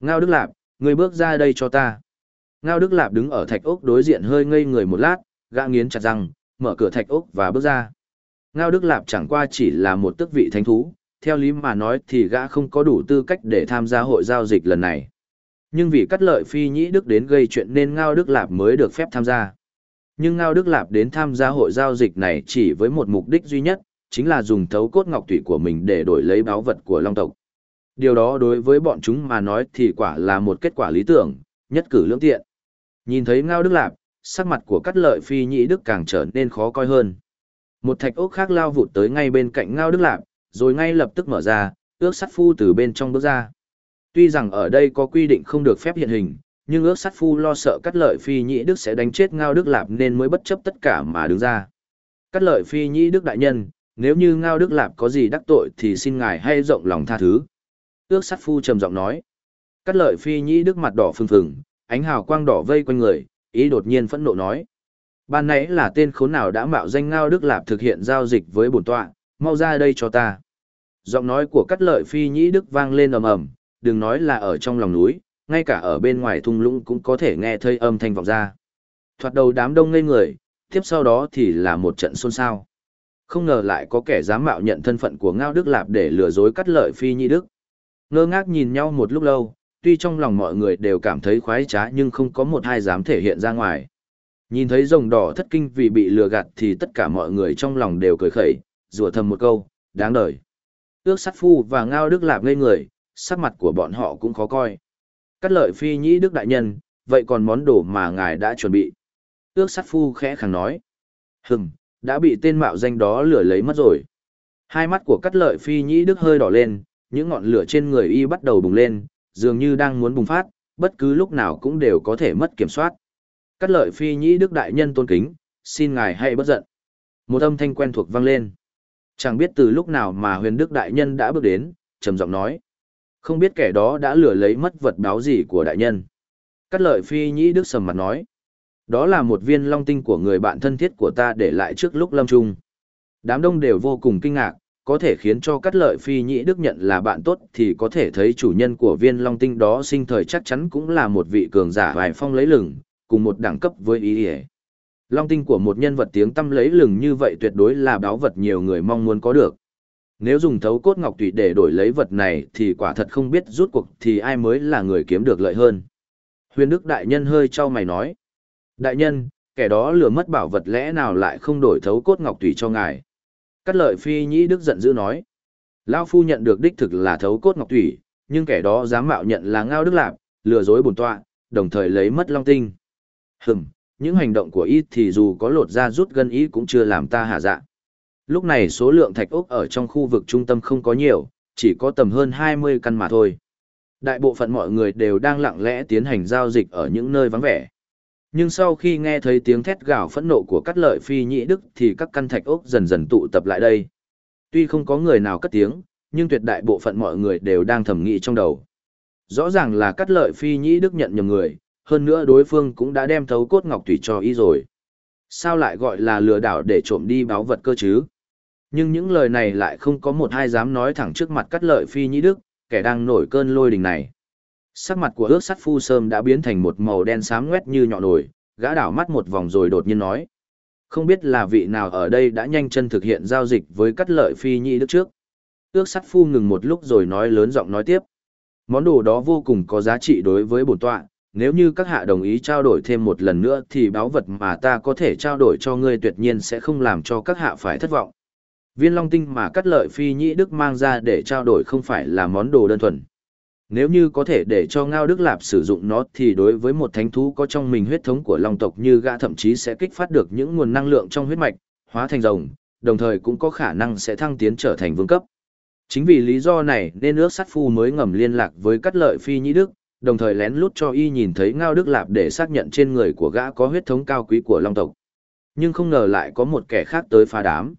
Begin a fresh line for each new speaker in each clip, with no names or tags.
Ngao Đức Lạp, người bước ra đây cho ta. Ngao Đức Lạp đứng ở thạch ốc đối diện hơi ngây người một lát, gã nghiến chặt răng, mở cửa thạch ốc và bước ra. Ngao Đức Lạp chẳng qua chỉ là một tước vị thánh thú, theo lý mà nói thì gã không có đủ tư cách để tham gia hội giao dịch lần này. Nhưng vì cắt lợi phi nhĩ Đức đến gây chuyện nên Ngao Đức Lạp mới được phép tham gia. Nhưng Ngao Đức Lạp đến tham gia hội giao dịch này chỉ với một mục đích duy nhất, chính là dùng thấu cốt ngọc thủy của mình để đổi lấy báu vật của Long tộc. Điều đó đối với bọn chúng mà nói thì quả là một kết quả lý tưởng, nhất cử lưỡng tiện. Nhìn thấy Ngao Đức Lạp, sắc mặt của cắt lợi phi nhĩ Đức càng trở nên khó coi hơn. Một thạch ốc khác lao vụt tới ngay bên cạnh Ngao Đức Lạp, rồi ngay lập tức mở ra, ước sắt phu từ bên trong bước ra. Tuy rằng ở đây có quy định không được phép hiện hình, nhưng ước sắt phu lo sợ cắt lợi phi nhĩ đức sẽ đánh chết ngao đức lạp nên mới bất chấp tất cả mà đứng ra. Cắt lợi phi nhĩ đức đại nhân, nếu như ngao đức lạp có gì đắc tội thì xin ngài hay rộng lòng tha thứ. Ước sắt phu trầm giọng nói. Cắt lợi phi nhĩ đức mặt đỏ phừng phừng, ánh hào quang đỏ vây quanh người, ý đột nhiên phẫn nộ nói. Ban nãy là tên khốn nào đã mạo danh ngao đức lạp thực hiện giao dịch với bổn tọa, mau ra đây cho ta. Giọng nói của cắt lợi phi nhĩ đức vang lên ầm ầm, đừng nói là ở trong lòng núi, ngay cả ở bên ngoài thung lũng cũng có thể nghe thấy âm thanh vọng ra. Thoạt đầu đám đông ngây người, tiếp sau đó thì là một trận xôn xao. Không ngờ lại có kẻ dám mạo nhận thân phận của Ngao Đức Lạp để lừa dối cắt lợi phi nhĩ đức. Ngơ ngác nhìn nhau một lúc lâu, tuy trong lòng mọi người đều cảm thấy khoái trá nhưng không có một ai dám thể hiện ra ngoài. Nhìn thấy rồng đỏ thất kinh vì bị lừa gạt thì tất cả mọi người trong lòng đều cười khẩy, rủa thầm một câu, đáng đời. Ước sắt phu và Ngao Đức Lạp ngây người, sắc mặt của bọn họ cũng khó coi. Cắt lợi phi nhĩ đức đại nhân, vậy còn món đồ mà ngài đã chuẩn bị. Ước sát phu khẽ khàng nói. Hừm, đã bị tên mạo danh đó lừa lấy mất rồi. Hai mắt của cắt lợi phi nhĩ đức hơi đỏ lên, những ngọn lửa trên người y bắt đầu bùng lên, dường như đang muốn bùng phát, bất cứ lúc nào cũng đều có thể mất kiểm soát. Cắt lợi phi nhĩ đức đại nhân tôn kính, xin ngài hãy bất giận. Một âm thanh quen thuộc vang lên. Chẳng biết từ lúc nào mà huyền đức đại nhân đã bước đến, trầm giọng nói. Không biết kẻ đó đã lừa lấy mất vật báo gì của đại nhân. Cắt lợi phi nhĩ đức sầm mặt nói. Đó là một viên long tinh của người bạn thân thiết của ta để lại trước lúc lâm trung. Đám đông đều vô cùng kinh ngạc, có thể khiến cho cắt lợi phi nhĩ đức nhận là bạn tốt thì có thể thấy chủ nhân của viên long tinh đó sinh thời chắc chắn cũng là một vị cường giả vài phong lấy lừng, cùng một đẳng cấp với ý ỉa long tinh của một nhân vật tiếng tăm lấy lừng như vậy tuyệt đối là báo vật nhiều người mong muốn có được nếu dùng thấu cốt ngọc tùy để đổi lấy vật này thì quả thật không biết rút cuộc thì ai mới là người kiếm được lợi hơn. Huyền Đức Đại Nhân hơi trao mày nói. Đại Nhân, kẻ đó lừa mất bảo vật lẽ nào lại không đổi thấu cốt ngọc tùy cho ngài. Cắt lợi phi nhĩ Đức giận dữ nói. Lao phu nhận được đích thực là thấu cốt ngọc thủy, nhưng kẻ đó dám mạo nhận là ngao đức lạp, lừa dối bổn tọa, đồng thời lấy mất long tinh. Hừm, những hành động của y thì dù có lột ra rút gân ý cũng chưa làm ta hạ dạ. Lúc này số lượng thạch ốc ở trong khu vực trung tâm không có nhiều, chỉ có tầm hơn 20 căn mà thôi. Đại bộ phận mọi người đều đang lặng lẽ tiến hành giao dịch ở những nơi vắng vẻ. Nhưng sau khi nghe thấy tiếng thét gào phẫn nộ của các lợi phi nhĩ đức thì các căn thạch ốc dần dần tụ tập lại đây. Tuy không có người nào cất tiếng, nhưng tuyệt đại bộ phận mọi người đều đang thầm nghĩ trong đầu. Rõ ràng là cắt lợi phi nhĩ đức nhận nhầm người, hơn nữa đối phương cũng đã đem thấu cốt ngọc thủy cho y rồi. Sao lại gọi là lừa đảo để trộm đi báo vật cơ chứ? Nhưng những lời này lại không có một ai dám nói thẳng trước mặt cắt lợi phi nhĩ đức, kẻ đang nổi cơn lôi đình này. Sắc mặt của ước sắt phu sơm đã biến thành một màu đen xám ngoét như nhọ nổi, gã đảo mắt một vòng rồi đột nhiên nói. Không biết là vị nào ở đây đã nhanh chân thực hiện giao dịch với cắt lợi phi nhị đức trước. Ước sắt phu ngừng một lúc rồi nói lớn giọng nói tiếp. Món đồ đó vô cùng có giá trị đối với bổn tọa, nếu như các hạ đồng ý trao đổi thêm một lần nữa thì báu vật mà ta có thể trao đổi cho ngươi tuyệt nhiên sẽ không làm cho các hạ phải thất vọng. Viên long tinh mà cắt lợi phi nhĩ đức mang ra để trao đổi không phải là món đồ đơn thuần. Nếu như có thể để cho Ngao Đức Lạp sử dụng nó thì đối với một thánh thú có trong mình huyết thống của long tộc như gã thậm chí sẽ kích phát được những nguồn năng lượng trong huyết mạch, hóa thành rồng, đồng thời cũng có khả năng sẽ thăng tiến trở thành vương cấp. Chính vì lý do này nên ước sát phu mới ngầm liên lạc với cắt lợi phi nhĩ đức, đồng thời lén lút cho y nhìn thấy Ngao Đức Lạp để xác nhận trên người của gã có huyết thống cao quý của long tộc. Nhưng không ngờ lại có một kẻ khác tới phá đám,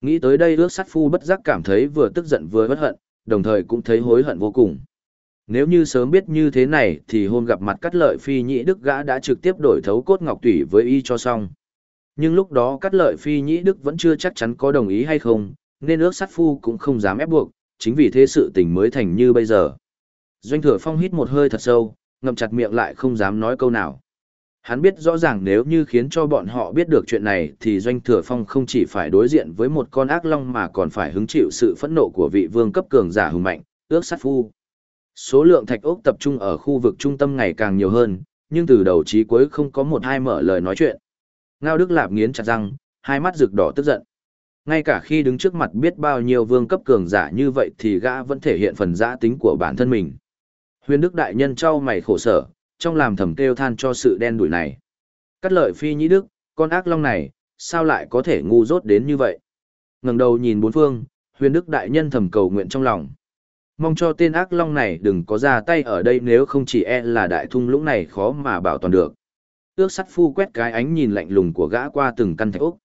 Nghĩ tới đây ước sát phu bất giác cảm thấy vừa tức giận vừa bất hận, đồng thời cũng thấy hối hận vô cùng. Nếu như sớm biết như thế này thì hôm gặp mặt cắt lợi phi nhĩ đức gã đã trực tiếp đổi thấu cốt ngọc tủy với y cho xong. Nhưng lúc đó cắt lợi phi nhĩ đức vẫn chưa chắc chắn có đồng ý hay không, nên ước sát phu cũng không dám ép buộc, chính vì thế sự tình mới thành như bây giờ. Doanh thừa phong hít một hơi thật sâu, ngậm chặt miệng lại không dám nói câu nào. Hắn biết rõ ràng nếu như khiến cho bọn họ biết được chuyện này thì Doanh Thừa Phong không chỉ phải đối diện với một con ác long mà còn phải hứng chịu sự phẫn nộ của vị vương cấp cường giả hùng mạnh, ước sát phu. Số lượng thạch ốc tập trung ở khu vực trung tâm ngày càng nhiều hơn, nhưng từ đầu chí cuối không có một hai mở lời nói chuyện. Ngao Đức Lạp nghiến chặt răng, hai mắt rực đỏ tức giận. Ngay cả khi đứng trước mặt biết bao nhiêu vương cấp cường giả như vậy thì gã vẫn thể hiện phần giã tính của bản thân mình. Huyền Đức Đại Nhân trao mày khổ sở, trong làm thầm kêu than cho sự đen đủi này. Cắt lợi phi nhĩ đức, con ác long này, sao lại có thể ngu dốt đến như vậy? ngẩng đầu nhìn bốn phương, huyền đức đại nhân thầm cầu nguyện trong lòng. Mong cho tên ác long này đừng có ra tay ở đây nếu không chỉ e là đại thung lũng này khó mà bảo toàn được. Ước sắt phu quét cái ánh nhìn lạnh lùng của gã qua từng căn thạch úc.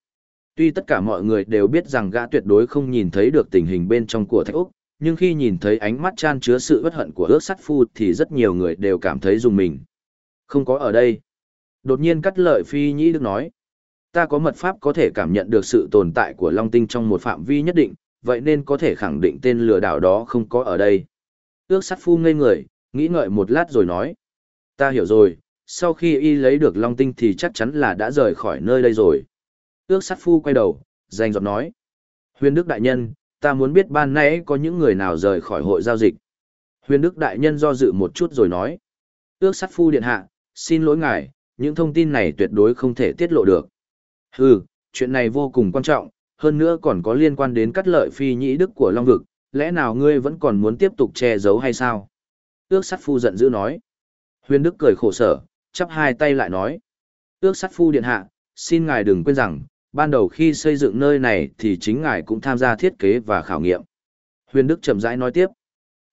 Tuy tất cả mọi người đều biết rằng gã tuyệt đối không nhìn thấy được tình hình bên trong của thạch úc, nhưng khi nhìn thấy ánh mắt chan chứa sự bất hận của ước sắt phu thì rất nhiều người đều cảm thấy dùng mình. Không có ở đây. Đột nhiên cắt lợi phi nhĩ đức nói. Ta có mật pháp có thể cảm nhận được sự tồn tại của Long Tinh trong một phạm vi nhất định, vậy nên có thể khẳng định tên lừa đảo đó không có ở đây. Ước sắt phu ngây người, nghĩ ngợi một lát rồi nói. Ta hiểu rồi, sau khi y lấy được Long Tinh thì chắc chắn là đã rời khỏi nơi đây rồi. Ước sắt phu quay đầu, danh giọt nói. Huyền Đức Đại Nhân, ta muốn biết ban nãy có những người nào rời khỏi hội giao dịch. Huyền Đức Đại Nhân do dự một chút rồi nói. Ước sắt phu điện hạ, xin lỗi ngài, những thông tin này tuyệt đối không thể tiết lộ được. Hừ, chuyện này vô cùng quan trọng, hơn nữa còn có liên quan đến cắt lợi phi nhĩ đức của Long Vực, lẽ nào ngươi vẫn còn muốn tiếp tục che giấu hay sao? Ước sắt phu giận dữ nói. Huyền Đức cười khổ sở, chắp hai tay lại nói. Ước sắt phu điện hạ, xin ngài đừng quên rằng, ban đầu khi xây dựng nơi này thì chính ngài cũng tham gia thiết kế và khảo nghiệm. Huyền Đức chậm rãi nói tiếp.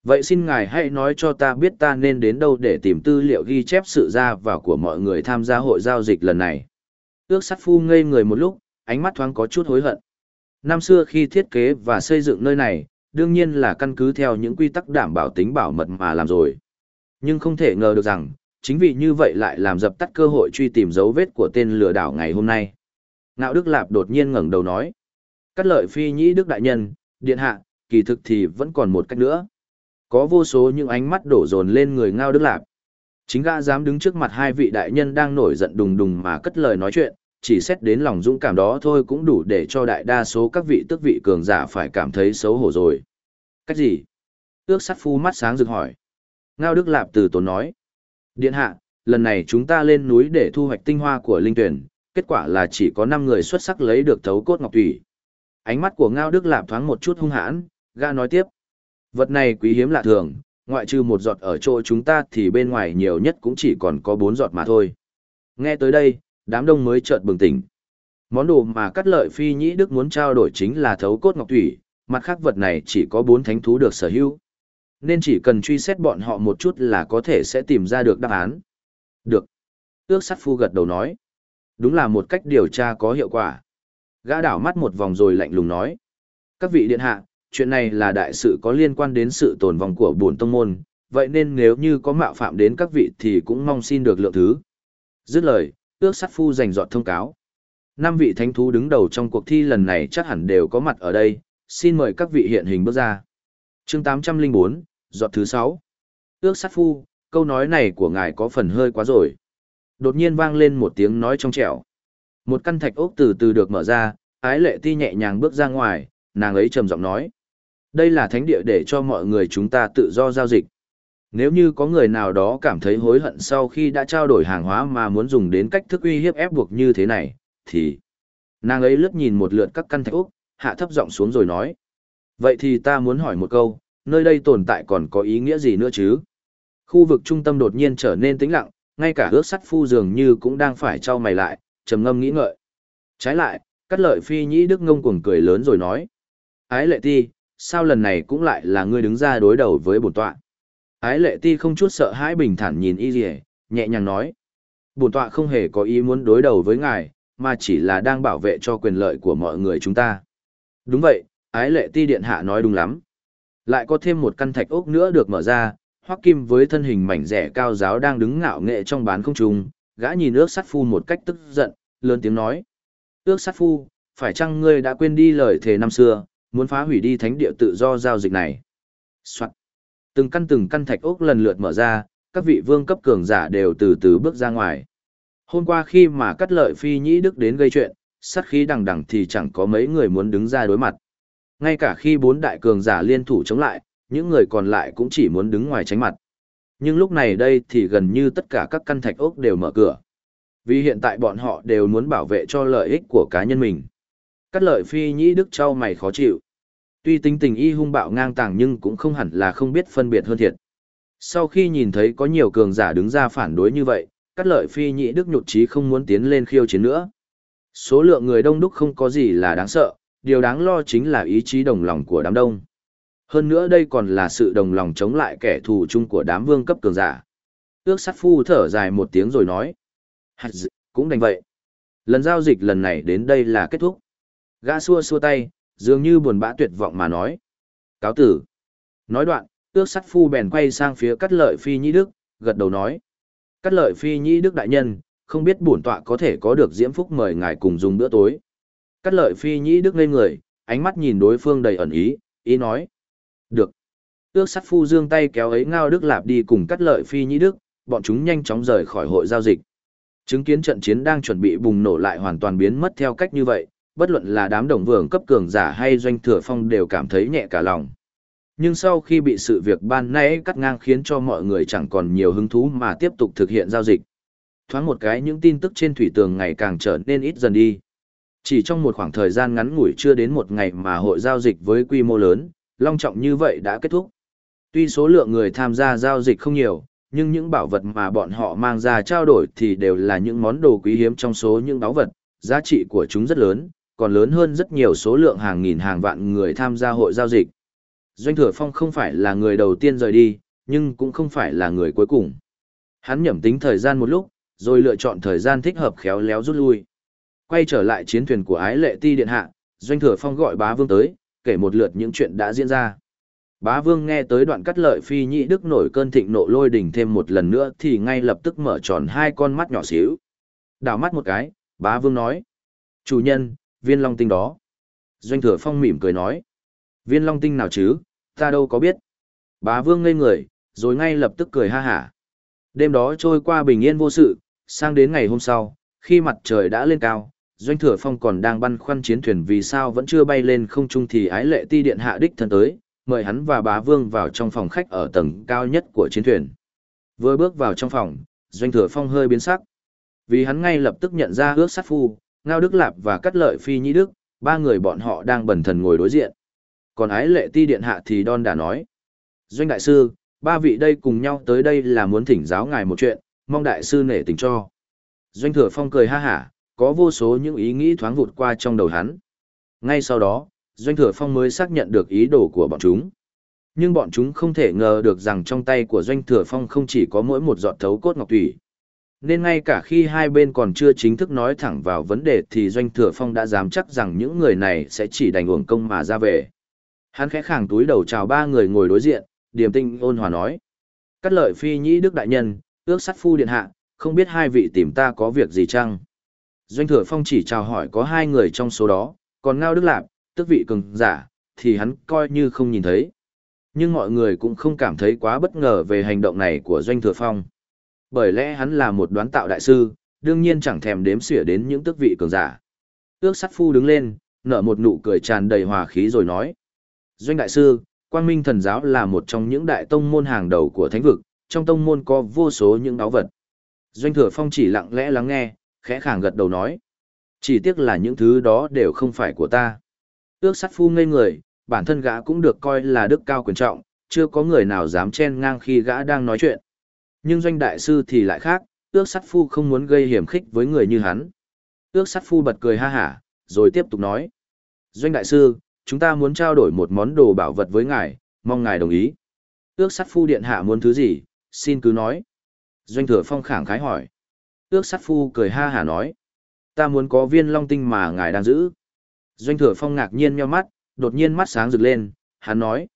Vậy xin ngài hãy nói cho ta biết ta nên đến đâu để tìm tư liệu ghi chép sự ra vào của mọi người tham gia hội giao dịch lần này. Ước sắt phu ngây người một lúc, ánh mắt thoáng có chút hối hận. Năm xưa khi thiết kế và xây dựng nơi này, đương nhiên là căn cứ theo những quy tắc đảm bảo tính bảo mật mà làm rồi. Nhưng không thể ngờ được rằng, chính vì như vậy lại làm dập tắt cơ hội truy tìm dấu vết của tên lừa đảo ngày hôm nay. Ngạo Đức Lạp đột nhiên ngẩng đầu nói. Cắt lợi phi nhĩ Đức Đại Nhân, điện hạ, kỳ thực thì vẫn còn một cách nữa. Có vô số những ánh mắt đổ dồn lên người Ngao Đức Lạp. Chính gã dám đứng trước mặt hai vị đại nhân đang nổi giận đùng đùng mà cất lời nói chuyện, chỉ xét đến lòng dũng cảm đó thôi cũng đủ để cho đại đa số các vị tước vị cường giả phải cảm thấy xấu hổ rồi. Cách gì? Ước sắt phu mắt sáng rực hỏi. Ngao Đức Lạp từ tốn nói. Điện hạ, lần này chúng ta lên núi để thu hoạch tinh hoa của linh tuyển, kết quả là chỉ có 5 người xuất sắc lấy được thấu cốt ngọc thủy. Ánh mắt của Ngao Đức Lạp thoáng một chút hung hãn, gã nói tiếp. Vật này quý hiếm lạ thường, ngoại trừ một giọt ở chỗ chúng ta thì bên ngoài nhiều nhất cũng chỉ còn có bốn giọt mà thôi. Nghe tới đây, đám đông mới chợt bừng tỉnh. Món đồ mà cắt lợi phi nhĩ đức muốn trao đổi chính là thấu cốt ngọc thủy, mặt khác vật này chỉ có bốn thánh thú được sở hữu. Nên chỉ cần truy xét bọn họ một chút là có thể sẽ tìm ra được đáp án. Được. Ước sắt phu gật đầu nói. Đúng là một cách điều tra có hiệu quả. Gã đảo mắt một vòng rồi lạnh lùng nói. Các vị điện hạ, chuyện này là đại sự có liên quan đến sự tồn vong của bổn tông môn, vậy nên nếu như có mạo phạm đến các vị thì cũng mong xin được lượng thứ. Dứt lời, ước sát phu dành dọn thông cáo. Năm vị thánh thú đứng đầu trong cuộc thi lần này chắc hẳn đều có mặt ở đây, xin mời các vị hiện hình bước ra. chương 804, dọn thứ 6. Ước sát phu, câu nói này của ngài có phần hơi quá rồi. Đột nhiên vang lên một tiếng nói trong trẻo. Một căn thạch ốc từ từ được mở ra, ái lệ ti nhẹ nhàng bước ra ngoài, nàng ấy trầm giọng nói. Đây là thánh địa để cho mọi người chúng ta tự do giao dịch. Nếu như có người nào đó cảm thấy hối hận sau khi đã trao đổi hàng hóa mà muốn dùng đến cách thức uy hiếp ép buộc như thế này, thì... Nàng ấy lướt nhìn một lượt các căn thạch úc, hạ thấp giọng xuống rồi nói. Vậy thì ta muốn hỏi một câu, nơi đây tồn tại còn có ý nghĩa gì nữa chứ? Khu vực trung tâm đột nhiên trở nên tĩnh lặng, ngay cả ước sắt phu dường như cũng đang phải trao mày lại, trầm ngâm nghĩ ngợi. Trái lại, cắt lợi phi nhĩ đức ngông cuồng cười lớn rồi nói. Ái lệ ti, sao lần này cũng lại là ngươi đứng ra đối đầu với bổn tọa? Ái lệ ti không chút sợ hãi bình thản nhìn y dì nhẹ nhàng nói. Bổn tọa không hề có ý muốn đối đầu với ngài, mà chỉ là đang bảo vệ cho quyền lợi của mọi người chúng ta. Đúng vậy, ái lệ ti điện hạ nói đúng lắm. Lại có thêm một căn thạch ốc nữa được mở ra, hoắc kim với thân hình mảnh rẻ cao giáo đang đứng ngạo nghệ trong bán không trung, gã nhìn ước sát phu một cách tức giận, lớn tiếng nói. Ước sát phu, phải chăng ngươi đã quên đi lời thề năm xưa, muốn phá hủy đi thánh địa tự do giao dịch này. Soạn. Từng căn từng căn thạch ốc lần lượt mở ra, các vị vương cấp cường giả đều từ từ bước ra ngoài. Hôm qua khi mà cắt lợi phi nhĩ đức đến gây chuyện, sát khí đằng đằng thì chẳng có mấy người muốn đứng ra đối mặt. Ngay cả khi bốn đại cường giả liên thủ chống lại, những người còn lại cũng chỉ muốn đứng ngoài tránh mặt. Nhưng lúc này đây thì gần như tất cả các căn thạch ốc đều mở cửa. Vì hiện tại bọn họ đều muốn bảo vệ cho lợi ích của cá nhân mình. Cắt lợi phi nhĩ đức trao mày khó chịu. Tuy tính tình y hung bạo ngang tàng nhưng cũng không hẳn là không biết phân biệt hơn thiệt. Sau khi nhìn thấy có nhiều cường giả đứng ra phản đối như vậy, cắt lợi phi Nhị đức nhụt chí không muốn tiến lên khiêu chiến nữa. Số lượng người đông đúc không có gì là đáng sợ, điều đáng lo chính là ý chí đồng lòng của đám đông. Hơn nữa đây còn là sự đồng lòng chống lại kẻ thù chung của đám vương cấp cường giả. Ước sát phu thở dài một tiếng rồi nói. Hạt cũng đành vậy. Lần giao dịch lần này đến đây là kết thúc. Gã xua xua tay, dường như buồn bã tuyệt vọng mà nói. Cáo tử. Nói đoạn, ước sắt phu bèn quay sang phía cắt lợi phi nhĩ đức, gật đầu nói. Cắt lợi phi nhĩ đức đại nhân, không biết bổn tọa có thể có được diễm phúc mời ngài cùng dùng bữa tối. Cắt lợi phi nhĩ đức ngây người, ánh mắt nhìn đối phương đầy ẩn ý, ý nói. Được. Ước sắt phu dương tay kéo ấy ngao đức lạp đi cùng cắt lợi phi nhĩ đức, bọn chúng nhanh chóng rời khỏi hội giao dịch. Chứng kiến trận chiến đang chuẩn bị bùng nổ lại hoàn toàn biến mất theo cách như vậy, bất luận là đám đồng vương cấp cường giả hay doanh thừa phong đều cảm thấy nhẹ cả lòng. Nhưng sau khi bị sự việc ban nãy cắt ngang khiến cho mọi người chẳng còn nhiều hứng thú mà tiếp tục thực hiện giao dịch. Thoáng một cái những tin tức trên thủy tường ngày càng trở nên ít dần đi. Chỉ trong một khoảng thời gian ngắn ngủi chưa đến một ngày mà hội giao dịch với quy mô lớn, long trọng như vậy đã kết thúc. Tuy số lượng người tham gia giao dịch không nhiều, nhưng những bảo vật mà bọn họ mang ra trao đổi thì đều là những món đồ quý hiếm trong số những báu vật, giá trị của chúng rất lớn, còn lớn hơn rất nhiều số lượng hàng nghìn hàng vạn người tham gia hội giao dịch. Doanh Thừa Phong không phải là người đầu tiên rời đi, nhưng cũng không phải là người cuối cùng. Hắn nhẩm tính thời gian một lúc, rồi lựa chọn thời gian thích hợp khéo léo rút lui. Quay trở lại chiến thuyền của ái lệ ti điện hạ, Doanh Thừa Phong gọi bá vương tới, kể một lượt những chuyện đã diễn ra. Bá vương nghe tới đoạn cắt lợi phi nhị đức nổi cơn thịnh nộ lôi đỉnh thêm một lần nữa thì ngay lập tức mở tròn hai con mắt nhỏ xíu. Đào mắt một cái, bá vương nói. Chủ nhân, viên long tinh đó. Doanh thừa phong mỉm cười nói. Viên long tinh nào chứ, ta đâu có biết. Bá vương ngây người, rồi ngay lập tức cười ha hả. Đêm đó trôi qua bình yên vô sự, sang đến ngày hôm sau, khi mặt trời đã lên cao, Doanh Thừa Phong còn đang băn khoăn chiến thuyền vì sao vẫn chưa bay lên không trung thì ái lệ ti điện hạ đích thân tới, mời hắn và bá vương vào trong phòng khách ở tầng cao nhất của chiến thuyền. Vừa bước vào trong phòng, Doanh Thừa Phong hơi biến sắc. Vì hắn ngay lập tức nhận ra ước sát phu, Ngao Đức Lạp và Cắt Lợi Phi Nhĩ Đức, ba người bọn họ đang bần thần ngồi đối diện. Còn ái lệ ti điện hạ thì đon đã nói. Doanh đại sư, ba vị đây cùng nhau tới đây là muốn thỉnh giáo ngài một chuyện, mong đại sư nể tình cho. Doanh thừa phong cười ha hả, có vô số những ý nghĩ thoáng vụt qua trong đầu hắn. Ngay sau đó, Doanh thừa phong mới xác nhận được ý đồ của bọn chúng. Nhưng bọn chúng không thể ngờ được rằng trong tay của Doanh thừa phong không chỉ có mỗi một giọt thấu cốt ngọc thủy, nên ngay cả khi hai bên còn chưa chính thức nói thẳng vào vấn đề thì Doanh Thừa Phong đã dám chắc rằng những người này sẽ chỉ đành uổng công mà ra về. Hắn khẽ khàng túi đầu chào ba người ngồi đối diện, điềm tinh ôn hòa nói. Cắt lợi phi nhĩ đức đại nhân, ước sắt phu điện hạ, không biết hai vị tìm ta có việc gì chăng? Doanh Thừa Phong chỉ chào hỏi có hai người trong số đó, còn Ngao Đức Lạp, tức vị cường giả, thì hắn coi như không nhìn thấy. Nhưng mọi người cũng không cảm thấy quá bất ngờ về hành động này của Doanh Thừa Phong bởi lẽ hắn là một đoán tạo đại sư, đương nhiên chẳng thèm đếm xỉa đến những tước vị cường giả. Ước sắt phu đứng lên, nở một nụ cười tràn đầy hòa khí rồi nói. Doanh đại sư, Quang Minh thần giáo là một trong những đại tông môn hàng đầu của thánh vực, trong tông môn có vô số những đáo vật. Doanh thừa phong chỉ lặng lẽ lắng nghe, khẽ khàng gật đầu nói. Chỉ tiếc là những thứ đó đều không phải của ta. Ước sắt phu ngây người, bản thân gã cũng được coi là đức cao quyền trọng, chưa có người nào dám chen ngang khi gã đang nói chuyện. Nhưng doanh đại sư thì lại khác, ước sắt phu không muốn gây hiểm khích với người như hắn. Ước sắt phu bật cười ha hả, rồi tiếp tục nói. Doanh đại sư, chúng ta muốn trao đổi một món đồ bảo vật với ngài, mong ngài đồng ý. Ước sắt phu điện hạ muốn thứ gì, xin cứ nói. Doanh thừa phong khẳng khái hỏi. Ước sắt phu cười ha hả nói. Ta muốn có viên long tinh mà ngài đang giữ. Doanh thừa phong ngạc nhiên nheo mắt, đột nhiên mắt sáng rực lên, hắn nói.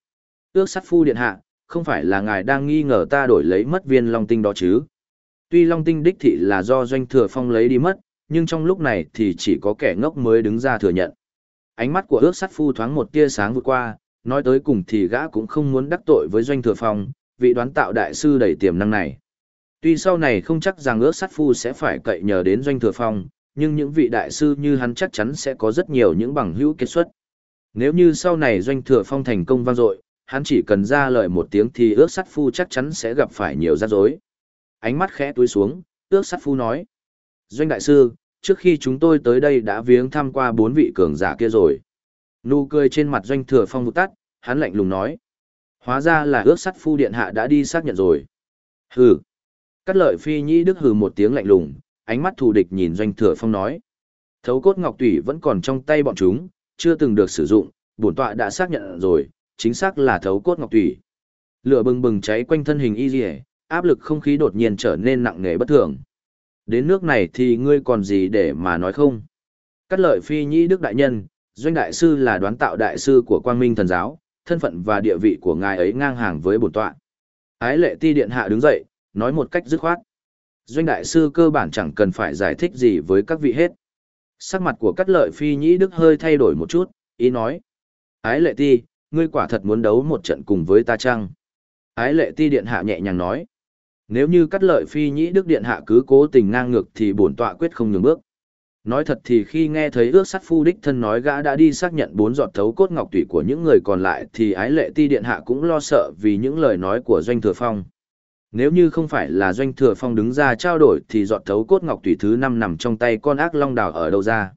Ước sắt phu điện hạ, không phải là ngài đang nghi ngờ ta đổi lấy mất viên long tinh đó chứ. Tuy long tinh đích thị là do doanh thừa phong lấy đi mất, nhưng trong lúc này thì chỉ có kẻ ngốc mới đứng ra thừa nhận. Ánh mắt của ước sắt phu thoáng một tia sáng vượt qua, Nói tới cùng thì gã cũng không muốn đắc tội với doanh thừa phong, vị đoán tạo đại sư đầy tiềm năng này. Tuy sau này không chắc rằng ước Sắt phu sẽ phải cậy nhờ đến doanh thừa phong, nhưng những vị đại sư như hắn chắc chắn sẽ có rất nhiều những bằng hữu kết xuất. Nếu như sau này doanh thừa phong thành công vang dội, hắn chỉ cần ra lời một tiếng thì ước Sắt phu chắc chắn sẽ gặp phải nhiều rắc rối. Ánh mắt khẽ túi xuống, ước Sắt phu nói. Doanh đại sư, trước khi chúng tôi tới đây đã viếng thăm qua bốn vị cường giả kia rồi. Nụ cười trên mặt doanh thừa phong vụt tắt, hắn lạnh lùng nói. Hóa ra là ước sắt phu điện hạ đã đi xác nhận rồi. Hừ. Cắt lợi phi nhĩ đức hừ một tiếng lạnh lùng, ánh mắt thù địch nhìn doanh thừa phong nói. Thấu cốt ngọc tủy vẫn còn trong tay bọn chúng, chưa từng được sử dụng, bổn tọa đã xác nhận rồi, chính xác là thấu cốt ngọc thủy Lửa bừng bừng cháy quanh thân hình y dì áp lực không khí đột nhiên trở nên nặng nề bất thường. Đến nước này thì ngươi còn gì để mà nói không? Cắt lợi phi nhĩ đức đại nhân, doanh đại sư là đoán tạo đại sư của quang minh thần giáo, thân phận và địa vị của ngài ấy ngang hàng với bổn tọa. Ái lệ ti điện hạ đứng dậy, nói một cách dứt khoát. Doanh đại sư cơ bản chẳng cần phải giải thích gì với các vị hết. Sắc mặt của cắt lợi phi nhĩ đức hơi thay đổi một chút, ý nói. Ái lệ ti, ngươi quả thật muốn đấu một trận cùng với ta chăng? Ái lệ ti điện hạ nhẹ nhàng nói. Nếu như cắt lợi phi nhĩ đức điện hạ cứ cố tình ngang ngược thì bổn tọa quyết không nhường bước. Nói thật thì khi nghe thấy ước sắt phu đích thân nói gã đã đi xác nhận bốn giọt thấu cốt ngọc tủy của những người còn lại thì ái lệ ti điện hạ cũng lo sợ vì những lời nói của doanh thừa phong. Nếu như không phải là doanh thừa phong đứng ra trao đổi thì giọt thấu cốt ngọc tủy thứ năm nằm trong tay con ác long đào ở đâu ra.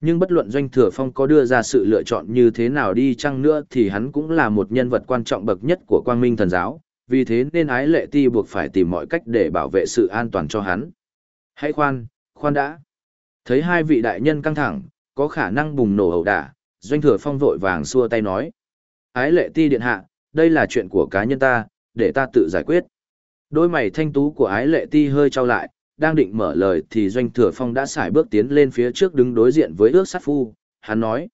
Nhưng bất luận doanh thừa phong có đưa ra sự lựa chọn như thế nào đi chăng nữa thì hắn cũng là một nhân vật quan trọng bậc nhất của quang minh thần giáo, vì thế nên ái lệ ti buộc phải tìm mọi cách để bảo vệ sự an toàn cho hắn. Hãy khoan, khoan đã. Thấy hai vị đại nhân căng thẳng, có khả năng bùng nổ ẩu đả, doanh thừa phong vội vàng xua tay nói. Ái lệ ti điện hạ, đây là chuyện của cá nhân ta, để ta tự giải quyết. Đôi mày thanh tú của ái lệ ti hơi trao lại, đang định mở lời thì doanh thừa phong đã xài bước tiến lên phía trước đứng đối diện với ước sát phu. Hắn nói,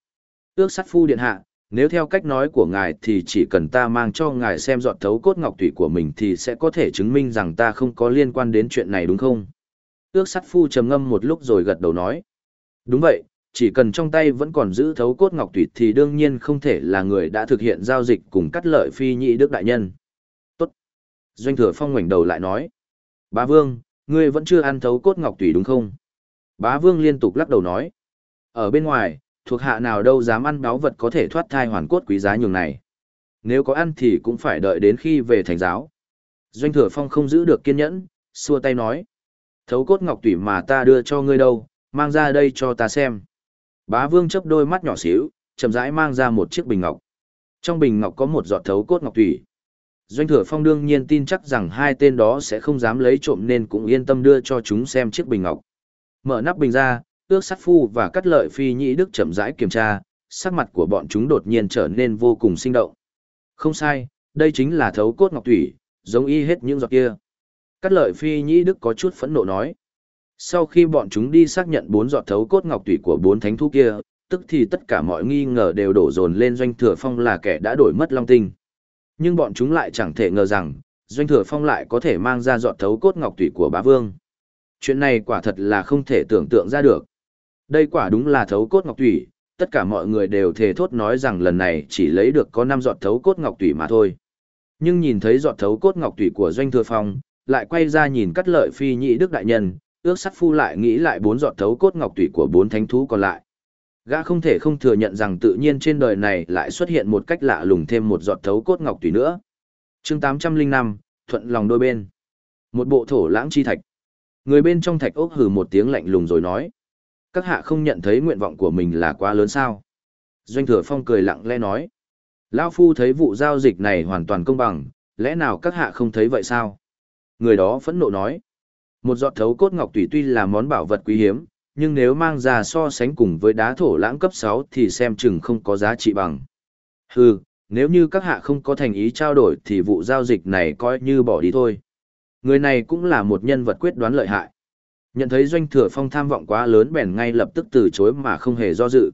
ước sát phu điện hạ, nếu theo cách nói của ngài thì chỉ cần ta mang cho ngài xem dọn thấu cốt ngọc thủy của mình thì sẽ có thể chứng minh rằng ta không có liên quan đến chuyện này đúng không? ước sát phu trầm ngâm một lúc rồi gật đầu nói. Đúng vậy, chỉ cần trong tay vẫn còn giữ thấu cốt ngọc thủy thì đương nhiên không thể là người đã thực hiện giao dịch cùng cắt lợi phi nhị đức đại nhân. Tốt. Doanh thừa phong ngoảnh đầu lại nói. Bá vương, ngươi vẫn chưa ăn thấu cốt ngọc tùy đúng không? Bá vương liên tục lắc đầu nói. Ở bên ngoài, thuộc hạ nào đâu dám ăn đáo vật có thể thoát thai hoàn cốt quý giá nhường này. Nếu có ăn thì cũng phải đợi đến khi về thành giáo. Doanh thừa phong không giữ được kiên nhẫn, xua tay nói. Thấu cốt ngọc tủy mà ta đưa cho ngươi đâu, mang ra đây cho ta xem. Bá vương chấp đôi mắt nhỏ xíu, chậm rãi mang ra một chiếc bình ngọc. Trong bình ngọc có một giọt thấu cốt ngọc tủy. Doanh thừa phong đương nhiên tin chắc rằng hai tên đó sẽ không dám lấy trộm nên cũng yên tâm đưa cho chúng xem chiếc bình ngọc. Mở nắp bình ra, ước sát phu và cắt lợi phi nhĩ đức chậm rãi kiểm tra, sắc mặt của bọn chúng đột nhiên trở nên vô cùng sinh động. Không sai, đây chính là thấu cốt ngọc thủy, giống y hết những giọt kia. Cát lợi phi nhĩ đức có chút phẫn nộ nói. Sau khi bọn chúng đi xác nhận bốn giọt thấu cốt ngọc thủy của bốn thánh thú kia, tức thì tất cả mọi nghi ngờ đều đổ dồn lên doanh thừa phong là kẻ đã đổi mất long tinh. Nhưng bọn chúng lại chẳng thể ngờ rằng, doanh thừa phong lại có thể mang ra dọn thấu cốt ngọc tủy của bá vương. Chuyện này quả thật là không thể tưởng tượng ra được. Đây quả đúng là thấu cốt ngọc tủy, tất cả mọi người đều thề thốt nói rằng lần này chỉ lấy được có năm giọt thấu cốt ngọc tủy mà thôi. Nhưng nhìn thấy giọt thấu cốt ngọc tủy của doanh thừa phong, lại quay ra nhìn cắt lợi phi nhị đức đại nhân, ước sắt phu lại nghĩ lại bốn giọt thấu cốt ngọc tủy của bốn thánh thú còn lại. Gã không thể không thừa nhận rằng tự nhiên trên đời này lại xuất hiện một cách lạ lùng thêm một giọt thấu cốt ngọc tùy nữa. chương 805, thuận lòng đôi bên. Một bộ thổ lãng chi thạch. Người bên trong thạch ốc hừ một tiếng lạnh lùng rồi nói. Các hạ không nhận thấy nguyện vọng của mình là quá lớn sao. Doanh thừa phong cười lặng lẽ nói. Lao phu thấy vụ giao dịch này hoàn toàn công bằng, lẽ nào các hạ không thấy vậy sao? Người đó phẫn nộ nói. Một giọt thấu cốt ngọc tùy tuy là món bảo vật quý hiếm, nhưng nếu mang ra so sánh cùng với đá thổ lãng cấp 6 thì xem chừng không có giá trị bằng. Hừ, nếu như các hạ không có thành ý trao đổi thì vụ giao dịch này coi như bỏ đi thôi. Người này cũng là một nhân vật quyết đoán lợi hại. Nhận thấy doanh thừa phong tham vọng quá lớn bèn ngay lập tức từ chối mà không hề do dự.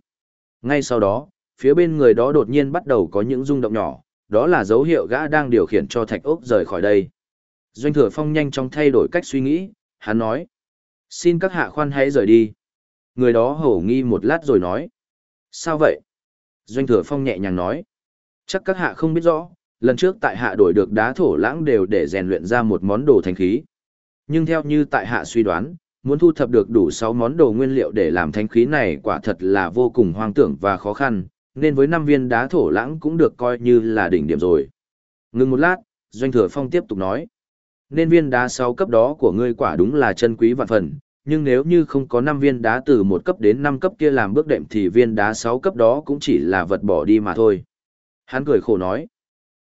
Ngay sau đó, phía bên người đó đột nhiên bắt đầu có những rung động nhỏ, đó là dấu hiệu gã đang điều khiển cho thạch ốc rời khỏi đây. Doanh thừa phong nhanh chóng thay đổi cách suy nghĩ, hắn nói. Xin các hạ khoan hãy rời đi. Người đó hổ nghi một lát rồi nói. Sao vậy? Doanh thừa phong nhẹ nhàng nói. Chắc các hạ không biết rõ, lần trước tại hạ đổi được đá thổ lãng đều để rèn luyện ra một món đồ thánh khí. Nhưng theo như tại hạ suy đoán, muốn thu thập được đủ 6 món đồ nguyên liệu để làm thánh khí này quả thật là vô cùng hoang tưởng và khó khăn, nên với 5 viên đá thổ lãng cũng được coi như là đỉnh điểm rồi. Ngừng một lát, Doanh Thừa Phong tiếp tục nói. Nên viên đá 6 cấp đó của ngươi quả đúng là chân quý vạn phần, nhưng nếu như không có 5 viên đá từ 1 cấp đến 5 cấp kia làm bước đệm thì viên đá 6 cấp đó cũng chỉ là vật bỏ đi mà thôi. Hắn cười khổ nói.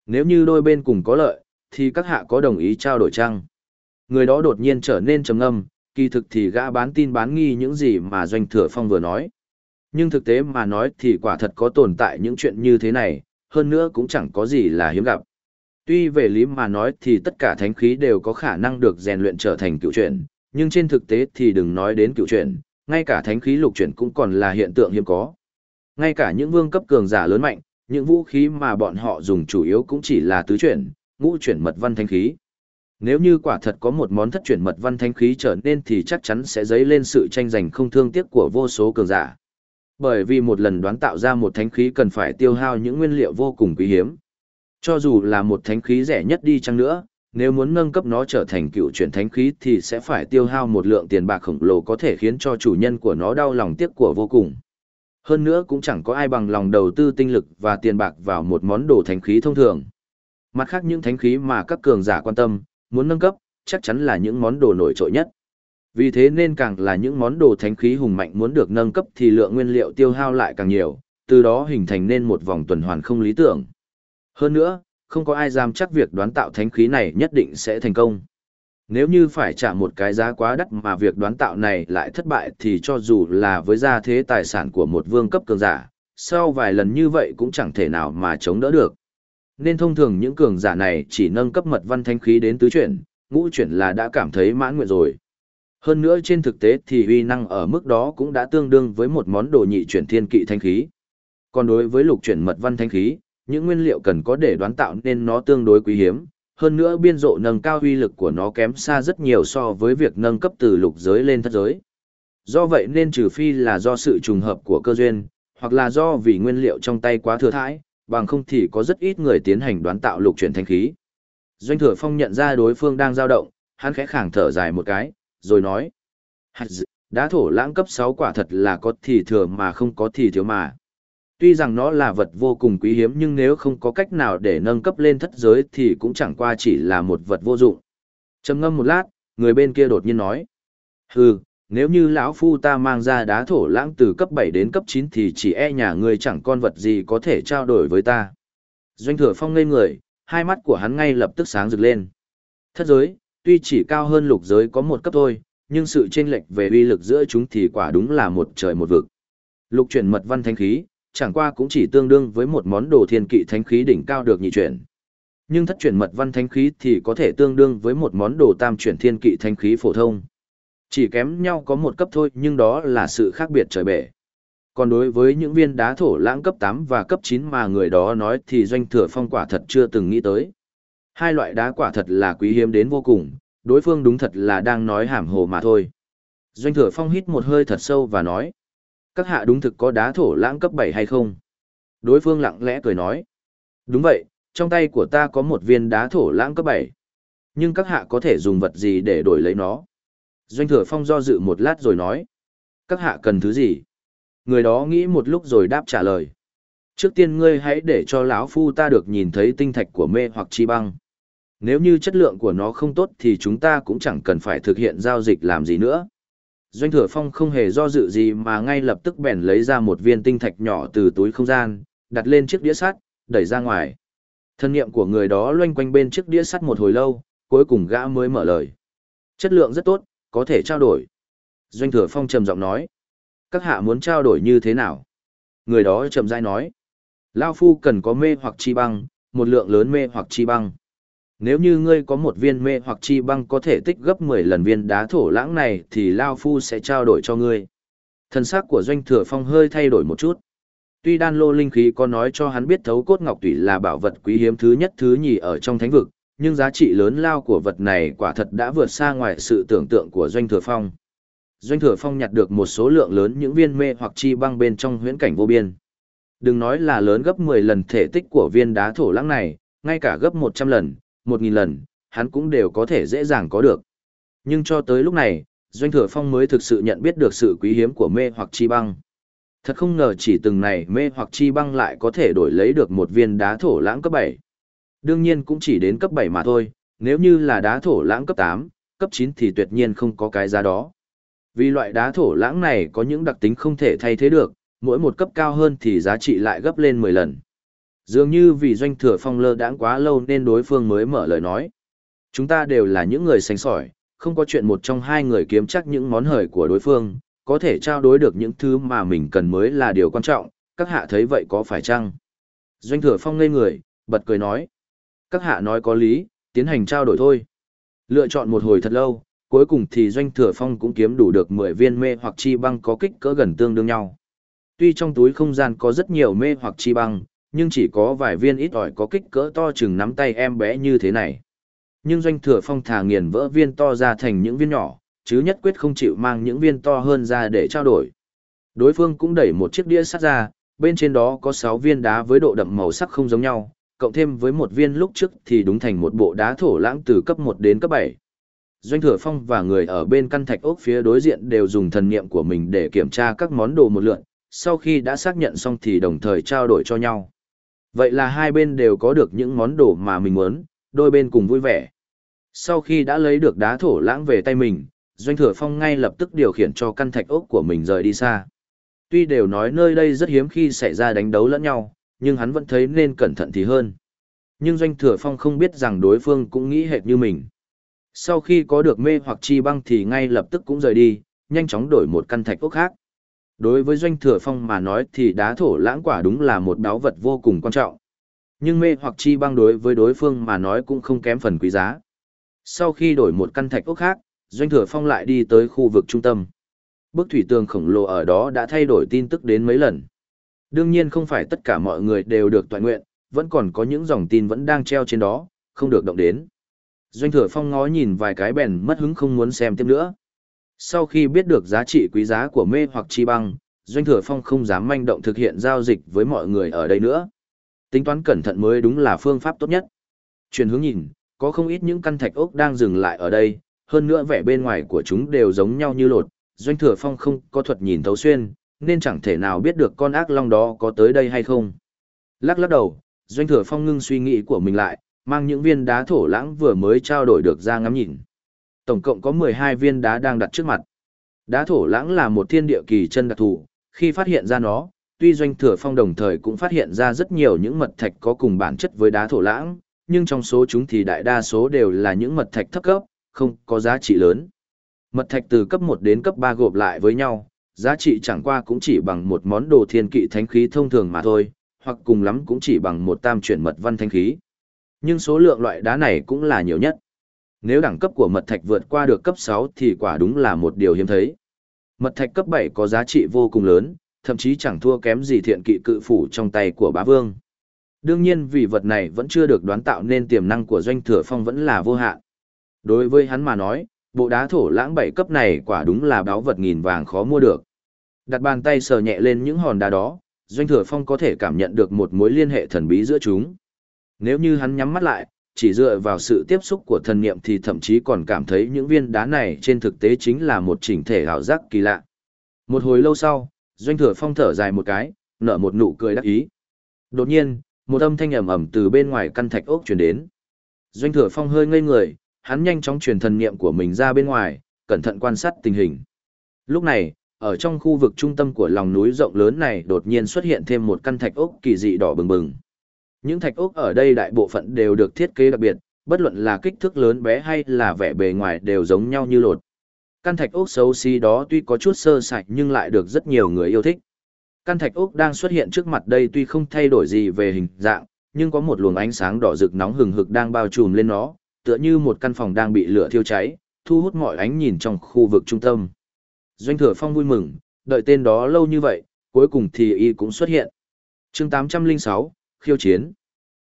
Nếu như đôi bên cùng có lợi, thì các hạ có đồng ý trao đổi chăng? Người đó đột nhiên trở nên trầm ngâm, kỳ thực thì gã bán tin bán nghi những gì mà Doanh Thừa Phong vừa nói. Nhưng thực tế mà nói thì quả thật có tồn tại những chuyện như thế này, hơn nữa cũng chẳng có gì là hiếm gặp. Tuy về lý mà nói thì tất cả thánh khí đều có khả năng được rèn luyện trở thành cựu chuyển, nhưng trên thực tế thì đừng nói đến cựu chuyển, ngay cả thánh khí lục chuyển cũng còn là hiện tượng hiếm có. Ngay cả những vương cấp cường giả lớn mạnh, những vũ khí mà bọn họ dùng chủ yếu cũng chỉ là tứ chuyển, ngũ chuyển mật văn thánh khí. Nếu như quả thật có một món thất chuyển mật văn thánh khí trở nên thì chắc chắn sẽ dấy lên sự tranh giành không thương tiếc của vô số cường giả. Bởi vì một lần đoán tạo ra một thánh khí cần phải tiêu hao những nguyên liệu vô cùng quý hiếm. Cho dù là một thánh khí rẻ nhất đi chăng nữa, nếu muốn nâng cấp nó trở thành cựu chuyển thánh khí thì sẽ phải tiêu hao một lượng tiền bạc khổng lồ có thể khiến cho chủ nhân của nó đau lòng tiếc của vô cùng. Hơn nữa cũng chẳng có ai bằng lòng đầu tư tinh lực và tiền bạc vào một món đồ thánh khí thông thường. Mặt khác những thánh khí mà các cường giả quan tâm, muốn nâng cấp, chắc chắn là những món đồ nổi trội nhất. Vì thế nên càng là những món đồ thánh khí hùng mạnh muốn được nâng cấp thì lượng nguyên liệu tiêu hao lại càng nhiều, từ đó hình thành nên một vòng tuần hoàn không lý tưởng. Hơn nữa, không có ai dám chắc việc đoán tạo thánh khí này nhất định sẽ thành công. Nếu như phải trả một cái giá quá đắt mà việc đoán tạo này lại thất bại thì cho dù là với gia thế tài sản của một vương cấp cường giả, sau vài lần như vậy cũng chẳng thể nào mà chống đỡ được. Nên thông thường những cường giả này chỉ nâng cấp mật văn thánh khí đến tứ chuyển, ngũ chuyển là đã cảm thấy mãn nguyện rồi. Hơn nữa trên thực tế thì uy năng ở mức đó cũng đã tương đương với một món đồ nhị chuyển thiên kỵ thánh khí. Còn đối với lục chuyển mật văn thánh khí, những nguyên liệu cần có để đoán tạo nên nó tương đối quý hiếm, hơn nữa biên độ nâng cao uy lực của nó kém xa rất nhiều so với việc nâng cấp từ lục giới lên thất giới. Do vậy nên trừ phi là do sự trùng hợp của cơ duyên, hoặc là do vì nguyên liệu trong tay quá thừa thãi, bằng không thì có rất ít người tiến hành đoán tạo lục chuyển thanh khí. Doanh thừa phong nhận ra đối phương đang dao động, hắn khẽ khàng thở dài một cái, rồi nói. Đá thổ lãng cấp 6 quả thật là có thì thừa mà không có thì thiếu mà. Tuy rằng nó là vật vô cùng quý hiếm nhưng nếu không có cách nào để nâng cấp lên thất giới thì cũng chẳng qua chỉ là một vật vô dụng. trầm ngâm một lát, người bên kia đột nhiên nói. Hừ, nếu như lão phu ta mang ra đá thổ lãng từ cấp 7 đến cấp 9 thì chỉ e nhà ngươi chẳng con vật gì có thể trao đổi với ta. Doanh thừa phong ngây người, hai mắt của hắn ngay lập tức sáng rực lên. Thất giới, tuy chỉ cao hơn lục giới có một cấp thôi, nhưng sự chênh lệch về uy lực giữa chúng thì quả đúng là một trời một vực. Lục chuyển mật văn thánh khí, chẳng qua cũng chỉ tương đương với một món đồ thiên kỵ thánh khí đỉnh cao được nhị chuyển. Nhưng thất chuyển mật văn thánh khí thì có thể tương đương với một món đồ tam chuyển thiên kỵ thánh khí phổ thông. Chỉ kém nhau có một cấp thôi nhưng đó là sự khác biệt trời bể. Còn đối với những viên đá thổ lãng cấp 8 và cấp 9 mà người đó nói thì doanh thừa phong quả thật chưa từng nghĩ tới. Hai loại đá quả thật là quý hiếm đến vô cùng, đối phương đúng thật là đang nói hàm hồ mà thôi. Doanh thừa phong hít một hơi thật sâu và nói. Các hạ đúng thực có đá thổ lãng cấp 7 hay không? Đối phương lặng lẽ cười nói. Đúng vậy, trong tay của ta có một viên đá thổ lãng cấp 7. Nhưng các hạ có thể dùng vật gì để đổi lấy nó? Doanh thừa phong do dự một lát rồi nói. Các hạ cần thứ gì? Người đó nghĩ một lúc rồi đáp trả lời. Trước tiên ngươi hãy để cho lão phu ta được nhìn thấy tinh thạch của mê hoặc chi băng. Nếu như chất lượng của nó không tốt thì chúng ta cũng chẳng cần phải thực hiện giao dịch làm gì nữa. Doanh thừa phong không hề do dự gì mà ngay lập tức bèn lấy ra một viên tinh thạch nhỏ từ túi không gian, đặt lên chiếc đĩa sắt, đẩy ra ngoài. Thân niệm của người đó loanh quanh bên chiếc đĩa sắt một hồi lâu, cuối cùng gã mới mở lời. Chất lượng rất tốt, có thể trao đổi. Doanh thừa phong trầm giọng nói. Các hạ muốn trao đổi như thế nào? Người đó trầm dai nói. Lao phu cần có mê hoặc chi băng, một lượng lớn mê hoặc chi băng. Nếu như ngươi có một viên mê hoặc chi băng có thể tích gấp 10 lần viên đá thổ lãng này thì Lao Phu sẽ trao đổi cho ngươi. Thần sắc của doanh thừa phong hơi thay đổi một chút. Tuy đan lô linh khí có nói cho hắn biết thấu cốt ngọc tủy là bảo vật quý hiếm thứ nhất thứ nhì ở trong thánh vực, nhưng giá trị lớn lao của vật này quả thật đã vượt xa ngoài sự tưởng tượng của doanh thừa phong. Doanh thừa phong nhặt được một số lượng lớn những viên mê hoặc chi băng bên trong huyễn cảnh vô biên. Đừng nói là lớn gấp 10 lần thể tích của viên đá thổ lãng này, ngay cả gấp 100 lần, 1000 lần, hắn cũng đều có thể dễ dàng có được. Nhưng cho tới lúc này, Doanh Thừa Phong mới thực sự nhận biết được sự quý hiếm của mê hoặc chi băng. Thật không ngờ chỉ từng này mê hoặc chi băng lại có thể đổi lấy được một viên đá thổ lãng cấp 7. Đương nhiên cũng chỉ đến cấp 7 mà thôi, nếu như là đá thổ lãng cấp 8, cấp 9 thì tuyệt nhiên không có cái giá đó. Vì loại đá thổ lãng này có những đặc tính không thể thay thế được, mỗi một cấp cao hơn thì giá trị lại gấp lên 10 lần. Dường như vì doanh thừa phong lơ đãng quá lâu nên đối phương mới mở lời nói. Chúng ta đều là những người sành sỏi, không có chuyện một trong hai người kiếm chắc những món hời của đối phương, có thể trao đổi được những thứ mà mình cần mới là điều quan trọng, các hạ thấy vậy có phải chăng? Doanh thừa phong ngây người, bật cười nói. Các hạ nói có lý, tiến hành trao đổi thôi. Lựa chọn một hồi thật lâu, cuối cùng thì doanh thừa phong cũng kiếm đủ được 10 viên mê hoặc chi băng có kích cỡ gần tương đương nhau. Tuy trong túi không gian có rất nhiều mê hoặc chi băng, nhưng chỉ có vài viên ít ỏi có kích cỡ to chừng nắm tay em bé như thế này. Nhưng doanh thừa phong thà nghiền vỡ viên to ra thành những viên nhỏ, chứ nhất quyết không chịu mang những viên to hơn ra để trao đổi. Đối phương cũng đẩy một chiếc đĩa sắt ra, bên trên đó có 6 viên đá với độ đậm màu sắc không giống nhau, cộng thêm với một viên lúc trước thì đúng thành một bộ đá thổ lãng từ cấp 1 đến cấp 7. Doanh Thừa Phong và người ở bên căn thạch ốc phía đối diện đều dùng thần niệm của mình để kiểm tra các món đồ một lượt. sau khi đã xác nhận xong thì đồng thời trao đổi cho nhau. Vậy là hai bên đều có được những món đồ mà mình muốn, đôi bên cùng vui vẻ. Sau khi đã lấy được đá thổ lãng về tay mình, Doanh Thừa Phong ngay lập tức điều khiển cho căn thạch ốc của mình rời đi xa. Tuy đều nói nơi đây rất hiếm khi xảy ra đánh đấu lẫn nhau, nhưng hắn vẫn thấy nên cẩn thận thì hơn. Nhưng Doanh Thừa Phong không biết rằng đối phương cũng nghĩ hệt như mình. Sau khi có được mê hoặc chi băng thì ngay lập tức cũng rời đi, nhanh chóng đổi một căn thạch ốc khác. Đối với Doanh Thừa Phong mà nói thì đá thổ lãng quả đúng là một đáo vật vô cùng quan trọng. Nhưng mê hoặc chi băng đối với đối phương mà nói cũng không kém phần quý giá. Sau khi đổi một căn thạch ốc khác, Doanh Thừa Phong lại đi tới khu vực trung tâm. Bức thủy tường khổng lồ ở đó đã thay đổi tin tức đến mấy lần. Đương nhiên không phải tất cả mọi người đều được toàn nguyện, vẫn còn có những dòng tin vẫn đang treo trên đó, không được động đến. Doanh Thừa Phong ngó nhìn vài cái bèn mất hứng không muốn xem tiếp nữa. Sau khi biết được giá trị quý giá của mê hoặc chi băng, Doanh Thừa Phong không dám manh động thực hiện giao dịch với mọi người ở đây nữa. Tính toán cẩn thận mới đúng là phương pháp tốt nhất. Chuyển hướng nhìn, có không ít những căn thạch ốc đang dừng lại ở đây, hơn nữa vẻ bên ngoài của chúng đều giống nhau như lột. Doanh Thừa Phong không có thuật nhìn thấu xuyên, nên chẳng thể nào biết được con ác long đó có tới đây hay không. Lắc lắc đầu, Doanh Thừa Phong ngưng suy nghĩ của mình lại, mang những viên đá thổ lãng vừa mới trao đổi được ra ngắm nhìn. Tổng cộng có 12 viên đá đang đặt trước mặt. Đá thổ lãng là một thiên địa kỳ chân đặc thù, khi phát hiện ra nó, tuy doanh thừa phong đồng thời cũng phát hiện ra rất nhiều những mật thạch có cùng bản chất với đá thổ lãng, nhưng trong số chúng thì đại đa số đều là những mật thạch thấp cấp, không có giá trị lớn. Mật thạch từ cấp 1 đến cấp 3 gộp lại với nhau, giá trị chẳng qua cũng chỉ bằng một món đồ thiên kỵ thánh khí thông thường mà thôi, hoặc cùng lắm cũng chỉ bằng một tam chuyển mật văn thánh khí. Nhưng số lượng loại đá này cũng là nhiều nhất. Nếu đẳng cấp của mật thạch vượt qua được cấp 6 thì quả đúng là một điều hiếm thấy. Mật thạch cấp 7 có giá trị vô cùng lớn, thậm chí chẳng thua kém gì thiện kỵ cự phủ trong tay của bá vương. Đương nhiên vì vật này vẫn chưa được đoán tạo nên tiềm năng của doanh thừa phong vẫn là vô hạn. Đối với hắn mà nói, bộ đá thổ lãng bảy cấp này quả đúng là báo vật nghìn vàng khó mua được. Đặt bàn tay sờ nhẹ lên những hòn đá đó, doanh thừa phong có thể cảm nhận được một mối liên hệ thần bí giữa chúng. Nếu như hắn nhắm mắt lại, chỉ dựa vào sự tiếp xúc của thần niệm thì thậm chí còn cảm thấy những viên đá này trên thực tế chính là một chỉnh thể ảo giác kỳ lạ. Một hồi lâu sau, doanh thừa phong thở dài một cái, nở một nụ cười đắc ý. Đột nhiên, một âm thanh ầm ầm từ bên ngoài căn thạch ốc truyền đến. Doanh thừa phong hơi ngây người, hắn nhanh chóng truyền thần niệm của mình ra bên ngoài, cẩn thận quan sát tình hình. Lúc này, ở trong khu vực trung tâm của lòng núi rộng lớn này đột nhiên xuất hiện thêm một căn thạch ốc kỳ dị đỏ bừng bừng. Những thạch ốc ở đây đại bộ phận đều được thiết kế đặc biệt, bất luận là kích thước lớn bé hay là vẻ bề ngoài đều giống nhau như lột. Căn thạch ốc xấu xí đó tuy có chút sơ sạch nhưng lại được rất nhiều người yêu thích. Căn thạch ốc đang xuất hiện trước mặt đây tuy không thay đổi gì về hình dạng, nhưng có một luồng ánh sáng đỏ rực nóng hừng hực đang bao trùm lên nó, tựa như một căn phòng đang bị lửa thiêu cháy, thu hút mọi ánh nhìn trong khu vực trung tâm. Doanh thừa phong vui mừng, đợi tên đó lâu như vậy, cuối cùng thì y cũng xuất hiện. chương 806, khiêu chiến.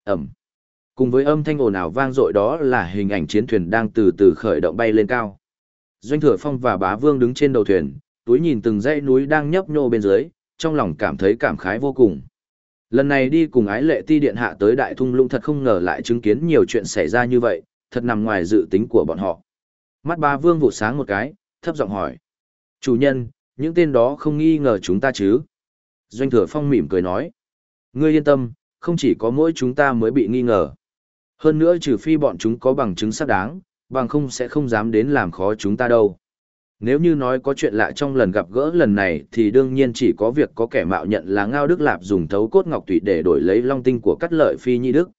Ẩm. Cùng với âm thanh ồn ào vang dội đó là hình ảnh chiến thuyền đang từ từ khởi động bay lên cao. Doanh Thừa Phong và Bá Vương đứng trên đầu thuyền, túi nhìn từng dãy núi đang nhấp nhô bên dưới, trong lòng cảm thấy cảm khái vô cùng. Lần này đi cùng ái lệ ti điện hạ tới đại thung lũng thật không ngờ lại chứng kiến nhiều chuyện xảy ra như vậy, thật nằm ngoài dự tính của bọn họ. Mắt Bá vương vụ sáng một cái, thấp giọng hỏi. Chủ nhân, những tên đó không nghi ngờ chúng ta chứ? Doanh thừa phong mỉm cười nói. Ngươi yên tâm, không chỉ có mỗi chúng ta mới bị nghi ngờ. Hơn nữa trừ phi bọn chúng có bằng chứng xác đáng, bằng không sẽ không dám đến làm khó chúng ta đâu. Nếu như nói có chuyện lạ trong lần gặp gỡ lần này thì đương nhiên chỉ có việc có kẻ mạo nhận là Ngao Đức Lạp dùng thấu cốt ngọc tụy để đổi lấy long tinh của cắt lợi phi nhi đức.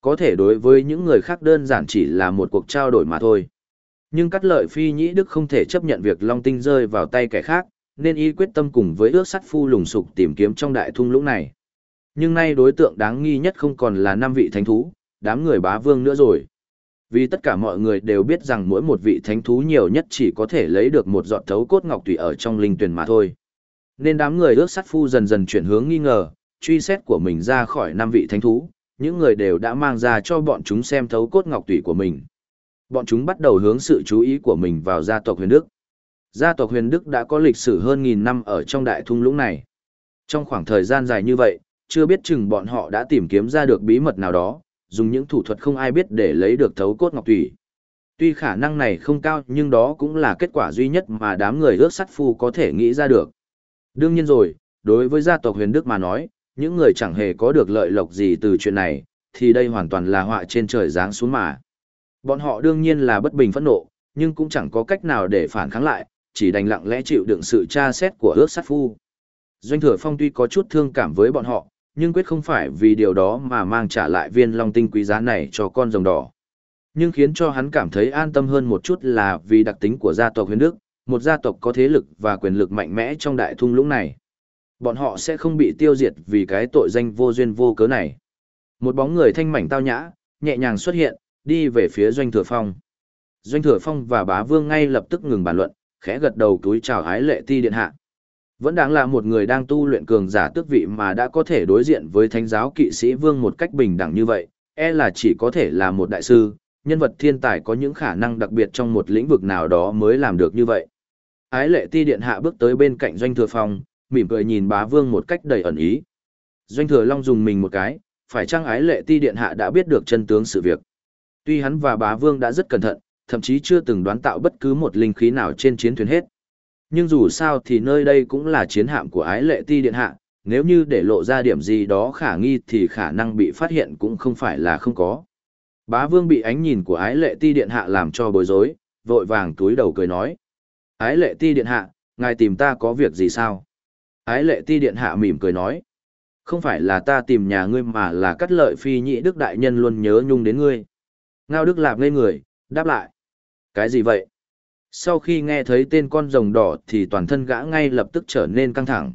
Có thể đối với những người khác đơn giản chỉ là một cuộc trao đổi mà thôi. Nhưng cắt lợi phi nhĩ đức không thể chấp nhận việc long tinh rơi vào tay kẻ khác, nên y quyết tâm cùng với ước sắt phu lùng sục tìm kiếm trong đại thung lũng này. Nhưng nay đối tượng đáng nghi nhất không còn là năm vị thánh thú, đám người bá vương nữa rồi. Vì tất cả mọi người đều biết rằng mỗi một vị thánh thú nhiều nhất chỉ có thể lấy được một giọt thấu cốt ngọc tùy ở trong linh tuyển mà thôi. Nên đám người ước sát phu dần dần chuyển hướng nghi ngờ, truy xét của mình ra khỏi năm vị thánh thú, những người đều đã mang ra cho bọn chúng xem thấu cốt ngọc tùy của mình. Bọn chúng bắt đầu hướng sự chú ý của mình vào gia tộc huyền Đức. Gia tộc huyền Đức đã có lịch sử hơn nghìn năm ở trong đại thung lũng này. Trong khoảng thời gian dài như vậy, chưa biết chừng bọn họ đã tìm kiếm ra được bí mật nào đó, dùng những thủ thuật không ai biết để lấy được thấu cốt ngọc thủy. Tuy khả năng này không cao nhưng đó cũng là kết quả duy nhất mà đám người ước sắt phu có thể nghĩ ra được. Đương nhiên rồi, đối với gia tộc huyền Đức mà nói, những người chẳng hề có được lợi lộc gì từ chuyện này, thì đây hoàn toàn là họa trên trời giáng xuống mà. Bọn họ đương nhiên là bất bình phẫn nộ, nhưng cũng chẳng có cách nào để phản kháng lại, chỉ đành lặng lẽ chịu đựng sự tra xét của ước sát phu. Doanh thừa phong tuy có chút thương cảm với bọn họ, nhưng quyết không phải vì điều đó mà mang trả lại viên long tinh quý giá này cho con rồng đỏ. Nhưng khiến cho hắn cảm thấy an tâm hơn một chút là vì đặc tính của gia tộc huyền đức, một gia tộc có thế lực và quyền lực mạnh mẽ trong đại thung lũng này. Bọn họ sẽ không bị tiêu diệt vì cái tội danh vô duyên vô cớ này. Một bóng người thanh mảnh tao nhã, nhẹ nhàng xuất hiện, đi về phía doanh thừa phong. Doanh thừa phong và bá vương ngay lập tức ngừng bàn luận, khẽ gật đầu túi chào ái lệ ti điện hạ. Vẫn đáng là một người đang tu luyện cường giả tước vị mà đã có thể đối diện với thánh giáo kỵ sĩ vương một cách bình đẳng như vậy, e là chỉ có thể là một đại sư, nhân vật thiên tài có những khả năng đặc biệt trong một lĩnh vực nào đó mới làm được như vậy. Ái lệ ti điện hạ bước tới bên cạnh doanh thừa phong, mỉm cười nhìn bá vương một cách đầy ẩn ý. Doanh thừa long dùng mình một cái, phải chăng ái lệ ti điện hạ đã biết được chân tướng sự việc. Tuy hắn và bá vương đã rất cẩn thận, thậm chí chưa từng đoán tạo bất cứ một linh khí nào trên chiến thuyền hết. Nhưng dù sao thì nơi đây cũng là chiến hạm của ái lệ ti điện hạ, nếu như để lộ ra điểm gì đó khả nghi thì khả năng bị phát hiện cũng không phải là không có. Bá vương bị ánh nhìn của ái lệ ti điện hạ làm cho bối rối, vội vàng túi đầu cười nói. Ái lệ ti điện hạ, ngài tìm ta có việc gì sao? Ái lệ ti điện hạ mỉm cười nói. Không phải là ta tìm nhà ngươi mà là cắt lợi phi nhị đức đại nhân luôn nhớ nhung đến ngươi. Ngao đức lạp ngây người, đáp lại. Cái gì vậy? Sau khi nghe thấy tên con rồng đỏ thì toàn thân gã ngay lập tức trở nên căng thẳng.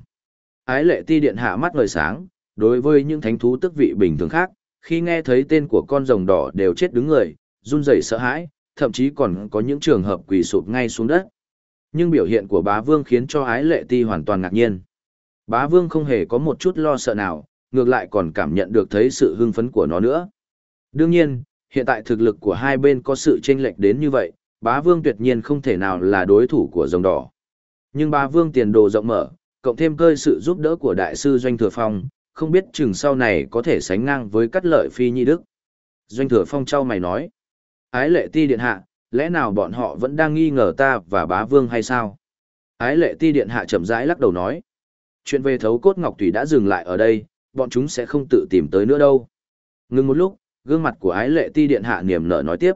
Ái lệ ti điện hạ mắt ngời sáng, đối với những thánh thú tức vị bình thường khác, khi nghe thấy tên của con rồng đỏ đều chết đứng người, run rẩy sợ hãi, thậm chí còn có những trường hợp quỳ sụp ngay xuống đất. Nhưng biểu hiện của bá vương khiến cho ái lệ ti hoàn toàn ngạc nhiên. Bá vương không hề có một chút lo sợ nào, ngược lại còn cảm nhận được thấy sự hưng phấn của nó nữa. Đương nhiên, hiện tại thực lực của hai bên có sự chênh lệch đến như vậy, bá vương tuyệt nhiên không thể nào là đối thủ của rồng đỏ. Nhưng bá vương tiền đồ rộng mở, cộng thêm cơi sự giúp đỡ của đại sư Doanh Thừa Phong, không biết chừng sau này có thể sánh ngang với cắt lợi phi nhi đức. Doanh Thừa Phong trao mày nói, ái lệ ti điện hạ, lẽ nào bọn họ vẫn đang nghi ngờ ta và bá vương hay sao? Ái lệ ti điện hạ chậm rãi lắc đầu nói, chuyện về thấu cốt ngọc tùy đã dừng lại ở đây, bọn chúng sẽ không tự tìm tới nữa đâu. Ngừng một lúc, gương mặt của ái lệ ti điện hạ niềm nở nói tiếp.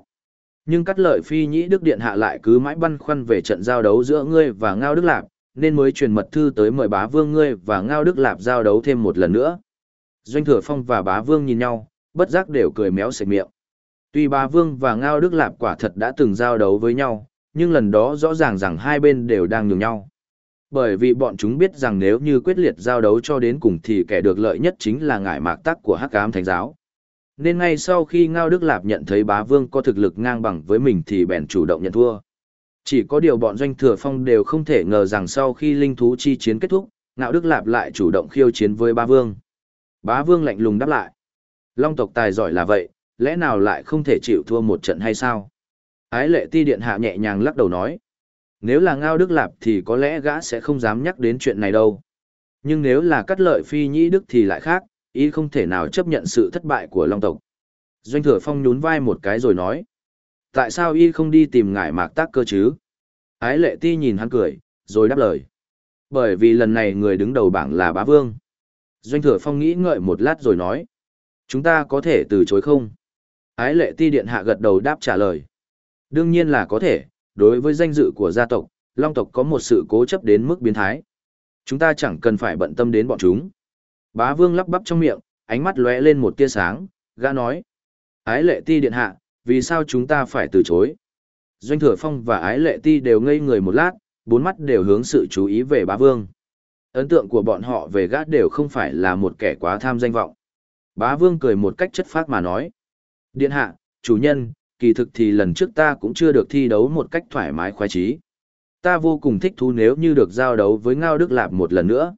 Nhưng cắt lợi phi nhĩ đức điện hạ lại cứ mãi băn khoăn về trận giao đấu giữa ngươi và Ngao Đức Lạp, nên mới truyền mật thư tới mời bá vương ngươi và Ngao Đức Lạp giao đấu thêm một lần nữa. Doanh thừa phong và bá vương nhìn nhau, bất giác đều cười méo sạch miệng. Tuy bá vương và Ngao Đức Lạp quả thật đã từng giao đấu với nhau, nhưng lần đó rõ ràng rằng hai bên đều đang nhường nhau. Bởi vì bọn chúng biết rằng nếu như quyết liệt giao đấu cho đến cùng thì kẻ được lợi nhất chính là ngải mạc tắc của hắc ám thánh giáo. Nên ngay sau khi Ngao Đức Lạp nhận thấy bá vương có thực lực ngang bằng với mình thì bèn chủ động nhận thua. Chỉ có điều bọn doanh thừa phong đều không thể ngờ rằng sau khi linh thú chi chiến kết thúc, Ngao Đức Lạp lại chủ động khiêu chiến với bá vương. Bá vương lạnh lùng đáp lại. Long tộc tài giỏi là vậy, lẽ nào lại không thể chịu thua một trận hay sao? Ái lệ ti điện hạ nhẹ nhàng lắc đầu nói. Nếu là Ngao Đức Lạp thì có lẽ gã sẽ không dám nhắc đến chuyện này đâu. Nhưng nếu là cắt lợi phi nhĩ đức thì lại khác, ý không thể nào chấp nhận sự thất bại của Long tộc. Doanh thừa phong nhún vai một cái rồi nói. Tại sao y không đi tìm ngải mạc tác cơ chứ? Ái lệ ti nhìn hắn cười, rồi đáp lời. Bởi vì lần này người đứng đầu bảng là bá vương. Doanh thừa phong nghĩ ngợi một lát rồi nói. Chúng ta có thể từ chối không? Ái lệ ti điện hạ gật đầu đáp trả lời. Đương nhiên là có thể, đối với danh dự của gia tộc, Long tộc có một sự cố chấp đến mức biến thái. Chúng ta chẳng cần phải bận tâm đến bọn chúng. Bá vương lắp bắp trong miệng, ánh mắt lóe lên một tia sáng, gã nói. Ái lệ ti điện hạ, vì sao chúng ta phải từ chối? Doanh thừa phong và ái lệ ti đều ngây người một lát, bốn mắt đều hướng sự chú ý về bá vương. Ấn tượng của bọn họ về gã đều không phải là một kẻ quá tham danh vọng. Bá vương cười một cách chất phác mà nói. Điện hạ, chủ nhân, kỳ thực thì lần trước ta cũng chưa được thi đấu một cách thoải mái khoái trí. Ta vô cùng thích thú nếu như được giao đấu với Ngao Đức Lạp một lần nữa.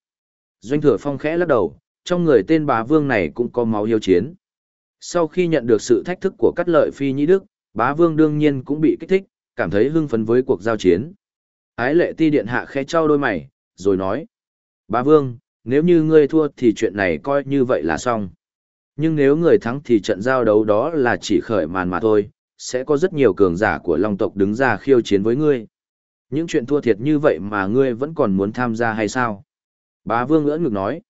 Doanh thừa phong khẽ lắc đầu, trong người tên bá vương này cũng có máu hiếu chiến. Sau khi nhận được sự thách thức của cắt lợi phi nhĩ đức, bá vương đương nhiên cũng bị kích thích, cảm thấy hưng phấn với cuộc giao chiến. Ái lệ ti điện hạ khẽ trao đôi mày, rồi nói. Bá vương, nếu như ngươi thua thì chuyện này coi như vậy là xong. Nhưng nếu người thắng thì trận giao đấu đó là chỉ khởi màn mà thôi, sẽ có rất nhiều cường giả của Long tộc đứng ra khiêu chiến với ngươi. Những chuyện thua thiệt như vậy mà ngươi vẫn còn muốn tham gia hay sao? Bá vương ưỡn ngực nói.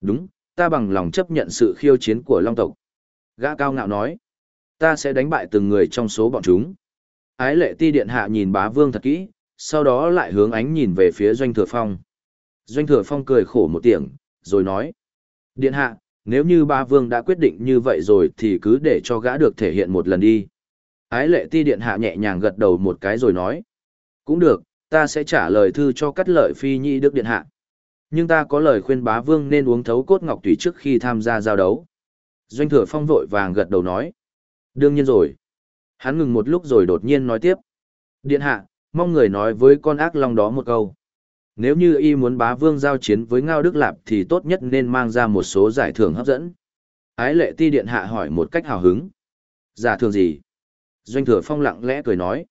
Đúng, ta bằng lòng chấp nhận sự khiêu chiến của Long tộc. Gã cao ngạo nói. Ta sẽ đánh bại từng người trong số bọn chúng. Ái lệ ti điện hạ nhìn bá vương thật kỹ, sau đó lại hướng ánh nhìn về phía doanh thừa phong. Doanh thừa phong cười khổ một tiếng, rồi nói. Điện hạ, nếu như ba vương đã quyết định như vậy rồi thì cứ để cho gã được thể hiện một lần đi. Ái lệ ti điện hạ nhẹ nhàng gật đầu một cái rồi nói. Cũng được, ta sẽ trả lời thư cho cắt lợi phi nhi đức điện hạ. Nhưng ta có lời khuyên bá vương nên uống thấu cốt ngọc tùy trước khi tham gia giao đấu. Doanh thừa phong vội vàng gật đầu nói. Đương nhiên rồi. Hắn ngừng một lúc rồi đột nhiên nói tiếp. Điện hạ, mong người nói với con ác long đó một câu. Nếu như y muốn bá vương giao chiến với Ngao Đức Lạp thì tốt nhất nên mang ra một số giải thưởng hấp dẫn. Ái lệ ti điện hạ hỏi một cách hào hứng. Giải thưởng gì? Doanh thừa phong lặng lẽ cười nói.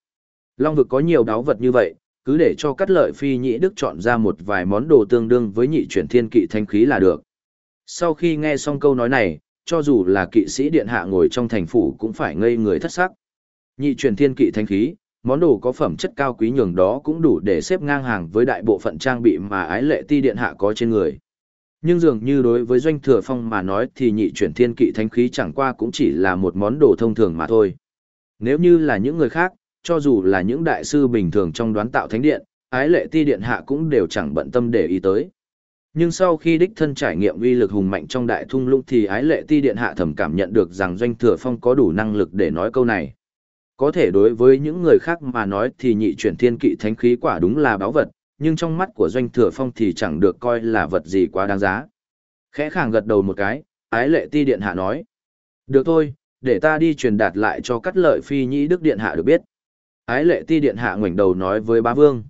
Long vực có nhiều đáo vật như vậy, cứ để cho cắt lợi phi nhị đức chọn ra một vài món đồ tương đương với nhị chuyển thiên kỵ thanh khí là được. Sau khi nghe xong câu nói này, cho dù là kỵ sĩ điện hạ ngồi trong thành phủ cũng phải ngây người thất sắc. Nhị truyền thiên kỵ thanh khí, món đồ có phẩm chất cao quý nhường đó cũng đủ để xếp ngang hàng với đại bộ phận trang bị mà ái lệ ti điện hạ có trên người. Nhưng dường như đối với doanh thừa phong mà nói thì nhị chuyển thiên kỵ thanh khí chẳng qua cũng chỉ là một món đồ thông thường mà thôi. Nếu như là những người khác, cho dù là những đại sư bình thường trong đoán tạo thánh điện, ái lệ ti điện hạ cũng đều chẳng bận tâm để ý tới. Nhưng sau khi đích thân trải nghiệm uy lực hùng mạnh trong đại thung lũng thì ái lệ ti điện hạ thầm cảm nhận được rằng doanh thừa phong có đủ năng lực để nói câu này. Có thể đối với những người khác mà nói thì nhị chuyển thiên kỵ thánh khí quả đúng là báu vật, nhưng trong mắt của doanh thừa phong thì chẳng được coi là vật gì quá đáng giá. Khẽ khàng gật đầu một cái, ái lệ ti điện hạ nói. Được thôi, để ta đi truyền đạt lại cho cắt lợi phi nhĩ đức điện hạ được biết. Ái lệ ti điện hạ ngoảnh đầu nói với bá vương.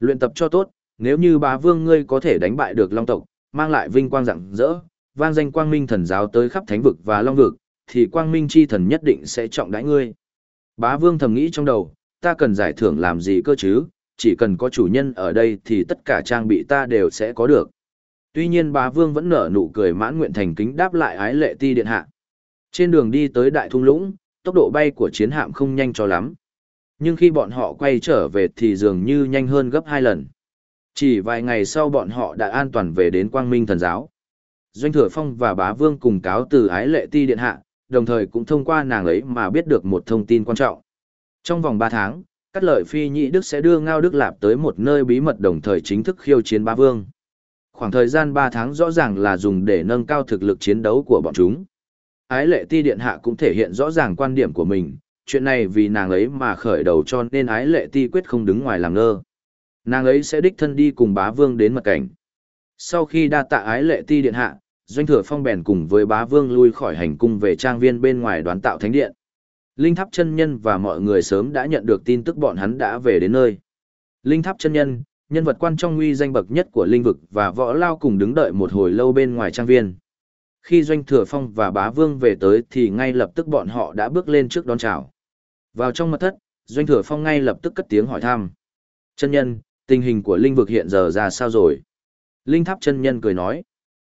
Luyện tập cho tốt, nếu như bá vương ngươi có thể đánh bại được long tộc, mang lại vinh quang rạng rỡ, vang danh quang minh thần giáo tới khắp thánh vực và long vực, thì quang minh chi thần nhất định sẽ trọng đãi ngươi. Bá vương thầm nghĩ trong đầu, ta cần giải thưởng làm gì cơ chứ, chỉ cần có chủ nhân ở đây thì tất cả trang bị ta đều sẽ có được. Tuy nhiên bá vương vẫn nở nụ cười mãn nguyện thành kính đáp lại ái lệ ti điện hạ. Trên đường đi tới đại thung lũng, tốc độ bay của chiến hạm không nhanh cho lắm. Nhưng khi bọn họ quay trở về thì dường như nhanh hơn gấp hai lần. Chỉ vài ngày sau bọn họ đã an toàn về đến Quang Minh Thần Giáo. Doanh Thừa Phong và Bá Vương cùng cáo từ ái lệ ti điện hạ, đồng thời cũng thông qua nàng ấy mà biết được một thông tin quan trọng. Trong vòng 3 tháng, Cát Lợi Phi Nhị Đức sẽ đưa Ngao Đức Lạp tới một nơi bí mật đồng thời chính thức khiêu chiến Bá Vương. Khoảng thời gian 3 tháng rõ ràng là dùng để nâng cao thực lực chiến đấu của bọn chúng. Ái lệ ti điện hạ cũng thể hiện rõ ràng quan điểm của mình, chuyện này vì nàng ấy mà khởi đầu cho nên ái lệ ti quyết không đứng ngoài làm ngơ. Nàng ấy sẽ đích thân đi cùng bá vương đến mật cảnh. Sau khi đa tạ ái lệ ti điện hạ, doanh thừa phong bèn cùng với bá vương lui khỏi hành cung về trang viên bên ngoài đoán tạo thánh điện. Linh tháp chân nhân và mọi người sớm đã nhận được tin tức bọn hắn đã về đến nơi. Linh tháp chân nhân, nhân vật quan trong uy danh bậc nhất của linh vực và võ lao cùng đứng đợi một hồi lâu bên ngoài trang viên. Khi doanh thừa phong và bá vương về tới thì ngay lập tức bọn họ đã bước lên trước đón chào. Vào trong mật thất, doanh thừa phong ngay lập tức cất tiếng hỏi thăm. Chân nhân, tình hình của linh vực hiện giờ ra sao rồi? Linh tháp chân nhân cười nói.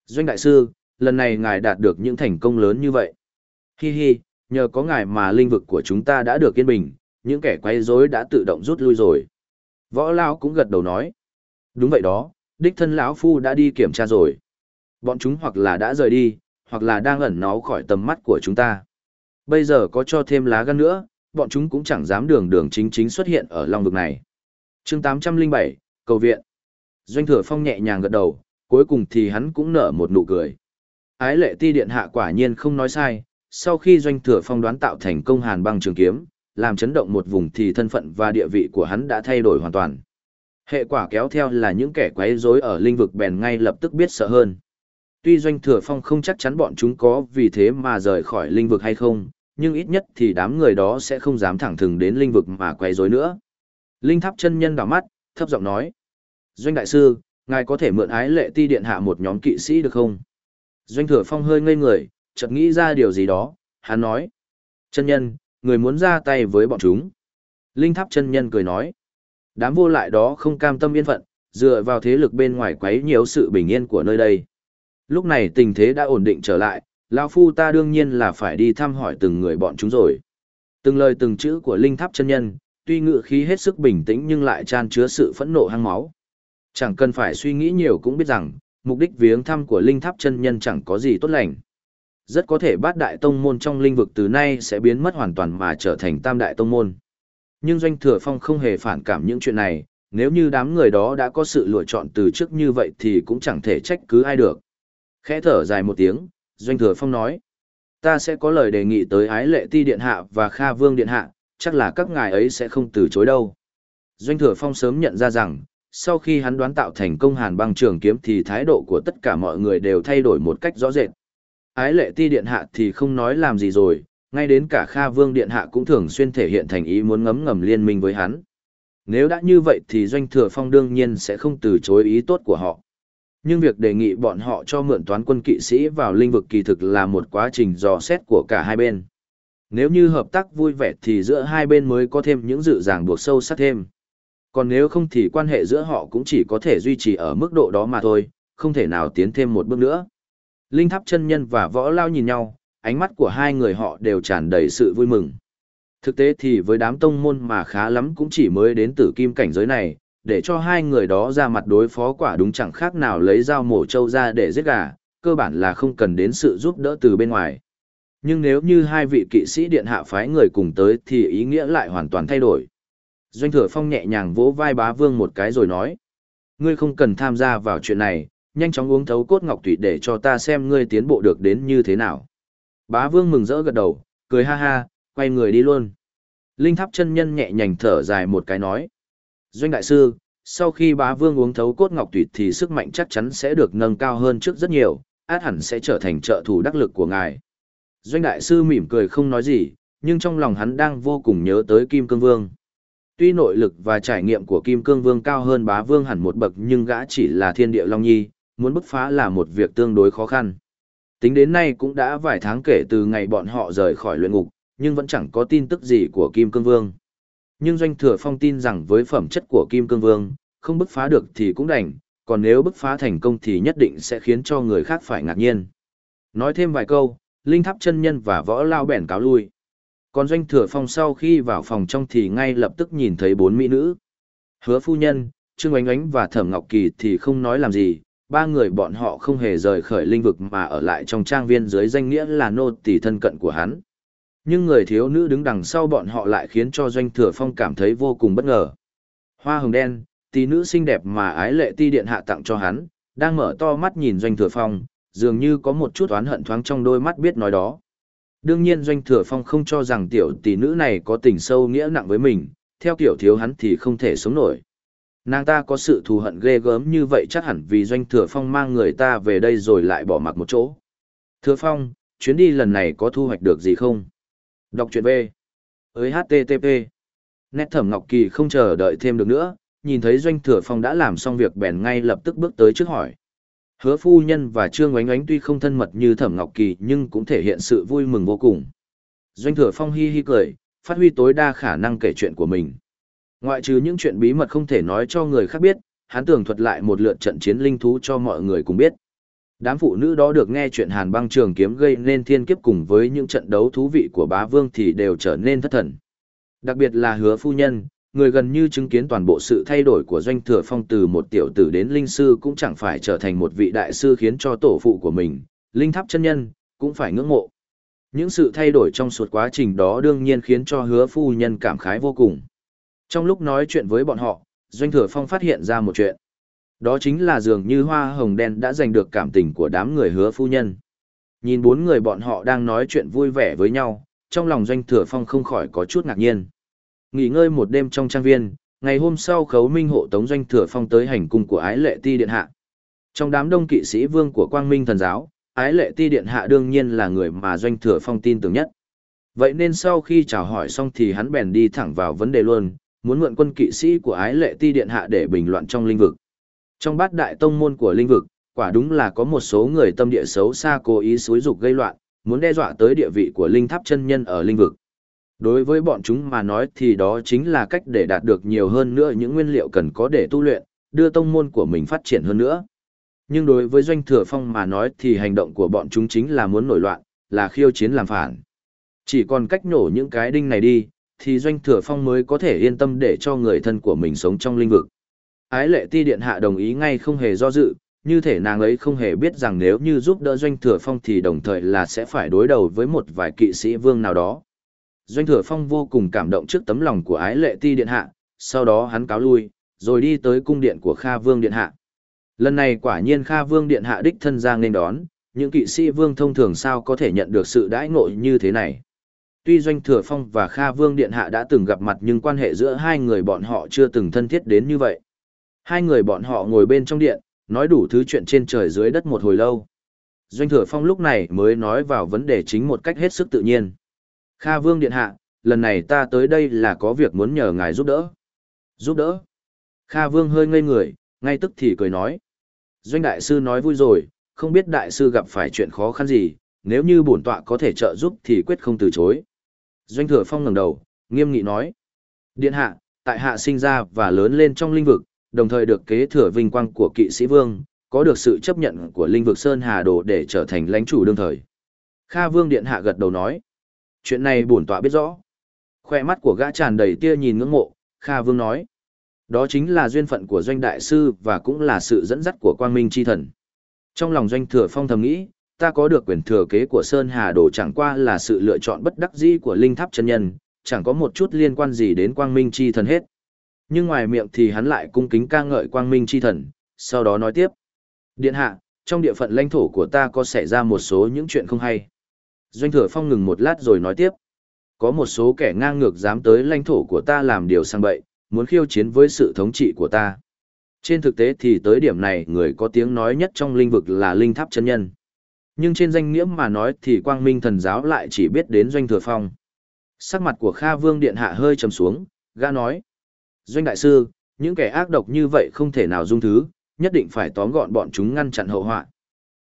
Doanh đại sư, lần này ngài đạt được những thành công lớn như vậy. Hi hi, nhờ có ngài mà linh vực của chúng ta đã được yên bình, những kẻ quay rối đã tự động rút lui rồi. Võ Lao cũng gật đầu nói. Đúng vậy đó, đích thân lão phu đã đi kiểm tra rồi. Bọn chúng hoặc là đã rời đi, hoặc là đang ẩn náu khỏi tầm mắt của chúng ta. Bây giờ có cho thêm lá gan nữa, bọn chúng cũng chẳng dám đường đường chính chính xuất hiện ở long vực này. chương 807, cầu viện. Doanh thừa phong nhẹ nhàng gật đầu, cuối cùng thì hắn cũng nở một nụ cười. Ái lệ ti điện hạ quả nhiên không nói sai, sau khi doanh thừa phong đoán tạo thành công hàn băng trường kiếm, làm chấn động một vùng thì thân phận và địa vị của hắn đã thay đổi hoàn toàn. Hệ quả kéo theo là những kẻ quấy rối ở linh vực bèn ngay lập tức biết sợ hơn. Tuy doanh thừa phong không chắc chắn bọn chúng có vì thế mà rời khỏi linh vực hay không, nhưng ít nhất thì đám người đó sẽ không dám thẳng thừng đến linh vực mà quấy rối nữa. Linh tháp chân nhân đảo mắt, thấp giọng nói. Doanh đại sư, ngài có thể mượn ái lệ ti điện hạ một nhóm kỵ sĩ được không? Doanh thừa phong hơi ngây người, chợt nghĩ ra điều gì đó, hắn nói. Chân nhân, người muốn ra tay với bọn chúng. Linh tháp chân nhân cười nói. Đám vô lại đó không cam tâm yên phận, dựa vào thế lực bên ngoài quấy nhiễu sự bình yên của nơi đây. Lúc này tình thế đã ổn định trở lại, lão phu ta đương nhiên là phải đi thăm hỏi từng người bọn chúng rồi. Từng lời từng chữ của linh tháp chân nhân, tuy ngự khí hết sức bình tĩnh nhưng lại tràn chứa sự phẫn nộ hăng máu. Chẳng cần phải suy nghĩ nhiều cũng biết rằng, mục đích viếng thăm của linh tháp chân nhân chẳng có gì tốt lành. Rất có thể bát đại tông môn trong linh vực từ nay sẽ biến mất hoàn toàn mà trở thành tam đại tông môn. Nhưng Doanh Thừa Phong không hề phản cảm những chuyện này, nếu như đám người đó đã có sự lựa chọn từ trước như vậy thì cũng chẳng thể trách cứ ai được. Khẽ thở dài một tiếng, Doanh Thừa Phong nói, ta sẽ có lời đề nghị tới Ái Lệ Ti Điện Hạ và Kha Vương Điện Hạ, chắc là các ngài ấy sẽ không từ chối đâu. Doanh Thừa Phong sớm nhận ra rằng, sau khi hắn đoán tạo thành công hàn băng trường kiếm thì thái độ của tất cả mọi người đều thay đổi một cách rõ rệt. Ái lệ ti điện hạ thì không nói làm gì rồi, ngay đến cả Kha Vương điện hạ cũng thường xuyên thể hiện thành ý muốn ngấm ngầm liên minh với hắn. Nếu đã như vậy thì Doanh Thừa Phong đương nhiên sẽ không từ chối ý tốt của họ. Nhưng việc đề nghị bọn họ cho mượn toán quân kỵ sĩ vào linh vực kỳ thực là một quá trình dò xét của cả hai bên. Nếu như hợp tác vui vẻ thì giữa hai bên mới có thêm những dự giảng buộc sâu sắc thêm. Còn nếu không thì quan hệ giữa họ cũng chỉ có thể duy trì ở mức độ đó mà thôi, không thể nào tiến thêm một bước nữa. Linh tháp chân nhân và võ lao nhìn nhau, ánh mắt của hai người họ đều tràn đầy sự vui mừng. Thực tế thì với đám tông môn mà khá lắm cũng chỉ mới đến tử kim cảnh giới này, để cho hai người đó ra mặt đối phó quả đúng chẳng khác nào lấy dao mổ trâu ra để giết gà, cơ bản là không cần đến sự giúp đỡ từ bên ngoài. Nhưng nếu như hai vị kỵ sĩ điện hạ phái người cùng tới thì ý nghĩa lại hoàn toàn thay đổi. Doanh thừa phong nhẹ nhàng vỗ vai bá vương một cái rồi nói. Ngươi không cần tham gia vào chuyện này, nhanh chóng uống thấu cốt ngọc thủy để cho ta xem ngươi tiến bộ được đến như thế nào. Bá vương mừng rỡ gật đầu, cười ha ha, quay người đi luôn. Linh tháp chân nhân nhẹ nhàng thở dài một cái nói. Doanh đại sư, sau khi bá vương uống thấu cốt ngọc tùy thì sức mạnh chắc chắn sẽ được nâng cao hơn trước rất nhiều, át hẳn sẽ trở thành trợ thủ đắc lực của ngài. Doanh đại sư mỉm cười không nói gì, nhưng trong lòng hắn đang vô cùng nhớ tới Kim Cương Vương. Tuy nội lực và trải nghiệm của Kim Cương Vương cao hơn bá vương hẳn một bậc nhưng gã chỉ là thiên địa long nhi, muốn bứt phá là một việc tương đối khó khăn. Tính đến nay cũng đã vài tháng kể từ ngày bọn họ rời khỏi luyện ngục, nhưng vẫn chẳng có tin tức gì của Kim Cương Vương. Nhưng Doanh Thừa Phong tin rằng với phẩm chất của Kim Cương Vương, không bứt phá được thì cũng đành, còn nếu bứt phá thành công thì nhất định sẽ khiến cho người khác phải ngạc nhiên. Nói thêm vài câu, Linh Tháp chân nhân và võ lao bèn cáo lui. Còn Doanh Thừa Phong sau khi vào phòng trong thì ngay lập tức nhìn thấy bốn mỹ nữ. Hứa phu nhân, Trương Ánh Ánh và Thẩm Ngọc Kỳ thì không nói làm gì, ba người bọn họ không hề rời khỏi linh vực mà ở lại trong trang viên dưới danh nghĩa là nô tỳ thân cận của hắn. Nhưng người thiếu nữ đứng đằng sau bọn họ lại khiến cho Doanh Thừa Phong cảm thấy vô cùng bất ngờ. Hoa hồng đen, tỷ nữ xinh đẹp mà ái lệ ti điện hạ tặng cho hắn, đang mở to mắt nhìn Doanh Thừa Phong, dường như có một chút oán hận thoáng trong đôi mắt biết nói đó. Đương nhiên Doanh Thừa Phong không cho rằng tiểu tỷ nữ này có tình sâu nghĩa nặng với mình, theo kiểu thiếu hắn thì không thể sống nổi. Nàng ta có sự thù hận ghê gớm như vậy chắc hẳn vì Doanh Thừa Phong mang người ta về đây rồi lại bỏ mặc một chỗ. Thừa Phong, chuyến đi lần này có thu hoạch được gì không? Đọc truyện V. Ới HTTP. Nét thẩm Ngọc Kỳ không chờ đợi thêm được nữa, nhìn thấy Doanh Thừa Phong đã làm xong việc bèn ngay lập tức bước tới trước hỏi. Hứa phu nhân và Trương Oánh Oánh tuy không thân mật như Thẩm Ngọc Kỳ nhưng cũng thể hiện sự vui mừng vô cùng. Doanh Thừa Phong hi hi cười, phát huy tối đa khả năng kể chuyện của mình. Ngoại trừ những chuyện bí mật không thể nói cho người khác biết, hắn tường thuật lại một lượt trận chiến linh thú cho mọi người cùng biết. Đám phụ nữ đó được nghe chuyện Hàn băng trường kiếm gây nên thiên kiếp cùng với những trận đấu thú vị của bá vương thì đều trở nên thất thần. Đặc biệt là hứa phu nhân, người gần như chứng kiến toàn bộ sự thay đổi của doanh thừa phong từ một tiểu tử đến linh sư cũng chẳng phải trở thành một vị đại sư khiến cho tổ phụ của mình, linh tháp chân nhân, cũng phải ngưỡng mộ. Những sự thay đổi trong suốt quá trình đó đương nhiên khiến cho hứa phu nhân cảm khái vô cùng. Trong lúc nói chuyện với bọn họ, Doanh Thừa Phong phát hiện ra một chuyện. Đó chính là dường như hoa hồng đen đã giành được cảm tình của đám người hứa phu nhân. Nhìn bốn người bọn họ đang nói chuyện vui vẻ với nhau, trong lòng Doanh Thừa Phong không khỏi có chút ngạc nhiên. Nghỉ ngơi một đêm trong trang viên, ngày hôm sau khấu minh hộ tống Doanh Thừa Phong tới hành cung của ái lệ ti điện hạ. Trong đám đông kỵ sĩ vương của quang minh thần giáo, ái lệ ti điện hạ đương nhiên là người mà Doanh Thừa Phong tin tưởng nhất. Vậy nên sau khi chào hỏi xong thì hắn bèn đi thẳng vào vấn đề luôn, muốn mượn quân kỵ sĩ của ái lệ ti điện hạ để bình luận trong linh vực. Trong bát đại tông môn của linh vực, quả đúng là có một số người tâm địa xấu xa cố ý xúi dục gây loạn, muốn đe dọa tới địa vị của linh tháp chân nhân ở linh vực. Đối với bọn chúng mà nói thì đó chính là cách để đạt được nhiều hơn nữa những nguyên liệu cần có để tu luyện, đưa tông môn của mình phát triển hơn nữa. Nhưng đối với doanh thừa phong mà nói thì hành động của bọn chúng chính là muốn nổi loạn, là khiêu chiến làm phản. Chỉ còn cách nổ những cái đinh này đi, thì doanh thừa phong mới có thể yên tâm để cho người thân của mình sống trong linh vực. Ái lệ ti điện hạ đồng ý ngay không hề do dự, như thể nàng ấy không hề biết rằng nếu như giúp đỡ doanh thừa phong thì đồng thời là sẽ phải đối đầu với một vài kỵ sĩ vương nào đó. Doanh thừa phong vô cùng cảm động trước tấm lòng của ái lệ ti điện hạ, sau đó hắn cáo lui, rồi đi tới cung điện của Kha Vương Điện Hạ. Lần này quả nhiên Kha Vương Điện Hạ đích thân ra nên đón, những kỵ sĩ vương thông thường sao có thể nhận được sự đãi ngộ như thế này. Tuy Doanh Thừa Phong và Kha Vương Điện Hạ đã từng gặp mặt nhưng quan hệ giữa hai người bọn họ chưa từng thân thiết đến như vậy. Hai người bọn họ ngồi bên trong điện, nói đủ thứ chuyện trên trời dưới đất một hồi lâu. Doanh Thừa Phong lúc này mới nói vào vấn đề chính một cách hết sức tự nhiên. Kha Vương Điện Hạ, lần này ta tới đây là có việc muốn nhờ ngài giúp đỡ. Giúp đỡ? Kha Vương hơi ngây người, ngay tức thì cười nói. Doanh Đại Sư nói vui rồi, không biết Đại Sư gặp phải chuyện khó khăn gì, nếu như bổn tọa có thể trợ giúp thì quyết không từ chối. Doanh Thừa Phong ngẩng đầu, nghiêm nghị nói. Điện hạ, tại hạ sinh ra và lớn lên trong linh vực, đồng thời được kế thừa vinh quang của kỵ sĩ vương, có được sự chấp nhận của linh vực Sơn Hà Đồ để trở thành lãnh chủ đương thời. Kha Vương Điện hạ gật đầu nói. Chuyện này bổn tọa biết rõ. Khoe mắt của gã tràn đầy tia nhìn ngưỡng mộ, Kha Vương nói. Đó chính là duyên phận của doanh đại sư và cũng là sự dẫn dắt của quang minh chi thần. Trong lòng doanh thừa phong thầm nghĩ, ta có được quyền thừa kế của Sơn Hà Đồ chẳng qua là sự lựa chọn bất đắc dĩ của linh tháp chân nhân, chẳng có một chút liên quan gì đến quang minh chi thần hết. Nhưng ngoài miệng thì hắn lại cung kính ca ngợi quang minh chi thần, sau đó nói tiếp. Điện hạ, trong địa phận lãnh thổ của ta có xảy ra một số những chuyện không hay. Doanh thừa phong ngừng một lát rồi nói tiếp. Có một số kẻ ngang ngược dám tới lãnh thổ của ta làm điều sang bậy, muốn khiêu chiến với sự thống trị của ta. Trên thực tế thì tới điểm này người có tiếng nói nhất trong linh vực là linh tháp chân nhân. Nhưng trên danh nghĩa mà nói thì quang minh thần giáo lại chỉ biết đến doanh thừa phong. Sắc mặt của Kha Vương Điện Hạ hơi trầm xuống, gã nói. Doanh đại sư, những kẻ ác độc như vậy không thể nào dung thứ, nhất định phải tóm gọn bọn chúng ngăn chặn hậu họa.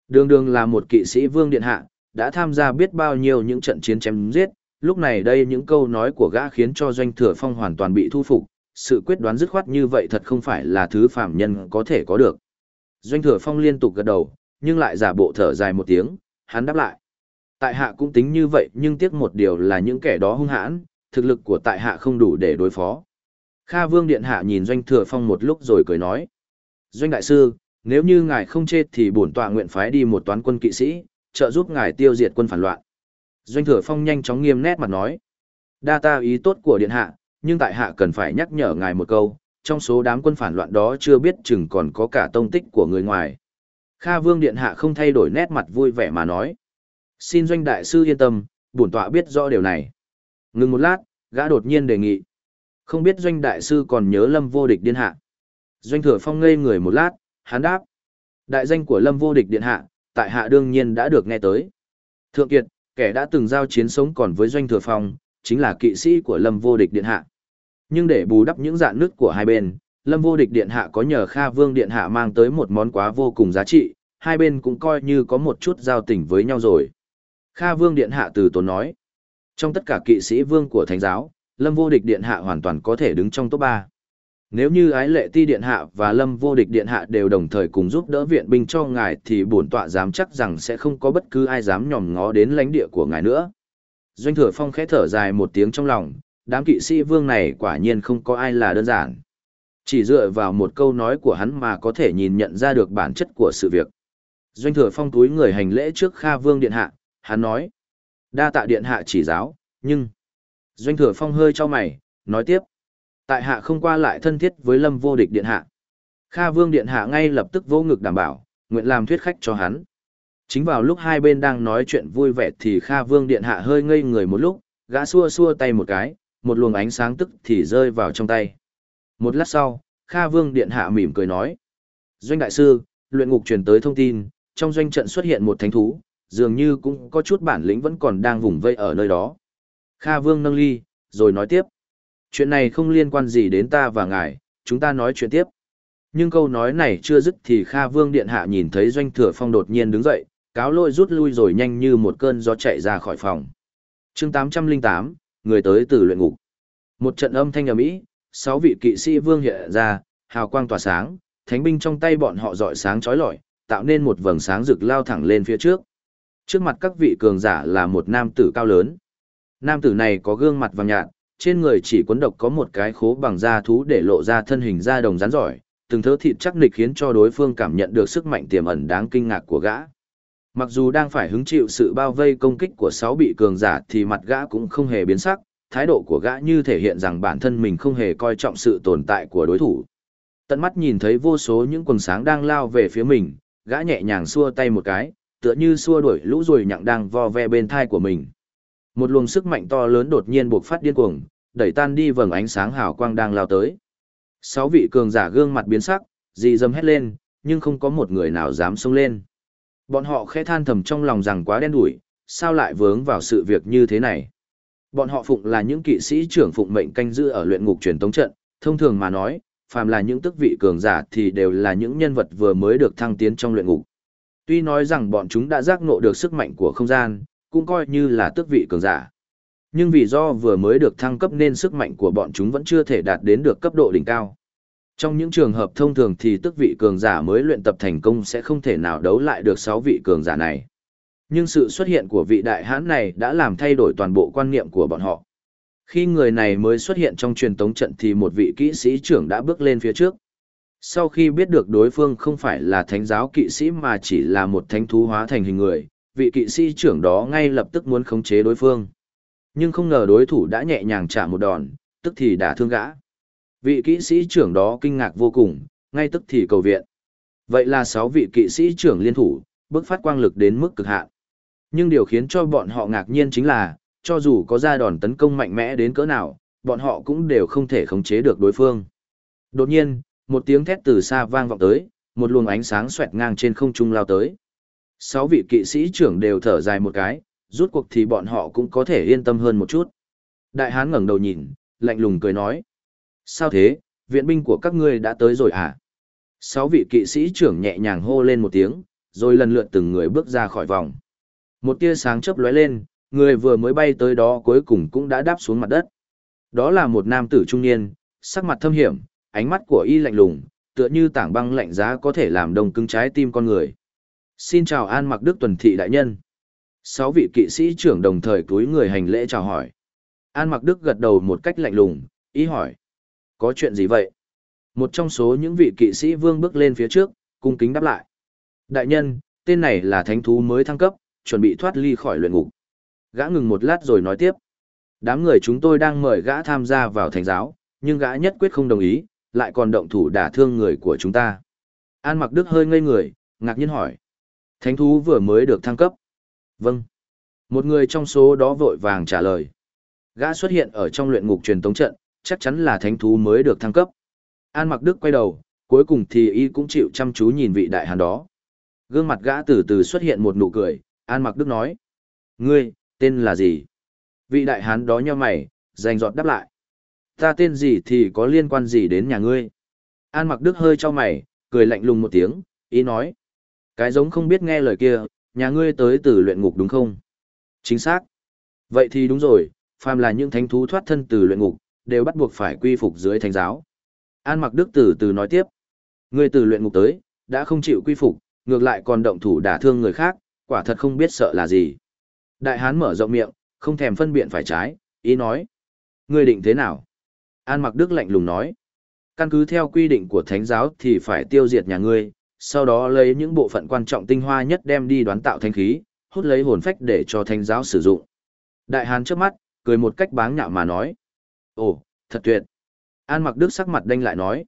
Đường đường là một kỵ sĩ Vương Điện Hạ, đã tham gia biết bao nhiêu những trận chiến chém giết, lúc này đây những câu nói của gã khiến cho doanh thừa phong hoàn toàn bị thu phục, sự quyết đoán dứt khoát như vậy thật không phải là thứ phạm nhân có thể có được. Doanh thừa phong liên tục gật đầu, nhưng lại giả bộ thở dài một tiếng, hắn đáp lại. Tại hạ cũng tính như vậy nhưng tiếc một điều là những kẻ đó hung hãn, thực lực của tại hạ không đủ để đối phó. Kha Vương Điện Hạ nhìn Doanh Thừa Phong một lúc rồi cười nói. Doanh Đại Sư, nếu như ngài không chết thì bổn tọa nguyện phái đi một toán quân kỵ sĩ, trợ giúp ngài tiêu diệt quân phản loạn. Doanh Thừa Phong nhanh chóng nghiêm nét mặt nói. Đa ta ý tốt của Điện Hạ, nhưng tại hạ cần phải nhắc nhở ngài một câu, trong số đám quân phản loạn đó chưa biết chừng còn có cả tông tích của người ngoài. Kha Vương Điện Hạ không thay đổi nét mặt vui vẻ mà nói. Xin doanh đại sư yên tâm, bổn tọa biết rõ điều này. Ngừng một lát, gã đột nhiên đề nghị. Không biết doanh đại sư còn nhớ lâm vô địch điện hạ. Doanh thừa phong ngây người một lát, hắn đáp. Đại danh của lâm vô địch điện hạ, tại hạ đương nhiên đã được nghe tới. Thượng Kiệt, kẻ đã từng giao chiến sống còn với doanh thừa phong, chính là kỵ sĩ của lâm vô địch điện hạ. Nhưng để bù đắp những dạn nứt của hai bên, lâm vô địch điện hạ có nhờ Kha Vương điện hạ mang tới một món quá vô cùng giá trị, hai bên cũng coi như có một chút giao tình với nhau rồi. Kha Vương Điện Hạ từ tốn nói. Trong tất cả kỵ sĩ vương của Thánh giáo, Lâm Vô Địch Điện Hạ hoàn toàn có thể đứng trong top 3. Nếu như ái lệ ti điện hạ và lâm vô địch điện hạ đều đồng thời cùng giúp đỡ viện binh cho ngài thì bổn tọa dám chắc rằng sẽ không có bất cứ ai dám nhòm ngó đến lãnh địa của ngài nữa. Doanh thừa phong khẽ thở dài một tiếng trong lòng, đám kỵ sĩ vương này quả nhiên không có ai là đơn giản. Chỉ dựa vào một câu nói của hắn mà có thể nhìn nhận ra được bản chất của sự việc. Doanh thừa phong túi người hành lễ trước Kha Vương Điện Hạ, hắn nói. Đa tạ Điện Hạ chỉ giáo, nhưng... Doanh thừa phong hơi cho mày, nói tiếp. Tại hạ không qua lại thân thiết với lâm vô địch Điện Hạ. Kha Vương Điện Hạ ngay lập tức vô ngực đảm bảo, nguyện làm thuyết khách cho hắn. Chính vào lúc hai bên đang nói chuyện vui vẻ thì Kha Vương Điện Hạ hơi ngây người một lúc, gã xua xua tay một cái, một luồng ánh sáng tức thì rơi vào trong tay. Một lát sau, Kha Vương Điện Hạ mỉm cười nói. Doanh Đại Sư, luyện ngục truyền tới thông tin, trong doanh trận xuất hiện một thánh thú, dường như cũng có chút bản lĩnh vẫn còn đang vùng vây ở nơi đó. Kha Vương nâng ly, rồi nói tiếp. Chuyện này không liên quan gì đến ta và ngài, chúng ta nói chuyện tiếp. Nhưng câu nói này chưa dứt thì Kha Vương Điện Hạ nhìn thấy Doanh Thừa Phong đột nhiên đứng dậy, cáo lôi rút lui rồi nhanh như một cơn gió chạy ra khỏi phòng. chương 808, người tới từ luyện ngục. Một trận âm thanh ầm ĩ, sáu vị kỵ sĩ vương hiện ra, hào quang tỏa sáng, thánh binh trong tay bọn họ rọi sáng chói lọi, tạo nên một vầng sáng rực lao thẳng lên phía trước. Trước mặt các vị cường giả là một nam tử cao lớn. Nam tử này có gương mặt vàng nhạt, trên người chỉ cuốn độc có một cái khố bằng da thú để lộ ra thân hình da đồng rắn giỏi, từng thớ thịt chắc nịch khiến cho đối phương cảm nhận được sức mạnh tiềm ẩn đáng kinh ngạc của gã. Mặc dù đang phải hứng chịu sự bao vây công kích của sáu bị cường giả thì mặt gã cũng không hề biến sắc, thái độ của gã như thể hiện rằng bản thân mình không hề coi trọng sự tồn tại của đối thủ. Tận mắt nhìn thấy vô số những quần sáng đang lao về phía mình, gã nhẹ nhàng xua tay một cái, tựa như xua đuổi lũ ruồi nhặng đang vo ve bên thai của mình. Một luồng sức mạnh to lớn đột nhiên buộc phát điên cuồng, đẩy tan đi vầng ánh sáng hào quang đang lao tới. Sáu vị cường giả gương mặt biến sắc, dì dâm hét lên, nhưng không có một người nào dám xông lên. Bọn họ khẽ than thầm trong lòng rằng quá đen đủi, sao lại vướng vào sự việc như thế này. Bọn họ phụng là những kỵ sĩ trưởng phụng mệnh canh giữ ở luyện ngục truyền tống trận, thông thường mà nói, phàm là những tước vị cường giả thì đều là những nhân vật vừa mới được thăng tiến trong luyện ngục. Tuy nói rằng bọn chúng đã giác ngộ được sức mạnh của không gian, cũng coi như là tước vị cường giả. Nhưng vì do vừa mới được thăng cấp nên sức mạnh của bọn chúng vẫn chưa thể đạt đến được cấp độ đỉnh cao. Trong những trường hợp thông thường thì tước vị cường giả mới luyện tập thành công sẽ không thể nào đấu lại được 6 vị cường giả này. Nhưng sự xuất hiện của vị đại hãn này đã làm thay đổi toàn bộ quan niệm của bọn họ. Khi người này mới xuất hiện trong truyền tống trận thì một vị kỹ sĩ trưởng đã bước lên phía trước. Sau khi biết được đối phương không phải là thánh giáo kỵ sĩ mà chỉ là một thánh thú hóa thành hình người, vị kỵ sĩ trưởng đó ngay lập tức muốn khống chế đối phương. Nhưng không ngờ đối thủ đã nhẹ nhàng trả một đòn, tức thì đã thương gã. Vị kỵ sĩ trưởng đó kinh ngạc vô cùng, ngay tức thì cầu viện. Vậy là sáu vị kỵ sĩ trưởng liên thủ, bước phát quang lực đến mức cực hạn. Nhưng điều khiến cho bọn họ ngạc nhiên chính là, cho dù có ra đòn tấn công mạnh mẽ đến cỡ nào, bọn họ cũng đều không thể khống chế được đối phương. Đột nhiên, một tiếng thét từ xa vang vọng tới, một luồng ánh sáng xoẹt ngang trên không trung lao tới. Sáu vị kỵ sĩ trưởng đều thở dài một cái, rút cuộc thì bọn họ cũng có thể yên tâm hơn một chút. Đại hán ngẩng đầu nhìn, lạnh lùng cười nói. Sao thế, viện binh của các ngươi đã tới rồi à? Sáu vị kỵ sĩ trưởng nhẹ nhàng hô lên một tiếng, rồi lần lượt từng người bước ra khỏi vòng. Một tia sáng chớp lóe lên, người vừa mới bay tới đó cuối cùng cũng đã đáp xuống mặt đất. Đó là một nam tử trung niên, sắc mặt thâm hiểm, ánh mắt của y lạnh lùng, tựa như tảng băng lạnh giá có thể làm đông cứng trái tim con người. Xin chào An Mặc Đức Tuần Thị Đại Nhân. Sáu vị kỵ sĩ trưởng đồng thời cúi người hành lễ chào hỏi. An Mặc Đức gật đầu một cách lạnh lùng, ý hỏi. Có chuyện gì vậy? Một trong số những vị kỵ sĩ vương bước lên phía trước, cung kính đáp lại. Đại nhân, tên này là thánh thú mới thăng cấp, chuẩn bị thoát ly khỏi luyện ngục. Gã ngừng một lát rồi nói tiếp. Đám người chúng tôi đang mời gã tham gia vào thành giáo, nhưng gã nhất quyết không đồng ý, lại còn động thủ đả thương người của chúng ta. An mặc đức hơi ngây người, ngạc nhiên hỏi. Thánh thú vừa mới được thăng cấp. Vâng. Một người trong số đó vội vàng trả lời. Gã xuất hiện ở trong luyện ngục truyền tống trận, chắc chắn là thánh thú mới được thăng cấp. An mặc đức quay đầu, cuối cùng thì y cũng chịu chăm chú nhìn vị đại hàn đó. Gương mặt gã từ từ xuất hiện một nụ cười, An mặc đức nói. Ngươi, tên là gì? Vị đại hán đó nheo mày, dành giọt đáp lại. Ta tên gì thì có liên quan gì đến nhà ngươi? An mặc đức hơi cho mày, cười lạnh lùng một tiếng, ý nói. Cái giống không biết nghe lời kia, nhà ngươi tới từ luyện ngục đúng không? Chính xác. Vậy thì đúng rồi, phàm là những thánh thú thoát thân từ luyện ngục, đều bắt buộc phải quy phục dưới thánh giáo. An Mặc Đức từ từ nói tiếp. Ngươi từ luyện ngục tới, đã không chịu quy phục, ngược lại còn động thủ đả thương người khác, quả thật không biết sợ là gì. Đại hán mở rộng miệng, không thèm phân biện phải trái, ý nói. Ngươi định thế nào? An Mặc Đức lạnh lùng nói. Căn cứ theo quy định của thánh giáo thì phải tiêu diệt nhà ngươi, sau đó lấy những bộ phận quan trọng tinh hoa nhất đem đi đoán tạo thanh khí, hút lấy hồn phách để cho thanh giáo sử dụng. Đại hán trước mắt, cười một cách báng nhạo mà nói. Ồ, thật tuyệt. An mặc đức sắc mặt đanh lại nói.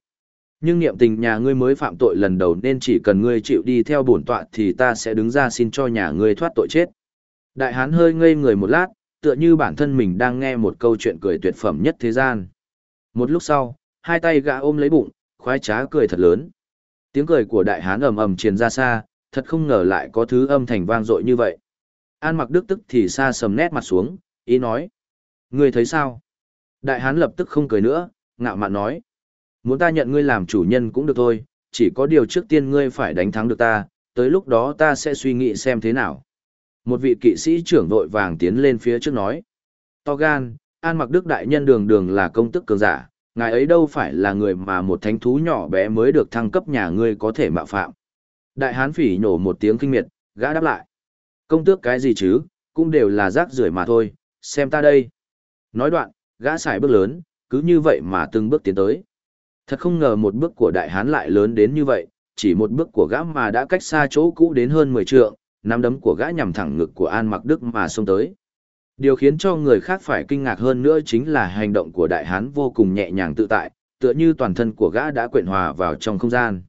Nhưng niệm tình nhà ngươi mới phạm tội lần đầu nên chỉ cần ngươi chịu đi theo bổn tọa thì ta sẽ đứng ra xin cho nhà ngươi thoát tội chết. Đại hán hơi ngây người một lát, tựa như bản thân mình đang nghe một câu chuyện cười tuyệt phẩm nhất thế gian. Một lúc sau, hai tay gã ôm lấy bụng, khoái trá cười thật lớn. Tiếng cười của đại hán ầm ầm truyền ra xa, thật không ngờ lại có thứ âm thanh vang dội như vậy. An mặc đức tức thì xa sầm nét mặt xuống, ý nói. Ngươi thấy sao? Đại hán lập tức không cười nữa, ngạo mạn nói. Muốn ta nhận ngươi làm chủ nhân cũng được thôi, chỉ có điều trước tiên ngươi phải đánh thắng được ta, tới lúc đó ta sẽ suy nghĩ xem thế nào. Một vị kỵ sĩ trưởng vội vàng tiến lên phía trước nói. To gan, An mặc đức đại nhân đường đường là công tức cường giả, ngài ấy đâu phải là người mà một thánh thú nhỏ bé mới được thăng cấp nhà ngươi có thể mạo phạm. Đại hán phỉ nổ một tiếng kinh miệt, gã đáp lại. Công tước cái gì chứ, cũng đều là rác rưởi mà thôi, xem ta đây. Nói đoạn, gã xài bước lớn, cứ như vậy mà từng bước tiến tới. Thật không ngờ một bước của đại hán lại lớn đến như vậy, chỉ một bước của gã mà đã cách xa chỗ cũ đến hơn 10 trượng, nắm đấm của gã nhằm thẳng ngực của An Mặc Đức mà xông tới. Điều khiến cho người khác phải kinh ngạc hơn nữa chính là hành động của đại hán vô cùng nhẹ nhàng tự tại, tựa như toàn thân của gã đã quyện hòa vào trong không gian.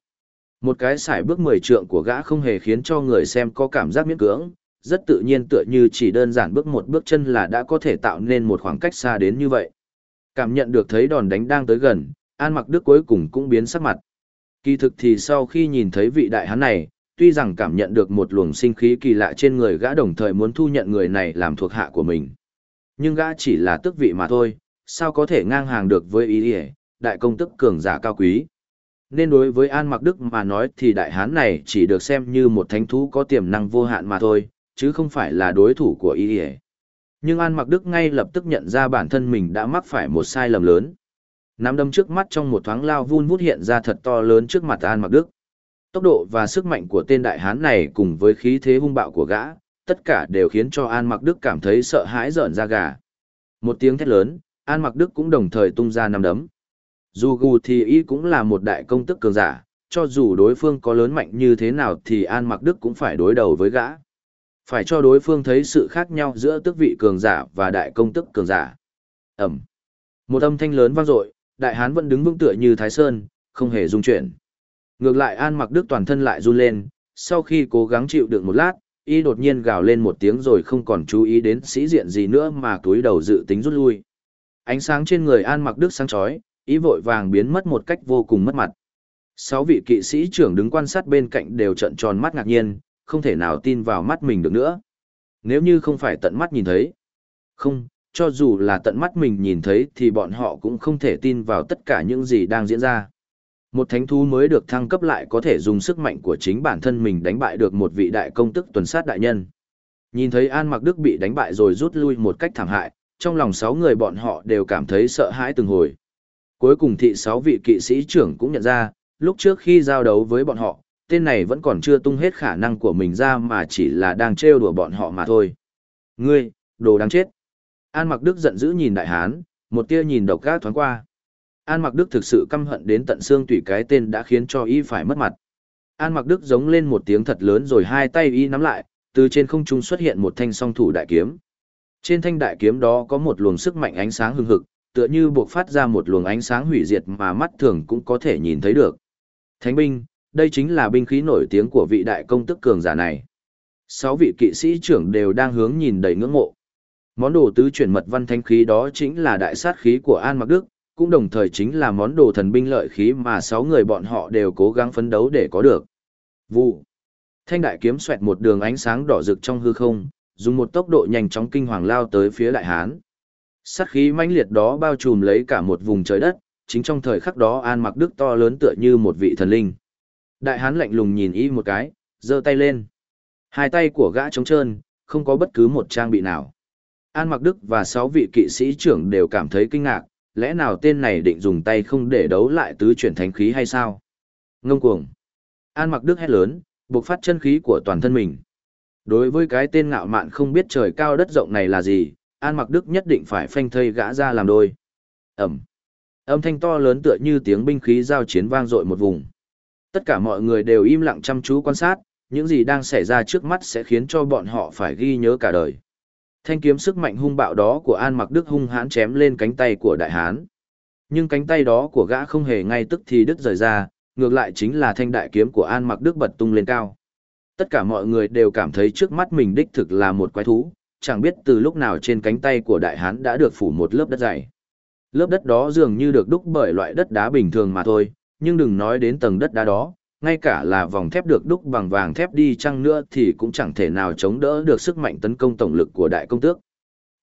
Một cái sải bước 10 trượng của gã không hề khiến cho người xem có cảm giác miễn cưỡng, rất tự nhiên tựa như chỉ đơn giản bước một bước chân là đã có thể tạo nên một khoảng cách xa đến như vậy. Cảm nhận được thấy đòn đánh đang tới gần, An Mặc Đức cuối cùng cũng biến sắc mặt. Kỳ thực thì sau khi nhìn thấy vị đại hán này, tuy rằng cảm nhận được một luồng sinh khí kỳ lạ trên người gã đồng thời muốn thu nhận người này làm thuộc hạ của mình. Nhưng gã chỉ là tước vị mà thôi, sao có thể ngang hàng được với ý ý, đại công tức cường giả cao quý. Nên đối với An Mặc Đức mà nói thì đại hán này chỉ được xem như một thánh thú có tiềm năng vô hạn mà thôi, chứ không phải là đối thủ của ý ý. Nhưng An Mặc Đức ngay lập tức nhận ra bản thân mình đã mắc phải một sai lầm lớn. Nắm đâm trước mắt trong một thoáng lao vun vút hiện ra thật to lớn trước mặt An Mặc Đức. Tốc độ và sức mạnh của tên đại hán này cùng với khí thế hung bạo của gã, tất cả đều khiến cho An Mặc Đức cảm thấy sợ hãi rợn da gà. Một tiếng thét lớn, An Mặc Đức cũng đồng thời tung ra năm đấm. Dù gù thì y cũng là một đại công tức cường giả, cho dù đối phương có lớn mạnh như thế nào thì An Mặc Đức cũng phải đối đầu với gã. Phải cho đối phương thấy sự khác nhau giữa tước vị cường giả và đại công tức cường giả. Ẩm. Một âm thanh lớn vang dội, đại hán vẫn đứng vững tựa như Thái Sơn, không hề rung chuyển. Ngược lại An Mặc Đức toàn thân lại run lên, sau khi cố gắng chịu đựng một lát, y đột nhiên gào lên một tiếng rồi không còn chú ý đến sĩ diện gì nữa mà túi đầu dự tính rút lui. Ánh sáng trên người An Mặc Đức sáng chói, ý vội vàng biến mất một cách vô cùng mất mặt. Sáu vị kỵ sĩ trưởng đứng quan sát bên cạnh đều trợn tròn mắt ngạc nhiên, không thể nào tin vào mắt mình được nữa. Nếu như không phải tận mắt nhìn thấy. Không, cho dù là tận mắt mình nhìn thấy thì bọn họ cũng không thể tin vào tất cả những gì đang diễn ra. Một thánh thú mới được thăng cấp lại có thể dùng sức mạnh của chính bản thân mình đánh bại được một vị đại công tức tuần sát đại nhân. Nhìn thấy An Mặc Đức bị đánh bại rồi rút lui một cách thảm hại, trong lòng sáu người bọn họ đều cảm thấy sợ hãi từng hồi. Cuối cùng thị sáu vị kỵ sĩ trưởng cũng nhận ra, lúc trước khi giao đấu với bọn họ, tên này vẫn còn chưa tung hết khả năng của mình ra mà chỉ là đang trêu đùa bọn họ mà thôi. Ngươi, đồ đáng chết. An Mặc Đức giận dữ nhìn đại hán, một tia nhìn độc gác thoáng qua. An Mặc Đức thực sự căm hận đến tận xương tủy cái tên đã khiến cho y phải mất mặt. An Mặc Đức giống lên một tiếng thật lớn rồi hai tay y nắm lại, từ trên không trung xuất hiện một thanh song thủ đại kiếm. Trên thanh đại kiếm đó có một luồng sức mạnh ánh sáng hừng hực, tựa như buộc phát ra một luồng ánh sáng hủy diệt mà mắt thường cũng có thể nhìn thấy được. Thánh binh, đây chính là binh khí nổi tiếng của vị đại công tức cường giả này. Sáu vị kỵ sĩ trưởng đều đang hướng nhìn đầy ngưỡng mộ. Món đồ tứ chuyển mật văn thánh khí đó chính là đại sát khí của An Mặc Đức, cũng đồng thời chính là món đồ thần binh lợi khí mà sáu người bọn họ đều cố gắng phấn đấu để có được. Vụ. Thanh đại kiếm xoẹt một đường ánh sáng đỏ rực trong hư không, dùng một tốc độ nhanh chóng kinh hoàng lao tới phía đại hán. Sát khí mãnh liệt đó bao trùm lấy cả một vùng trời đất, chính trong thời khắc đó An Mặc Đức to lớn tựa như một vị thần linh. Đại hán lạnh lùng nhìn y một cái, giơ tay lên. Hai tay của gã trống trơn, không có bất cứ một trang bị nào. An Mặc Đức và sáu vị kỵ sĩ trưởng đều cảm thấy kinh ngạc, lẽ nào tên này định dùng tay không để đấu lại tứ chuyển thánh khí hay sao? Ngông cuồng. An mặc đức hét lớn, buộc phát chân khí của toàn thân mình. Đối với cái tên ngạo mạn không biết trời cao đất rộng này là gì, An mặc đức nhất định phải phanh thây gã ra làm đôi. Ẩm. Âm thanh to lớn tựa như tiếng binh khí giao chiến vang dội một vùng. Tất cả mọi người đều im lặng chăm chú quan sát, những gì đang xảy ra trước mắt sẽ khiến cho bọn họ phải ghi nhớ cả đời. Thanh kiếm sức mạnh hung bạo đó của An Mặc Đức hung hãn chém lên cánh tay của đại hán. Nhưng cánh tay đó của gã không hề ngay tức thì đứt rời ra, ngược lại chính là thanh đại kiếm của An Mặc Đức bật tung lên cao. Tất cả mọi người đều cảm thấy trước mắt mình đích thực là một quái thú, chẳng biết từ lúc nào trên cánh tay của đại hán đã được phủ một lớp đất dày. Lớp đất đó dường như được đúc bởi loại đất đá bình thường mà thôi, nhưng đừng nói đến tầng đất đá đó, ngay cả là vòng thép được đúc bằng vàng thép đi chăng nữa thì cũng chẳng thể nào chống đỡ được sức mạnh tấn công tổng lực của đại công tước.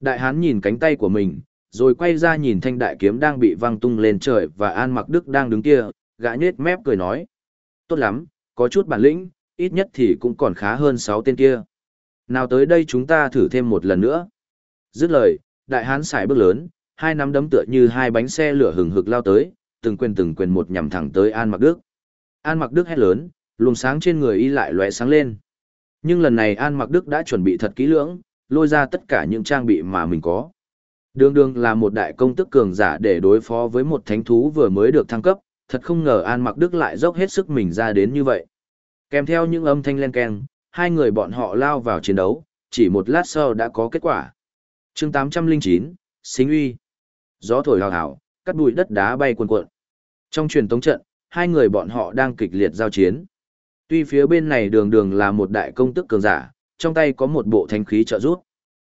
Đại hán nhìn cánh tay của mình, rồi quay ra nhìn thanh đại kiếm đang bị văng tung lên trời và An Mặc Đức đang đứng kia, gã nhếch mép cười nói. Tốt lắm, có chút bản lĩnh, ít nhất thì cũng còn khá hơn sáu tên kia. Nào tới đây chúng ta thử thêm một lần nữa. Dứt lời, đại hán xài bước lớn, hai nắm đấm tựa như hai bánh xe lửa hừng hực lao tới, từng quyền từng quyền một nhằm thẳng tới An Mặc Đức. An Mặc Đức hét lớn, luồng sáng trên người y lại lóe sáng lên. Nhưng lần này An Mặc Đức đã chuẩn bị thật kỹ lưỡng, lôi ra tất cả những trang bị mà mình có. Đường đường là một đại công tức cường giả để đối phó với một thánh thú vừa mới được thăng cấp, thật không ngờ An Mặc Đức lại dốc hết sức mình ra đến như vậy. Kèm theo những âm thanh len keng, hai người bọn họ lao vào chiến đấu, chỉ một lát sau đã có kết quả. chương 809, Xính uy. Gió thổi hào hào, cắt bụi đất đá bay cuồn cuộn. Trong truyền tống trận, hai người bọn họ đang kịch liệt giao chiến. Tuy phía bên này đường đường là một đại công tức cường giả, trong tay có một bộ thánh khí trợ giúp.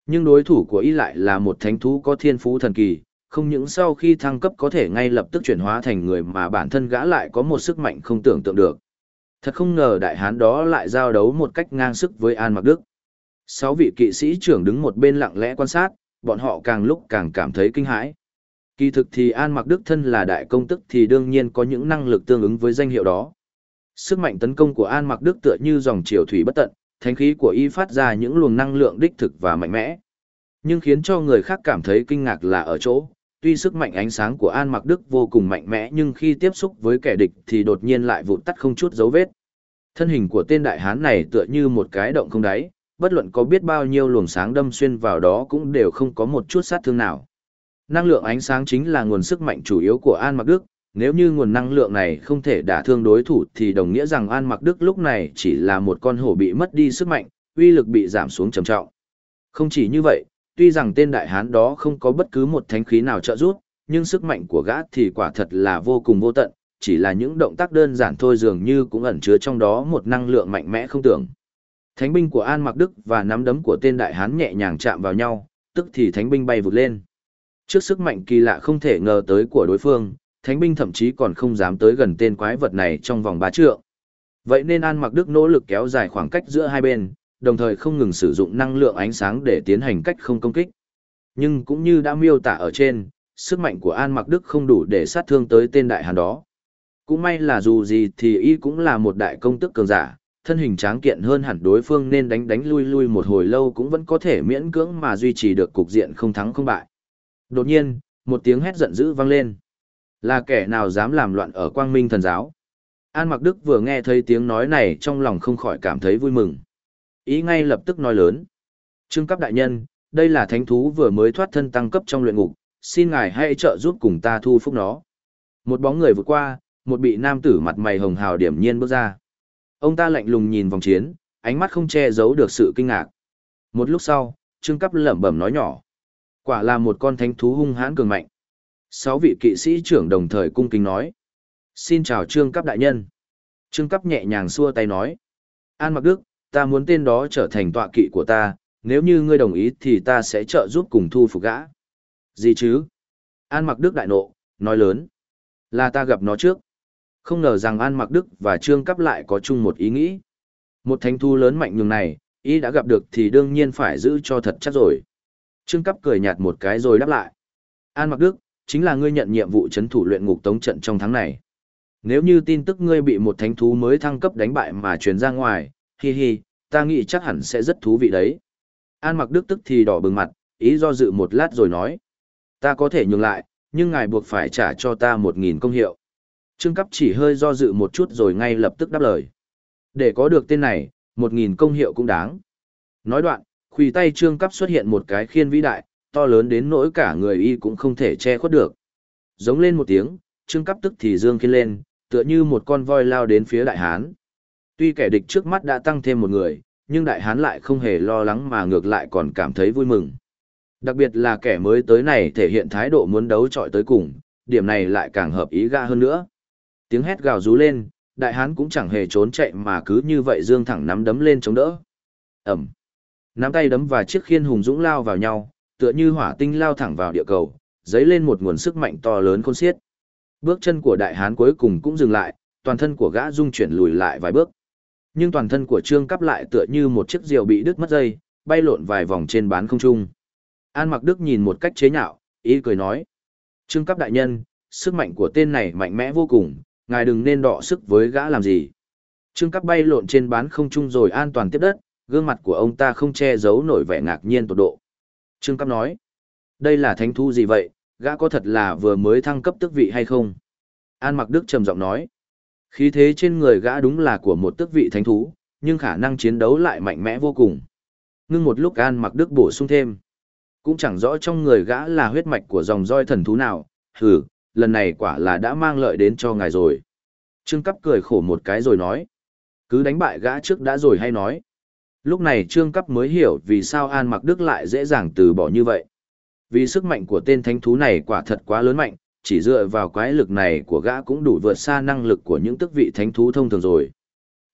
Nhưng đối thủ của y lại là một thánh thú có thiên phú thần kỳ, không những sau khi thăng cấp có thể ngay lập tức chuyển hóa thành người mà bản thân gã lại có một sức mạnh không tưởng tượng được. Thật không ngờ đại hán đó lại giao đấu một cách ngang sức với An Mặc Đức. Sáu vị kỵ sĩ trưởng đứng một bên lặng lẽ quan sát, bọn họ càng lúc càng cảm thấy kinh hãi. Kỳ thực thì An Mặc Đức thân là đại công tức thì đương nhiên có những năng lực tương ứng với danh hiệu đó. Sức mạnh tấn công của An Mặc Đức tựa như dòng triều thủy bất tận, thánh khí của y phát ra những luồng năng lượng đích thực và mạnh mẽ. Nhưng khiến cho người khác cảm thấy kinh ngạc là ở chỗ, tuy sức mạnh ánh sáng của An Mặc Đức vô cùng mạnh mẽ nhưng khi tiếp xúc với kẻ địch thì đột nhiên lại vụt tắt không chút dấu vết. Thân hình của tên đại hán này tựa như một cái động không đáy, bất luận có biết bao nhiêu luồng sáng đâm xuyên vào đó cũng đều không có một chút sát thương nào. Năng lượng ánh sáng chính là nguồn sức mạnh chủ yếu của An Mặc Đức, nếu như nguồn năng lượng này không thể đả thương đối thủ thì đồng nghĩa rằng An Mặc Đức lúc này chỉ là một con hổ bị mất đi sức mạnh, uy lực bị giảm xuống trầm trọng. Không chỉ như vậy, tuy rằng tên đại hán đó không có bất cứ một thánh khí nào trợ giúp, nhưng sức mạnh của gã thì quả thật là vô cùng vô tận, chỉ là những động tác đơn giản thôi dường như cũng ẩn chứa trong đó một năng lượng mạnh mẽ không tưởng. Thánh binh của An Mặc Đức và nắm đấm của tên đại hán nhẹ nhàng chạm vào nhau, tức thì thánh binh bay vụt lên. Trước sức mạnh kỳ lạ không thể ngờ tới của đối phương, thánh binh thậm chí còn không dám tới gần tên quái vật này trong vòng ba trượng. Vậy nên An Mặc Đức nỗ lực kéo dài khoảng cách giữa hai bên, đồng thời không ngừng sử dụng năng lượng ánh sáng để tiến hành cách không công kích. Nhưng cũng như đã miêu tả ở trên, sức mạnh của An Mặc Đức không đủ để sát thương tới tên đại hàn đó. Cũng may là dù gì thì y cũng là một đại công tức cường giả, thân hình tráng kiện hơn hẳn đối phương nên đánh đánh lui lui một hồi lâu cũng vẫn có thể miễn cưỡng mà duy trì được cục diện không thắng không bại. Đột nhiên, một tiếng hét giận dữ vang lên. Là kẻ nào dám làm loạn ở quang minh thần giáo? An Mặc Đức vừa nghe thấy tiếng nói này trong lòng không khỏi cảm thấy vui mừng. Ý ngay lập tức nói lớn. Trương cấp đại nhân, đây là thánh thú vừa mới thoát thân tăng cấp trong luyện ngục, xin ngài hãy trợ giúp cùng ta thu phúc nó. Một bóng người vượt qua, một bị nam tử mặt mày hồng hào điểm nhiên bước ra. Ông ta lạnh lùng nhìn vòng chiến, ánh mắt không che giấu được sự kinh ngạc. Một lúc sau, Trương Cấp lẩm bẩm nói nhỏ. Quả là một con thánh thú hung hãn cường mạnh. Sáu vị kỵ sĩ trưởng đồng thời cung kính nói. Xin chào Trương Cấp đại nhân. Trương Cấp nhẹ nhàng xua tay nói. An Mặc Đức, ta muốn tên đó trở thành tọa kỵ của ta, nếu như ngươi đồng ý thì ta sẽ trợ giúp cùng thu phục gã. Gì chứ? An Mặc Đức đại nộ, nói lớn. Là ta gặp nó trước. Không ngờ rằng An Mặc Đức và Trương Cấp lại có chung một ý nghĩ. Một thánh thu lớn mạnh nhường này, ý đã gặp được thì đương nhiên phải giữ cho thật chắc rồi. Trương Cấp cười nhạt một cái rồi đáp lại. An Mặc Đức, chính là ngươi nhận nhiệm vụ chấn thủ luyện ngục tống trận trong tháng này. Nếu như tin tức ngươi bị một thánh thú mới thăng cấp đánh bại mà truyền ra ngoài, hi hi, ta nghĩ chắc hẳn sẽ rất thú vị đấy. An Mặc Đức tức thì đỏ bừng mặt, ý do dự một lát rồi nói. Ta có thể nhường lại, nhưng ngài buộc phải trả cho ta một nghìn công hiệu. Trương Cấp chỉ hơi do dự một chút rồi ngay lập tức đáp lời. Để có được tên này, một nghìn công hiệu cũng đáng. Nói đoạn, khuỷu tay Trương Cấp xuất hiện một cái khiên vĩ đại, to lớn đến nỗi cả người y cũng không thể che khuất được. Giống lên một tiếng, Trương Cấp tức thì dương khiên lên, tựa như một con voi lao đến phía đại hán. Tuy kẻ địch trước mắt đã tăng thêm một người, nhưng đại hán lại không hề lo lắng mà ngược lại còn cảm thấy vui mừng. Đặc biệt là kẻ mới tới này thể hiện thái độ muốn đấu trọi tới cùng, điểm này lại càng hợp ý ga hơn nữa. Tiếng hét gào rú lên, đại hán cũng chẳng hề trốn chạy mà cứ như vậy dương thẳng nắm đấm lên chống đỡ. Ẩm. Nắm tay đấm và chiếc khiên hùng dũng lao vào nhau, tựa như hỏa tinh lao thẳng vào địa cầu, dấy lên một nguồn sức mạnh to lớn khôn xiết. Bước chân của đại hán cuối cùng cũng dừng lại, toàn thân của gã rung chuyển lùi lại vài bước. Nhưng toàn thân của Trương Cắp lại tựa như một chiếc diều bị đứt mất dây, bay lộn vài vòng trên bán không trung. An Mặc Đức nhìn một cách chế nhạo, ý cười nói: "Trương Cắp đại nhân, sức mạnh của tên này mạnh mẽ vô cùng, ngài đừng nên đọ sức với gã làm gì." Trương Cắp bay lộn trên bán không trung rồi an toàn tiếp đất, gương mặt của ông ta không che giấu nổi vẻ ngạc nhiên tột độ. Trương Cáp nói: "Đây là thánh thú gì vậy, gã có thật là vừa mới thăng cấp tước vị hay không?" An Mặc Đức trầm giọng nói: Khí thế trên người gã đúng là của một tước vị thánh thú, nhưng khả năng chiến đấu lại mạnh mẽ vô cùng. Ngưng một lúc An mặc đức bổ sung thêm. Cũng chẳng rõ trong người gã là huyết mạch của dòng roi thần thú nào, hừ, lần này quả là đã mang lợi đến cho ngài rồi. Trương Cáp cười khổ một cái rồi nói. Cứ đánh bại gã trước đã rồi hay nói. Lúc này Trương Cấp mới hiểu vì sao An Mặc Đức lại dễ dàng từ bỏ như vậy. Vì sức mạnh của tên thánh thú này quả thật quá lớn mạnh, chỉ dựa vào quái lực này của gã cũng đủ vượt xa năng lực của những tức vị thánh thú thông thường rồi.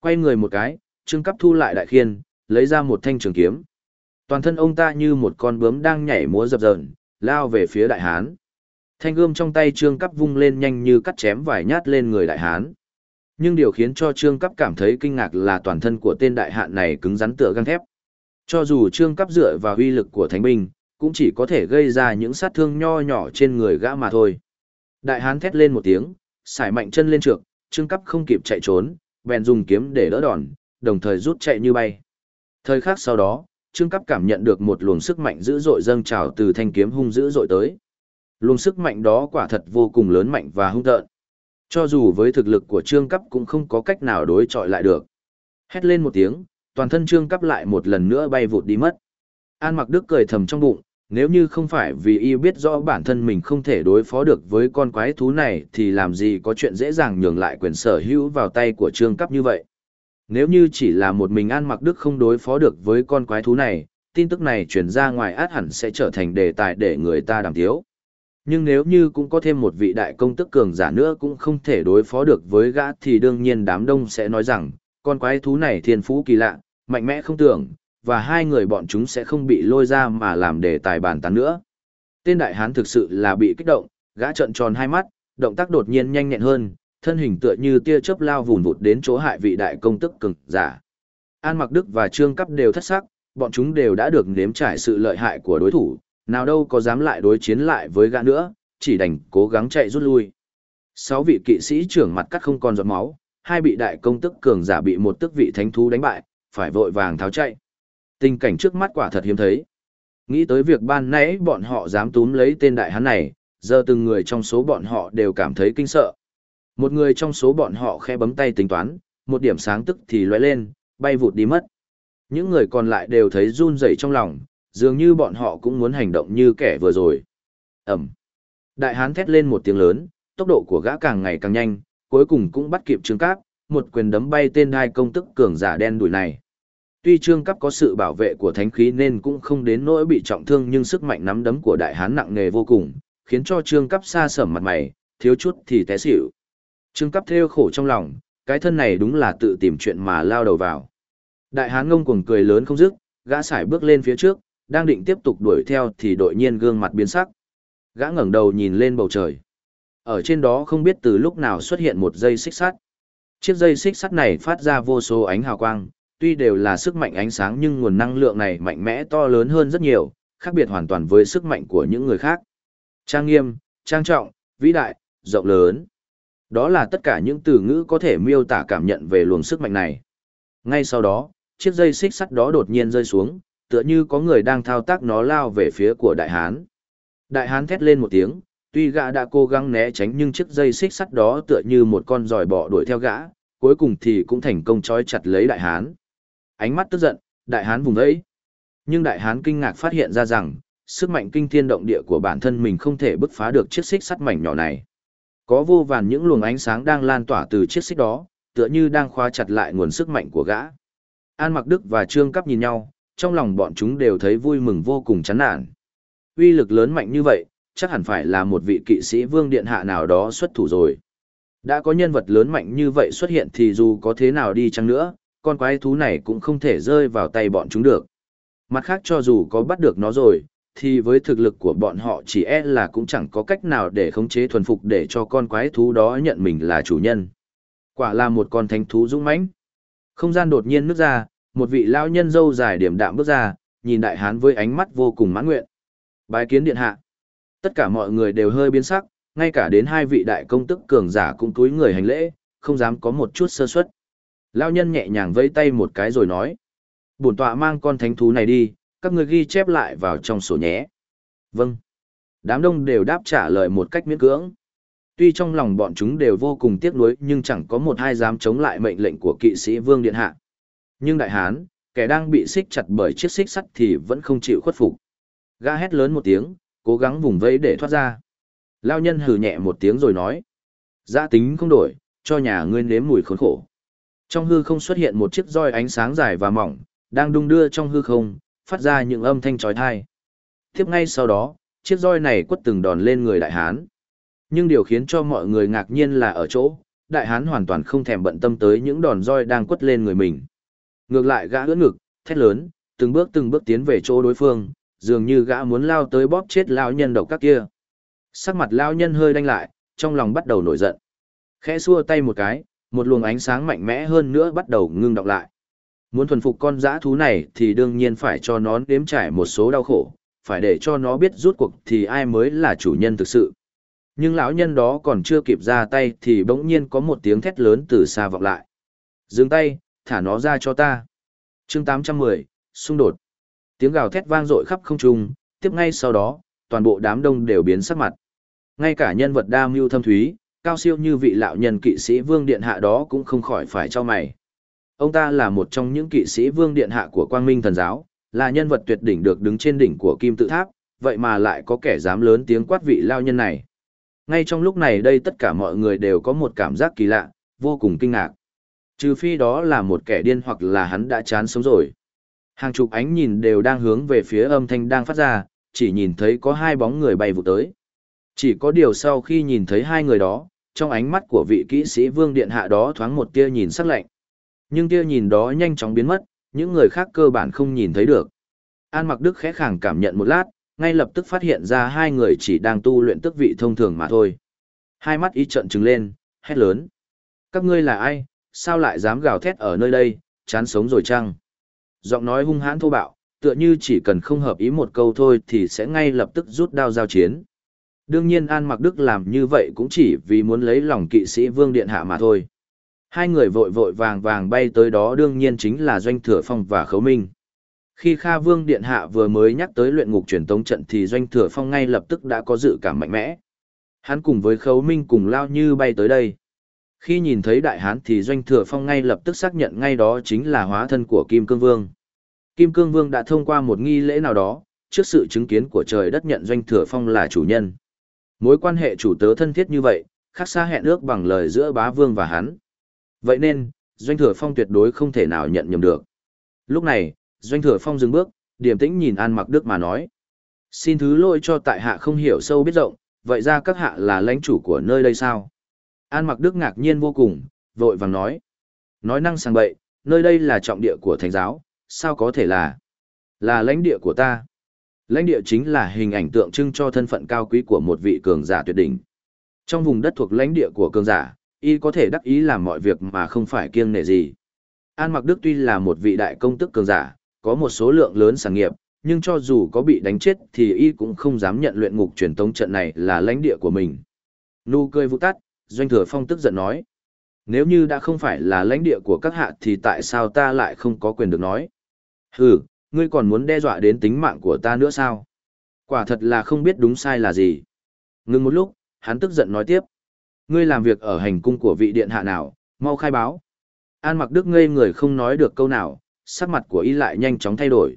Quay người một cái, Trương Cấp thu lại đại khiên, lấy ra một thanh trường kiếm. Toàn thân ông ta như một con bướm đang nhảy múa dập dờn, lao về phía đại hán. Thanh gươm trong tay Trương Cấp vung lên nhanh như cắt chém vài nhát lên người đại hán. Nhưng điều khiến cho Trương Cấp cảm thấy kinh ngạc là toàn thân của tên đại hạn này cứng rắn tựa găng thép. Cho dù Trương Cấp dựa vào uy lực của thánh binh, cũng chỉ có thể gây ra những sát thương nho nhỏ trên người gã mà thôi. Đại hán thét lên một tiếng, sải mạnh chân lên trượt, trương cấp không kịp chạy trốn, bèn dùng kiếm để đỡ đòn, đồng thời rút chạy như bay. Thời khắc sau đó, trương cấp cảm nhận được một luồng sức mạnh dữ dội dâng trào từ thanh kiếm hung dữ dội tới. Luồng sức mạnh đó quả thật vô cùng lớn mạnh và hung tợn. Cho dù với thực lực của trương cấp cũng không có cách nào đối chọi lại được. Hét lên một tiếng, toàn thân trương cấp lại một lần nữa bay vụt đi mất. An mặc đức cười thầm trong bụng, nếu như không phải vì y biết rõ bản thân mình không thể đối phó được với con quái thú này thì làm gì có chuyện dễ dàng nhường lại quyền sở hữu vào tay của trương cấp như vậy. Nếu như chỉ là một mình An Mặc Đức không đối phó được với con quái thú này, tin tức này truyền ra ngoài át hẳn sẽ trở thành đề tài để người ta đàm tiếu. Nhưng nếu như cũng có thêm một vị đại công tức cường giả nữa cũng không thể đối phó được với gã thì đương nhiên đám đông sẽ nói rằng, con quái thú này thiên phú kỳ lạ, mạnh mẽ không tưởng, và hai người bọn chúng sẽ không bị lôi ra mà làm đề tài bàn tán nữa. Tên đại hán thực sự là bị kích động, gã trợn tròn hai mắt, động tác đột nhiên nhanh nhẹn hơn, thân hình tựa như tia chớp lao vùn vụt đến chỗ hại vị đại công tức cường giả. An Mặc Đức và Trương Cấp đều thất sắc, bọn chúng đều đã được nếm trải sự lợi hại của đối thủ, nào đâu có dám lại đối chiến lại với gã nữa, chỉ đành cố gắng chạy rút lui. Sáu vị kỵ sĩ trưởng mặt cắt không còn giọt máu, hai bị đại công tức cường giả bị một tức vị thánh thú đánh bại, phải vội vàng tháo chạy. Tình cảnh trước mắt quả thật hiếm thấy. Nghĩ tới việc ban nãy bọn họ dám túm lấy tên đại hán này, giờ từng người trong số bọn họ đều cảm thấy kinh sợ. Một người trong số bọn họ khẽ bấm tay tính toán, một điểm sáng tức thì lóe lên, bay vụt đi mất. Những người còn lại đều thấy run rẩy trong lòng, dường như bọn họ cũng muốn hành động như kẻ vừa rồi. Ẩm. Đại hán thét lên một tiếng lớn, tốc độ của gã càng ngày càng nhanh, cuối cùng cũng bắt kịp trương cáp, một quyền đấm bay tên hai công tức cường giả đen đuổi này. Tuy trương cấp có sự bảo vệ của thánh khí nên cũng không đến nỗi bị trọng thương nhưng sức mạnh nắm đấm của đại hán nặng nề vô cùng, khiến cho trương cấp xa sầm mặt mày, thiếu chút thì té xỉu. Trương cấp theo khổ trong lòng, cái thân này đúng là tự tìm chuyện mà lao đầu vào. Đại hán ngông cuồng cười lớn không dứt, gã sải bước lên phía trước, đang định tiếp tục đuổi theo thì đội nhiên gương mặt biến sắc. Gã ngẩng đầu nhìn lên bầu trời. Ở trên đó không biết từ lúc nào xuất hiện một dây xích sắt. Chiếc dây xích sắt này phát ra vô số ánh hào quang, tuy đều là sức mạnh ánh sáng nhưng nguồn năng lượng này mạnh mẽ to lớn hơn rất nhiều, khác biệt hoàn toàn với sức mạnh của những người khác. Trang nghiêm, trang trọng, vĩ đại, rộng lớn. Đó là tất cả những từ ngữ có thể miêu tả cảm nhận về luồng sức mạnh này. Ngay sau đó, chiếc dây xích sắt đó đột nhiên rơi xuống, tựa như có người đang thao tác nó lao về phía của đại hán. Đại hán thét lên một tiếng, tuy gã đã cố gắng né tránh nhưng chiếc dây xích sắt đó tựa như một con giòi bọ đuổi theo gã, cuối cùng thì cũng thành công trói chặt lấy đại hán. Ánh mắt tức giận, đại hán vùng vẫy Nhưng đại hán kinh ngạc phát hiện ra rằng, sức mạnh kinh thiên động địa của bản thân mình không thể bứt phá được chiếc xích sắt mảnh nhỏ này. Có vô vàn những luồng ánh sáng đang lan tỏa từ chiếc xích đó, tựa như đang khóa chặt lại nguồn sức mạnh của gã. An Mặc Đức và Trương Cấp nhìn nhau, trong lòng bọn chúng đều thấy vui mừng vô cùng chán nản. Uy lực lớn mạnh như vậy, chắc hẳn phải là một vị kỵ sĩ vương điện hạ nào đó xuất thủ rồi. Đã có nhân vật lớn mạnh như vậy xuất hiện thì dù có thế nào đi chăng nữa, con quái thú này cũng không thể rơi vào tay bọn chúng được. Mặt khác cho dù có bắt được nó rồi, thì với thực lực của bọn họ chỉ e là cũng chẳng có cách nào để khống chế thuần phục để cho con quái thú đó nhận mình là chủ nhân. Quả là một con thánh thú dũng mãnh. Không gian đột nhiên nứt ra, một vị lao nhân dâu dài điểm đạm bước ra, nhìn đại hán với ánh mắt vô cùng mãn nguyện. Bái kiến điện hạ. Tất cả mọi người đều hơi biến sắc, ngay cả đến hai vị đại công tức cường giả cũng túi người hành lễ, không dám có một chút sơ suất. lao nhân nhẹ nhàng vẫy tay một cái rồi nói: "Bổn tọa mang con thánh thú này đi, các người ghi chép lại vào trong sổ nhé." "Vâng." Đám đông đều đáp trả lời một cách miễn cưỡng. Tuy trong lòng bọn chúng đều vô cùng tiếc nuối nhưng chẳng có một ai dám chống lại mệnh lệnh của kỵ sĩ Vương Điện Hạ. Nhưng đại hán, kẻ đang bị xích chặt bởi chiếc xích sắt thì vẫn không chịu khuất phục. Gã hét lớn một tiếng, cố gắng vùng vẫy để thoát ra. Lao nhân hừ nhẹ một tiếng rồi nói. Giã tính không đổi, cho nhà ngươi nếm mùi khốn khổ. Trong hư không xuất hiện một chiếc roi ánh sáng dài và mỏng, đang đung đưa trong hư không, phát ra những âm thanh trói thai. Tiếp ngay sau đó, chiếc roi này quất từng đòn lên người đại hán. Nhưng điều khiến cho mọi người ngạc nhiên là ở chỗ, đại hán hoàn toàn không thèm bận tâm tới những đòn roi đang quất lên người mình. Ngược lại gã ưỡn ngực, thét lớn, từng bước từng bước tiến về chỗ đối phương, dường như gã muốn lao tới bóp chết lão nhân độc các kia. Sắc mặt lão nhân hơi đanh lại, trong lòng bắt đầu nổi giận. Khẽ xua tay một cái, một luồng ánh sáng mạnh mẽ hơn nữa bắt đầu ngưng đọng lại. Muốn thuần phục con dã thú này thì đương nhiên phải cho nó nếm trải một số đau khổ, phải để cho nó biết rút cuộc thì ai mới là chủ nhân thực sự. Nhưng lão nhân đó còn chưa kịp ra tay thì bỗng nhiên có một tiếng thét lớn từ xa vọng lại. Dừng tay, thả nó ra cho ta. chương 810, xung đột. Tiếng gào thét vang dội khắp không trung, tiếp ngay sau đó, toàn bộ đám đông đều biến sắc mặt. Ngay cả nhân vật đa mưu thâm thúy, cao siêu như vị lão nhân kỵ sĩ vương điện hạ đó cũng không khỏi phải cho mày. Ông ta là một trong những kỵ sĩ vương điện hạ của quang minh thần giáo, là nhân vật tuyệt đỉnh được đứng trên đỉnh của kim tự tháp, vậy mà lại có kẻ dám lớn tiếng quát vị lao nhân này. Ngay trong lúc này đây tất cả mọi người đều có một cảm giác kỳ lạ, vô cùng kinh ngạc. Trừ phi đó là một kẻ điên hoặc là hắn đã chán sống rồi. Hàng chục ánh nhìn đều đang hướng về phía âm thanh đang phát ra, chỉ nhìn thấy có hai bóng người bay vụ tới. Chỉ có điều sau khi nhìn thấy hai người đó, trong ánh mắt của vị kỹ sĩ vương điện hạ đó thoáng một tia nhìn sắc lạnh. Nhưng tia nhìn đó nhanh chóng biến mất, những người khác cơ bản không nhìn thấy được. An mặc đức khẽ khàng cảm nhận một lát, ngay lập tức phát hiện ra hai người chỉ đang tu luyện tức vị thông thường mà thôi. Hai mắt ý trận trừng lên, hét lớn. Các ngươi là ai, sao lại dám gào thét ở nơi đây, chán sống rồi chăng? Giọng nói hung hãn thô bạo, tựa như chỉ cần không hợp ý một câu thôi thì sẽ ngay lập tức rút đao giao chiến. Đương nhiên An Mặc Đức làm như vậy cũng chỉ vì muốn lấy lòng kỵ sĩ Vương Điện Hạ mà thôi. Hai người vội vội vàng vàng bay tới đó đương nhiên chính là Doanh Thừa Phong và Khấu Minh. Khi Kha Vương Điện Hạ vừa mới nhắc tới luyện ngục truyền tống trận thì Doanh Thừa Phong ngay lập tức đã có dự cảm mạnh mẽ. Hắn cùng với Khấu Minh cùng lao như bay tới đây. Khi nhìn thấy đại hán thì Doanh Thừa Phong ngay lập tức xác nhận ngay đó chính là hóa thân của Kim Cương Vương. Kim Cương Vương đã thông qua một nghi lễ nào đó, trước sự chứng kiến của trời đất nhận Doanh Thừa Phong là chủ nhân. Mối quan hệ chủ tớ thân thiết như vậy, khác xa hẹn ước bằng lời giữa bá vương và hắn. Vậy nên, Doanh Thừa Phong tuyệt đối không thể nào nhận nhầm được. Lúc này, Doanh Thừa Phong dừng bước, điềm tĩnh nhìn An Mặc Đức mà nói. Xin thứ lỗi cho tại hạ không hiểu sâu biết rộng, vậy ra các hạ là lãnh chủ của nơi đây sao? An Mặc Đức ngạc nhiên vô cùng, vội vàng nói. Nói năng sang bậy, nơi đây là trọng địa của thánh giáo, sao có thể là? Là lãnh địa của ta. Lãnh địa chính là hình ảnh tượng trưng cho thân phận cao quý của một vị cường giả tuyệt đỉnh. Trong vùng đất thuộc lãnh địa của cường giả, y có thể đắc ý làm mọi việc mà không phải kiêng nể gì. An Mặc Đức tuy là một vị đại công tức cường giả, có một số lượng lớn sản nghiệp, nhưng cho dù có bị đánh chết thì y cũng không dám nhận luyện ngục truyền tống trận này là lãnh địa của mình. Nụ cười vụ tắt, Doanh Thừa Phong tức giận nói. Nếu như đã không phải là lãnh địa của các hạ thì tại sao ta lại không có quyền được nói? Hừ, ngươi còn muốn đe dọa đến tính mạng của ta nữa sao? Quả thật là không biết đúng sai là gì. Ngừng một lúc, hắn tức giận nói tiếp. Ngươi làm việc ở hành cung của vị điện hạ nào, mau khai báo. An mặc đức ngây người không nói được câu nào, sắc mặt của y lại nhanh chóng thay đổi.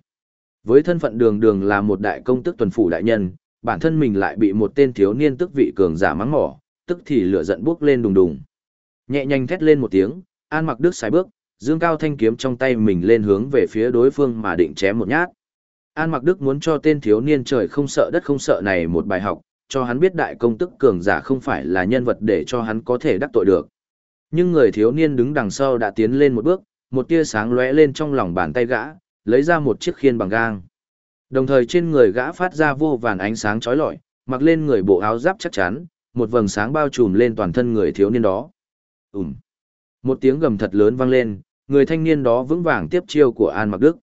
Với thân phận đường đường là một đại công tức tuần phủ đại nhân, bản thân mình lại bị một tên thiếu niên tức vị cường giả mắng mỏ, tức thì lửa giận bước lên đùng đùng. Nhẹ nhanh thét lên một tiếng, An mặc đức sải bước, dương cao thanh kiếm trong tay mình lên hướng về phía đối phương mà định chém một nhát. An mặc đức muốn cho tên thiếu niên trời không sợ đất không sợ này một bài học, cho hắn biết đại công tức cường giả không phải là nhân vật để cho hắn có thể đắc tội được. Nhưng người thiếu niên đứng đằng sau đã tiến lên một bước, một tia sáng lóe lên trong lòng bàn tay gã, lấy ra một chiếc khiên bằng gang. Đồng thời trên người gã phát ra vô vàn ánh sáng chói lọi, mặc lên người bộ áo giáp chắc chắn, một vầng sáng bao trùm lên toàn thân người thiếu niên đó. Ừm. Một tiếng gầm thật lớn vang lên, người thanh niên đó vững vàng tiếp chiêu của An Mặc Đức.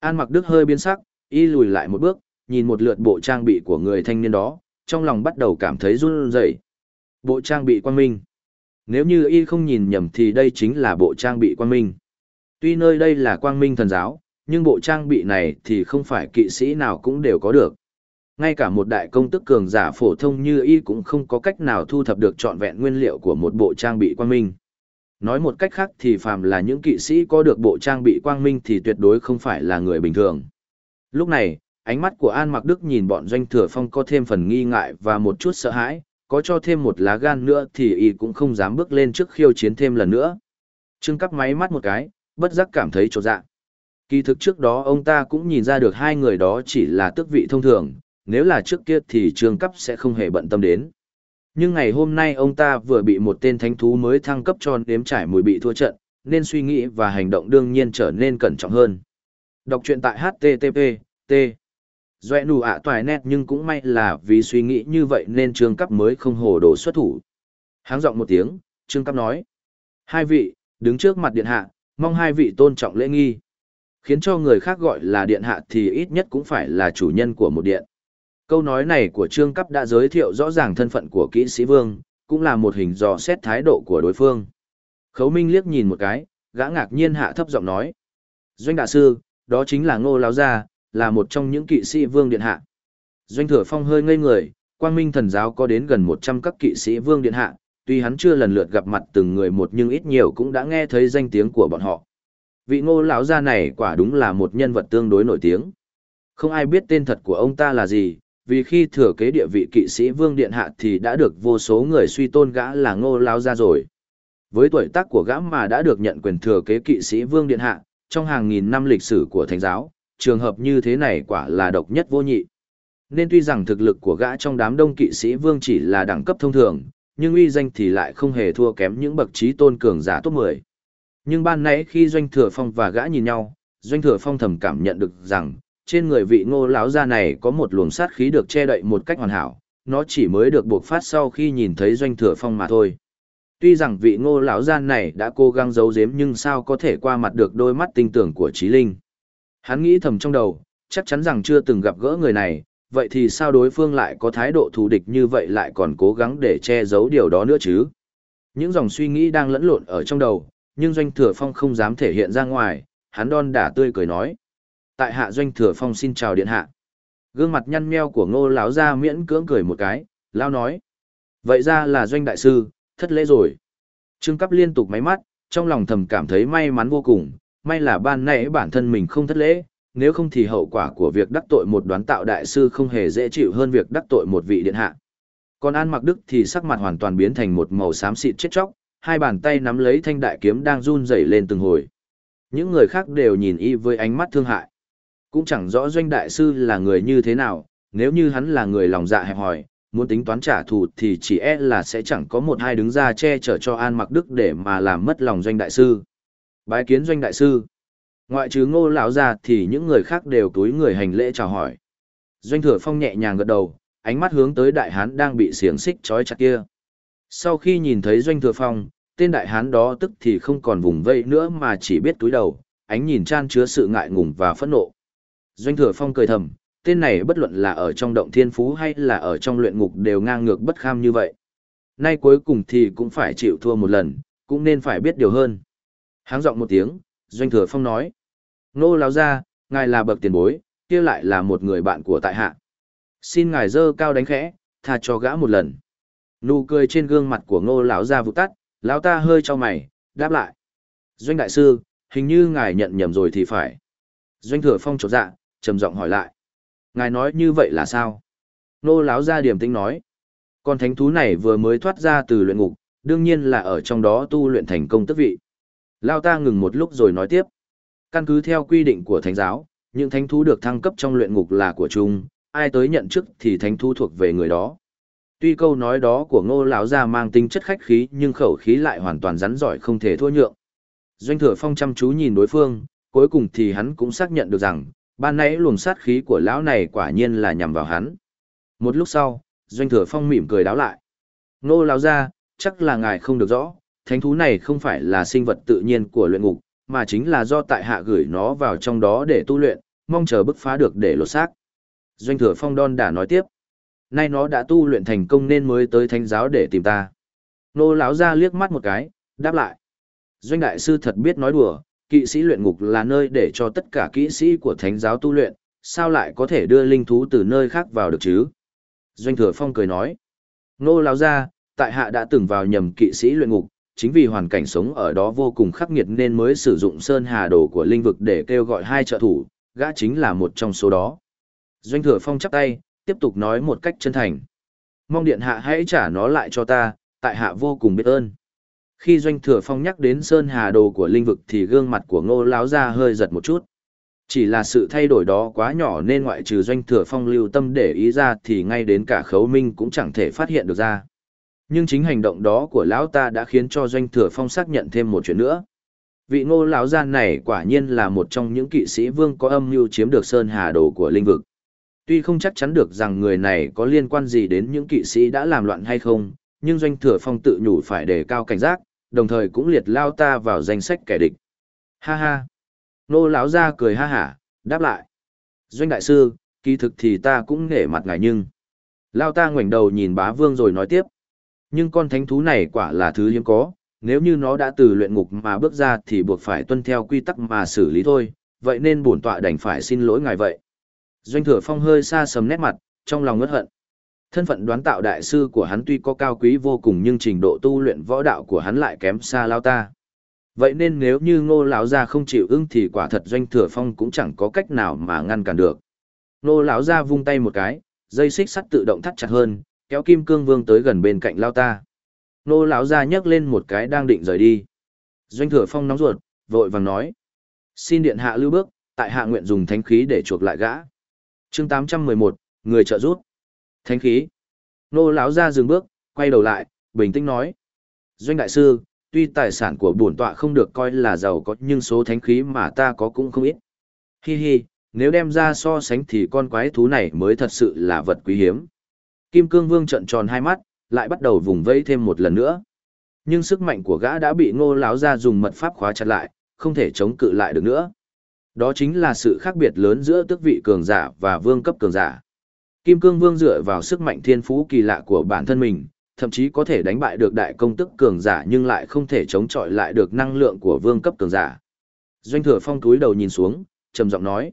An Mặc Đức hơi biến sắc, y lùi lại một bước, nhìn một lượt bộ trang bị của người thanh niên đó, trong lòng bắt đầu cảm thấy run rẩy. Bộ trang bị quang minh. Nếu như y không nhìn nhầm thì đây chính là bộ trang bị quang minh. Tuy nơi đây là quang minh thần giáo, nhưng bộ trang bị này thì không phải kỵ sĩ nào cũng đều có được. Ngay cả một đại công tức cường giả phổ thông như y cũng không có cách nào thu thập được trọn vẹn nguyên liệu của một bộ trang bị quang minh. Nói một cách khác thì phàm là những kỵ sĩ có được bộ trang bị quang minh thì tuyệt đối không phải là người bình thường. Lúc này, ánh mắt của An Mặc Đức nhìn bọn doanh thừa phong có thêm phần nghi ngại và một chút sợ hãi, có cho thêm một lá gan nữa thì y cũng không dám bước lên trước khiêu chiến thêm lần nữa. Trương cắp máy mắt một cái, bất giác cảm thấy trột dạ. Kỳ thực trước đó ông ta cũng nhìn ra được hai người đó chỉ là tước vị thông thường, nếu là trước kia thì trương cấp sẽ không hề bận tâm đến. Nhưng ngày hôm nay ông ta vừa bị một tên thánh thú mới thăng cấp cho nếm trải mùi bị thua trận, nên suy nghĩ và hành động đương nhiên trở nên cẩn trọng hơn. Đọc truyện tại HTTP, T. Doẹ nụ ạ toài nét nhưng cũng may là vì suy nghĩ như vậy nên trương cấp mới không hồ đồ xuất thủ. Háng giọng một tiếng, trương cấp nói. Hai vị, đứng trước mặt điện hạ, mong hai vị tôn trọng lễ nghi. Khiến cho người khác gọi là điện hạ thì ít nhất cũng phải là chủ nhân của một điện. Câu nói này của Trương Cấp đã giới thiệu rõ ràng thân phận của kỹ sĩ vương, cũng là một hình dò xét thái độ của đối phương. Khấu Minh liếc nhìn một cái, gã ngạc nhiên hạ thấp giọng nói. Doanh đại sư, đó chính là ngô láo gia, là một trong những kỵ sĩ vương điện hạ. Doanh thừa phong hơi ngây người, quang minh thần giáo có đến gần 100 các kỵ sĩ vương điện hạ, tuy hắn chưa lần lượt gặp mặt từng người một nhưng ít nhiều cũng đã nghe thấy danh tiếng của bọn họ. Vị ngô lão gia này quả đúng là một nhân vật tương đối nổi tiếng. Không ai biết tên thật của ông ta là gì, vì khi thừa kế địa vị kỵ sĩ vương điện hạ thì đã được vô số người suy tôn gã là ngô lao ra rồi. Với tuổi tác của gã mà đã được nhận quyền thừa kế kỵ sĩ vương điện hạ, trong hàng nghìn năm lịch sử của thánh giáo, trường hợp như thế này quả là độc nhất vô nhị. Nên tuy rằng thực lực của gã trong đám đông kỵ sĩ vương chỉ là đẳng cấp thông thường, nhưng uy danh thì lại không hề thua kém những bậc trí tôn cường giả top 10. Nhưng ban nãy khi Doanh Thừa Phong và gã nhìn nhau, Doanh Thừa Phong thầm cảm nhận được rằng, trên người vị ngô lão gia này có một luồng sát khí được che đậy một cách hoàn hảo, nó chỉ mới được buộc phát sau khi nhìn thấy Doanh Thừa Phong mà thôi. Tuy rằng vị ngô lão gia này đã cố gắng giấu giếm nhưng sao có thể qua mặt được đôi mắt tinh tưởng của Trí Linh. Hắn nghĩ thầm trong đầu, chắc chắn rằng chưa từng gặp gỡ người này, vậy thì sao đối phương lại có thái độ thù địch như vậy lại còn cố gắng để che giấu điều đó nữa chứ? Những dòng suy nghĩ đang lẫn lộn ở trong đầu, nhưng Doanh Thừa Phong không dám thể hiện ra ngoài, hắn đon đả tươi cười nói. Tại hạ Doanh Thừa Phong xin chào điện hạ. Gương mặt nhăn meo của ngô lão ra miễn cưỡng cười một cái, lao nói. Vậy ra là Doanh Đại Sư, thất lễ rồi. Trương Cấp liên tục máy mắt, trong lòng thầm cảm thấy may mắn vô cùng, may là ban nãy bản thân mình không thất lễ, nếu không thì hậu quả của việc đắc tội một đoán tạo đại sư không hề dễ chịu hơn việc đắc tội một vị điện hạ. Còn An Mặc Đức thì sắc mặt hoàn toàn biến thành một màu xám xịt chết chóc, hai bàn tay nắm lấy thanh đại kiếm đang run rẩy lên từng hồi. Những người khác đều nhìn y với ánh mắt thương hại. Cũng chẳng rõ doanh đại sư là người như thế nào, nếu như hắn là người lòng dạ hẹp hòi, muốn tính toán trả thù thì chỉ e là sẽ chẳng có một hai đứng ra che chở cho An Mặc Đức để mà làm mất lòng doanh đại sư. Bái kiến doanh đại sư. Ngoại trừ ngô lão ra thì những người khác đều túi người hành lễ chào hỏi. Doanh thừa phong nhẹ nhàng gật đầu, ánh mắt hướng tới đại hán đang bị xiềng xích trói chặt kia. Sau khi nhìn thấy doanh thừa phong, tên đại hán đó tức thì không còn vùng vây nữa mà chỉ biết túi đầu, ánh nhìn chan chứa sự ngại ngùng và phẫn nộ. Doanh thừa phong cười thầm, tên này bất luận là ở trong động thiên phú hay là ở trong luyện ngục đều ngang ngược bất kham như vậy. Nay cuối cùng thì cũng phải chịu thua một lần, cũng nên phải biết điều hơn. Háng giọng một tiếng, Doanh thừa phong nói. Nô láo ra, ngài là bậc tiền bối, kia lại là một người bạn của tại hạ. Xin ngài dơ cao đánh khẽ, tha cho gã một lần. Nụ cười trên gương mặt của ngô lão ra vụt tắt, lão ta hơi cho mày, đáp lại. Doanh đại sư, hình như ngài nhận nhầm rồi thì phải. Doanh thừa phong trột dạ, trầm giọng hỏi lại. Ngài nói như vậy là sao? Nô lão ra điểm tính nói. Con thánh thú này vừa mới thoát ra từ luyện ngục, đương nhiên là ở trong đó tu luyện thành công tức vị. Lao ta ngừng một lúc rồi nói tiếp. Căn cứ theo quy định của thánh giáo, những thánh thú được thăng cấp trong luyện ngục là của chung, ai tới nhận chức thì thánh thú thuộc về người đó. Tuy câu nói đó của ngô lão gia mang tính chất khách khí nhưng khẩu khí lại hoàn toàn rắn giỏi không thể thua nhượng. Doanh thừa phong chăm chú nhìn đối phương, cuối cùng thì hắn cũng xác nhận được rằng, ban nãy luồng sát khí của lão này quả nhiên là nhằm vào hắn. Một lúc sau, Doanh thừa phong mỉm cười đáo lại. nô lão gia, chắc là ngài không được rõ, thánh thú này không phải là sinh vật tự nhiên của luyện ngục, mà chính là do tại hạ gửi nó vào trong đó để tu luyện, mong chờ bức phá được để lột xác. Doanh thừa phong đon đã nói tiếp. Nay nó đã tu luyện thành công nên mới tới thánh giáo để tìm ta. Nô lão ra liếc mắt một cái, đáp lại. Doanh đại sư thật biết nói đùa, kỵ sĩ luyện ngục là nơi để cho tất cả kỵ sĩ của thánh giáo tu luyện, sao lại có thể đưa linh thú từ nơi khác vào được chứ? Doanh thừa phong cười nói. Nô lão ra, tại hạ đã từng vào nhầm kỵ sĩ luyện ngục, chính vì hoàn cảnh sống ở đó vô cùng khắc nghiệt nên mới sử dụng sơn hà đồ của linh vực để kêu gọi hai trợ thủ, gã chính là một trong số đó. Doanh thừa phong chắp tay, tiếp tục nói một cách chân thành. Mong điện hạ hãy trả nó lại cho ta, tại hạ vô cùng biết ơn. Khi doanh thừa phong nhắc đến sơn hà đồ của linh vực thì gương mặt của ngô láo ra hơi giật một chút. Chỉ là sự thay đổi đó quá nhỏ nên ngoại trừ doanh thừa phong lưu tâm để ý ra thì ngay đến cả khấu minh cũng chẳng thể phát hiện được ra. Nhưng chính hành động đó của lão ta đã khiến cho doanh thừa phong xác nhận thêm một chuyện nữa. Vị ngô lão gian này quả nhiên là một trong những kỵ sĩ vương có âm mưu chiếm được sơn hà đồ của linh vực. Tuy không chắc chắn được rằng người này có liên quan gì đến những kỵ sĩ đã làm loạn hay không, nhưng doanh thừa phong tự nhủ phải đề cao cảnh giác, đồng thời cũng liệt lao ta vào danh sách kẻ địch. Ha ha! Nô lão ra cười ha hả, đáp lại. Doanh đại sư, kỳ thực thì ta cũng nể mặt ngài nhưng. Lao ta ngoảnh đầu nhìn bá vương rồi nói tiếp. Nhưng con thánh thú này quả là thứ hiếm có, nếu như nó đã từ luyện ngục mà bước ra thì buộc phải tuân theo quy tắc mà xử lý thôi, vậy nên bổn tọa đành phải xin lỗi ngài vậy. Doanh thừa phong hơi xa sầm nét mặt, trong lòng ngất hận. Thân phận đoán tạo đại sư của hắn tuy có cao quý vô cùng nhưng trình độ tu luyện võ đạo của hắn lại kém xa lao ta. Vậy nên nếu như ngô lão gia không chịu ưng thì quả thật doanh thừa phong cũng chẳng có cách nào mà ngăn cản được. Ngô lão gia vung tay một cái, dây xích sắt tự động thắt chặt hơn, kéo kim cương vương tới gần bên cạnh lao ta. Ngô lão gia nhấc lên một cái đang định rời đi. Doanh thừa phong nóng ruột, vội vàng nói. Xin điện hạ lưu bước, tại hạ nguyện dùng thánh khí để chuộc lại gã chương 811, người trợ giúp. Thánh khí. Nô lão ra dừng bước, quay đầu lại, bình tĩnh nói. Doanh đại sư, tuy tài sản của bổn tọa không được coi là giàu có nhưng số thánh khí mà ta có cũng không ít. Hi hi, nếu đem ra so sánh thì con quái thú này mới thật sự là vật quý hiếm. Kim cương vương trợn tròn hai mắt, lại bắt đầu vùng vây thêm một lần nữa. Nhưng sức mạnh của gã đã bị ngô lão ra dùng mật pháp khóa chặt lại, không thể chống cự lại được nữa. Đó chính là sự khác biệt lớn giữa tước vị cường giả và vương cấp cường giả. Kim Cương Vương dựa vào sức mạnh thiên phú kỳ lạ của bản thân mình, thậm chí có thể đánh bại được đại công tức cường giả nhưng lại không thể chống chọi lại được năng lượng của vương cấp cường giả. Doanh thừa phong túi đầu nhìn xuống, trầm giọng nói.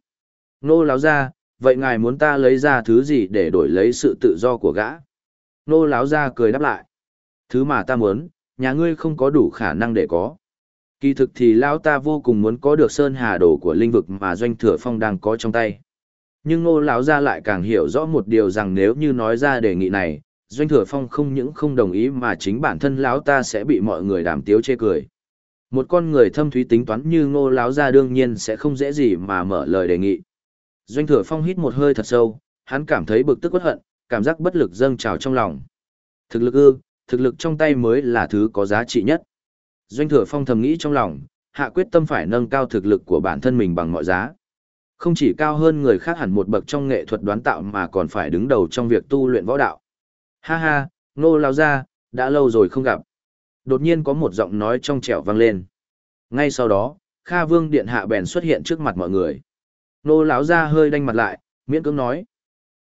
Nô láo ra, vậy ngài muốn ta lấy ra thứ gì để đổi lấy sự tự do của gã? Nô láo ra cười đáp lại. Thứ mà ta muốn, nhà ngươi không có đủ khả năng để có. Kỳ thực thì lão ta vô cùng muốn có được sơn hà đồ của linh vực mà doanh thừa phong đang có trong tay. Nhưng ngô lão gia lại càng hiểu rõ một điều rằng nếu như nói ra đề nghị này, doanh thừa phong không những không đồng ý mà chính bản thân lão ta sẽ bị mọi người đàm tiếu chê cười. Một con người thâm thúy tính toán như ngô lão gia đương nhiên sẽ không dễ gì mà mở lời đề nghị. Doanh thừa phong hít một hơi thật sâu, hắn cảm thấy bực tức bất hận, cảm giác bất lực dâng trào trong lòng. Thực lực ư, thực lực trong tay mới là thứ có giá trị nhất. Doanh thừa phong thầm nghĩ trong lòng, hạ quyết tâm phải nâng cao thực lực của bản thân mình bằng mọi giá. Không chỉ cao hơn người khác hẳn một bậc trong nghệ thuật đoán tạo mà còn phải đứng đầu trong việc tu luyện võ đạo. Ha ha, nô lao ra, đã lâu rồi không gặp. Đột nhiên có một giọng nói trong trẻo vang lên. Ngay sau đó, Kha Vương Điện Hạ bèn xuất hiện trước mặt mọi người. Nô lão ra hơi đanh mặt lại, miễn cưỡng nói.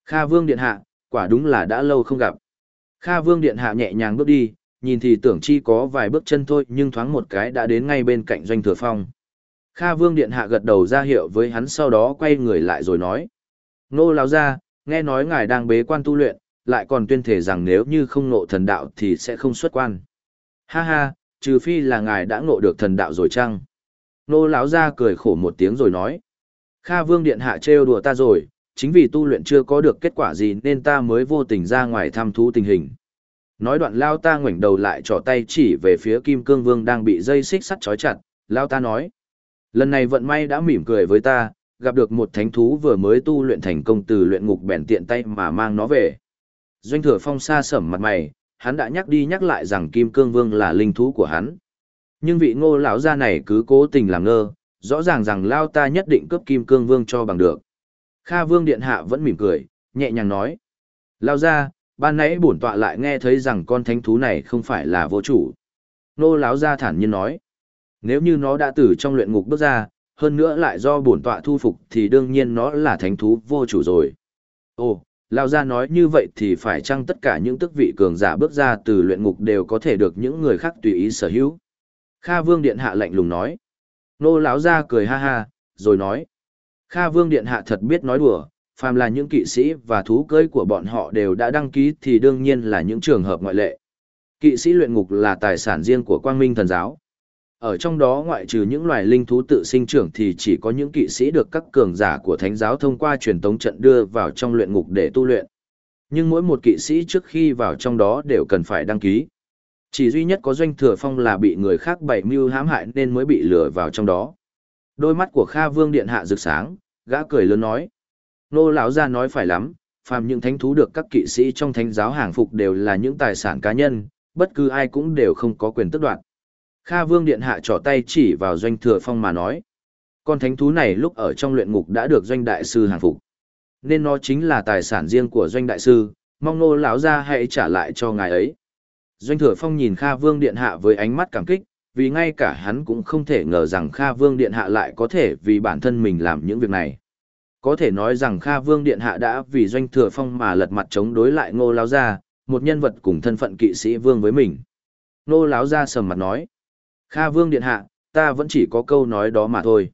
Kha Vương Điện Hạ, quả đúng là đã lâu không gặp. Kha Vương Điện Hạ nhẹ nhàng bước đi, nhìn thì tưởng chi có vài bước chân thôi nhưng thoáng một cái đã đến ngay bên cạnh doanh thừa phong. Kha Vương Điện Hạ gật đầu ra hiệu với hắn sau đó quay người lại rồi nói. Nô lão ra, nghe nói ngài đang bế quan tu luyện, lại còn tuyên thể rằng nếu như không ngộ thần đạo thì sẽ không xuất quan. Ha ha, trừ phi là ngài đã ngộ được thần đạo rồi chăng? Nô lão ra cười khổ một tiếng rồi nói. Kha vương điện hạ trêu đùa ta rồi, chính vì tu luyện chưa có được kết quả gì nên ta mới vô tình ra ngoài thăm thú tình hình. Nói đoạn lao ta ngoảnh đầu lại trỏ tay chỉ về phía kim cương vương đang bị dây xích sắt trói chặt, lao ta nói. Lần này vận may đã mỉm cười với ta, gặp được một thánh thú vừa mới tu luyện thành công từ luyện ngục bèn tiện tay mà mang nó về. Doanh thừa phong xa sẩm mặt mày, hắn đã nhắc đi nhắc lại rằng kim cương vương là linh thú của hắn. Nhưng vị ngô lão gia này cứ cố tình làm ngơ, rõ ràng rằng lao ta nhất định cướp kim cương vương cho bằng được. Kha vương điện hạ vẫn mỉm cười, nhẹ nhàng nói. Lao ra, ban nãy bổn tọa lại nghe thấy rằng con thánh thú này không phải là vô chủ. Ngô lão gia thản nhiên nói. Nếu như nó đã từ trong luyện ngục bước ra, hơn nữa lại do bổn tọa thu phục thì đương nhiên nó là thánh thú vô chủ rồi. Ồ, Lao gia nói như vậy thì phải chăng tất cả những tức vị cường giả bước ra từ luyện ngục đều có thể được những người khác tùy ý sở hữu? Kha Vương Điện Hạ lạnh lùng nói. Nô lão gia cười ha ha, rồi nói. Kha Vương Điện Hạ thật biết nói đùa, phàm là những kỵ sĩ và thú cưỡi của bọn họ đều đã đăng ký thì đương nhiên là những trường hợp ngoại lệ. Kỵ sĩ luyện ngục là tài sản riêng của quang minh thần giáo. Ở trong đó ngoại trừ những loài linh thú tự sinh trưởng thì chỉ có những kỵ sĩ được các cường giả của thánh giáo thông qua truyền tống trận đưa vào trong luyện ngục để tu luyện. Nhưng mỗi một kỵ sĩ trước khi vào trong đó đều cần phải đăng ký. Chỉ duy nhất có doanh thừa phong là bị người khác bày mưu hãm hại nên mới bị lừa vào trong đó. Đôi mắt của Kha Vương điện hạ rực sáng, gã cười lớn nói: "Nô lão gia nói phải lắm, phàm những thánh thú được các kỵ sĩ trong thánh giáo hàng phục đều là những tài sản cá nhân, bất cứ ai cũng đều không có quyền tước đoạt." Kha Vương điện hạ trỏ tay chỉ vào doanh thừa phong mà nói: "Con thánh thú này lúc ở trong luyện ngục đã được doanh đại sư hàng phục, nên nó chính là tài sản riêng của doanh đại sư, mong nô lão gia hãy trả lại cho ngài ấy." Doanh thừa phong nhìn Kha Vương Điện Hạ với ánh mắt cảm kích, vì ngay cả hắn cũng không thể ngờ rằng Kha Vương Điện Hạ lại có thể vì bản thân mình làm những việc này. Có thể nói rằng Kha Vương Điện Hạ đã vì Doanh thừa phong mà lật mặt chống đối lại ngô láo gia, một nhân vật cùng thân phận kỵ sĩ vương với mình. Ngô láo gia sầm mặt nói, Kha Vương Điện Hạ, ta vẫn chỉ có câu nói đó mà thôi.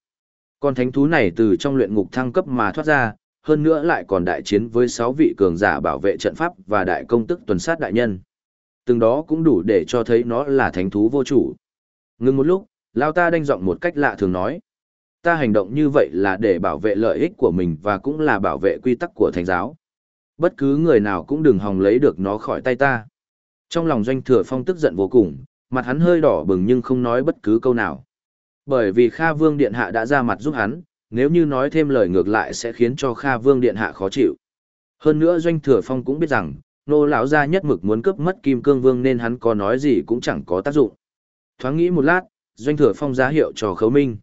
Con thánh thú này từ trong luyện ngục thăng cấp mà thoát ra, hơn nữa lại còn đại chiến với 6 vị cường giả bảo vệ trận pháp và đại công tức tuần sát đại nhân. Từng đó cũng đủ để cho thấy nó là thánh thú vô chủ. Ngưng một lúc, Lao ta đanh giọng một cách lạ thường nói. Ta hành động như vậy là để bảo vệ lợi ích của mình và cũng là bảo vệ quy tắc của thánh giáo. Bất cứ người nào cũng đừng hòng lấy được nó khỏi tay ta. Trong lòng doanh thừa phong tức giận vô cùng, mặt hắn hơi đỏ bừng nhưng không nói bất cứ câu nào. Bởi vì Kha Vương Điện Hạ đã ra mặt giúp hắn, nếu như nói thêm lời ngược lại sẽ khiến cho Kha Vương Điện Hạ khó chịu. Hơn nữa doanh thừa phong cũng biết rằng, nô lão gia nhất mực muốn cướp mất kim cương vương nên hắn có nói gì cũng chẳng có tác dụng thoáng nghĩ một lát doanh thừa phong giá hiệu cho khấu minh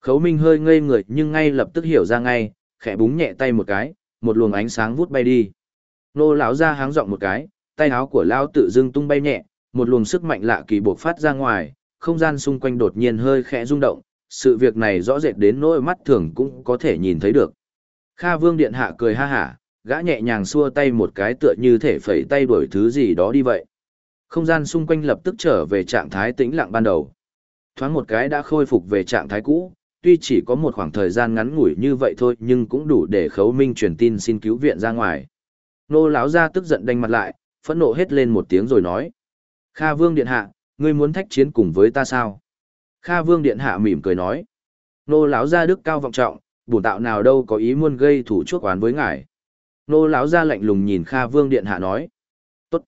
khấu minh hơi ngây người nhưng ngay lập tức hiểu ra ngay khẽ búng nhẹ tay một cái một luồng ánh sáng vút bay đi nô lão gia háng giọng một cái tay áo của lão tự dưng tung bay nhẹ một luồng sức mạnh lạ kỳ bộc phát ra ngoài không gian xung quanh đột nhiên hơi khẽ rung động sự việc này rõ rệt đến nỗi mắt thường cũng có thể nhìn thấy được kha vương điện hạ cười ha hả gã nhẹ nhàng xua tay một cái tựa như thể phẩy tay đuổi thứ gì đó đi vậy. Không gian xung quanh lập tức trở về trạng thái tĩnh lặng ban đầu. Thoáng một cái đã khôi phục về trạng thái cũ, tuy chỉ có một khoảng thời gian ngắn ngủi như vậy thôi nhưng cũng đủ để khấu minh truyền tin xin cứu viện ra ngoài. Nô lão ra tức giận đanh mặt lại, phẫn nộ hết lên một tiếng rồi nói. Kha vương điện hạ, ngươi muốn thách chiến cùng với ta sao? Kha vương điện hạ mỉm cười nói. Nô lão gia đức cao vọng trọng, bổn tạo nào đâu có ý muốn gây thủ chuốc oán với ngài nô lão gia lạnh lùng nhìn kha vương điện hạ nói tốt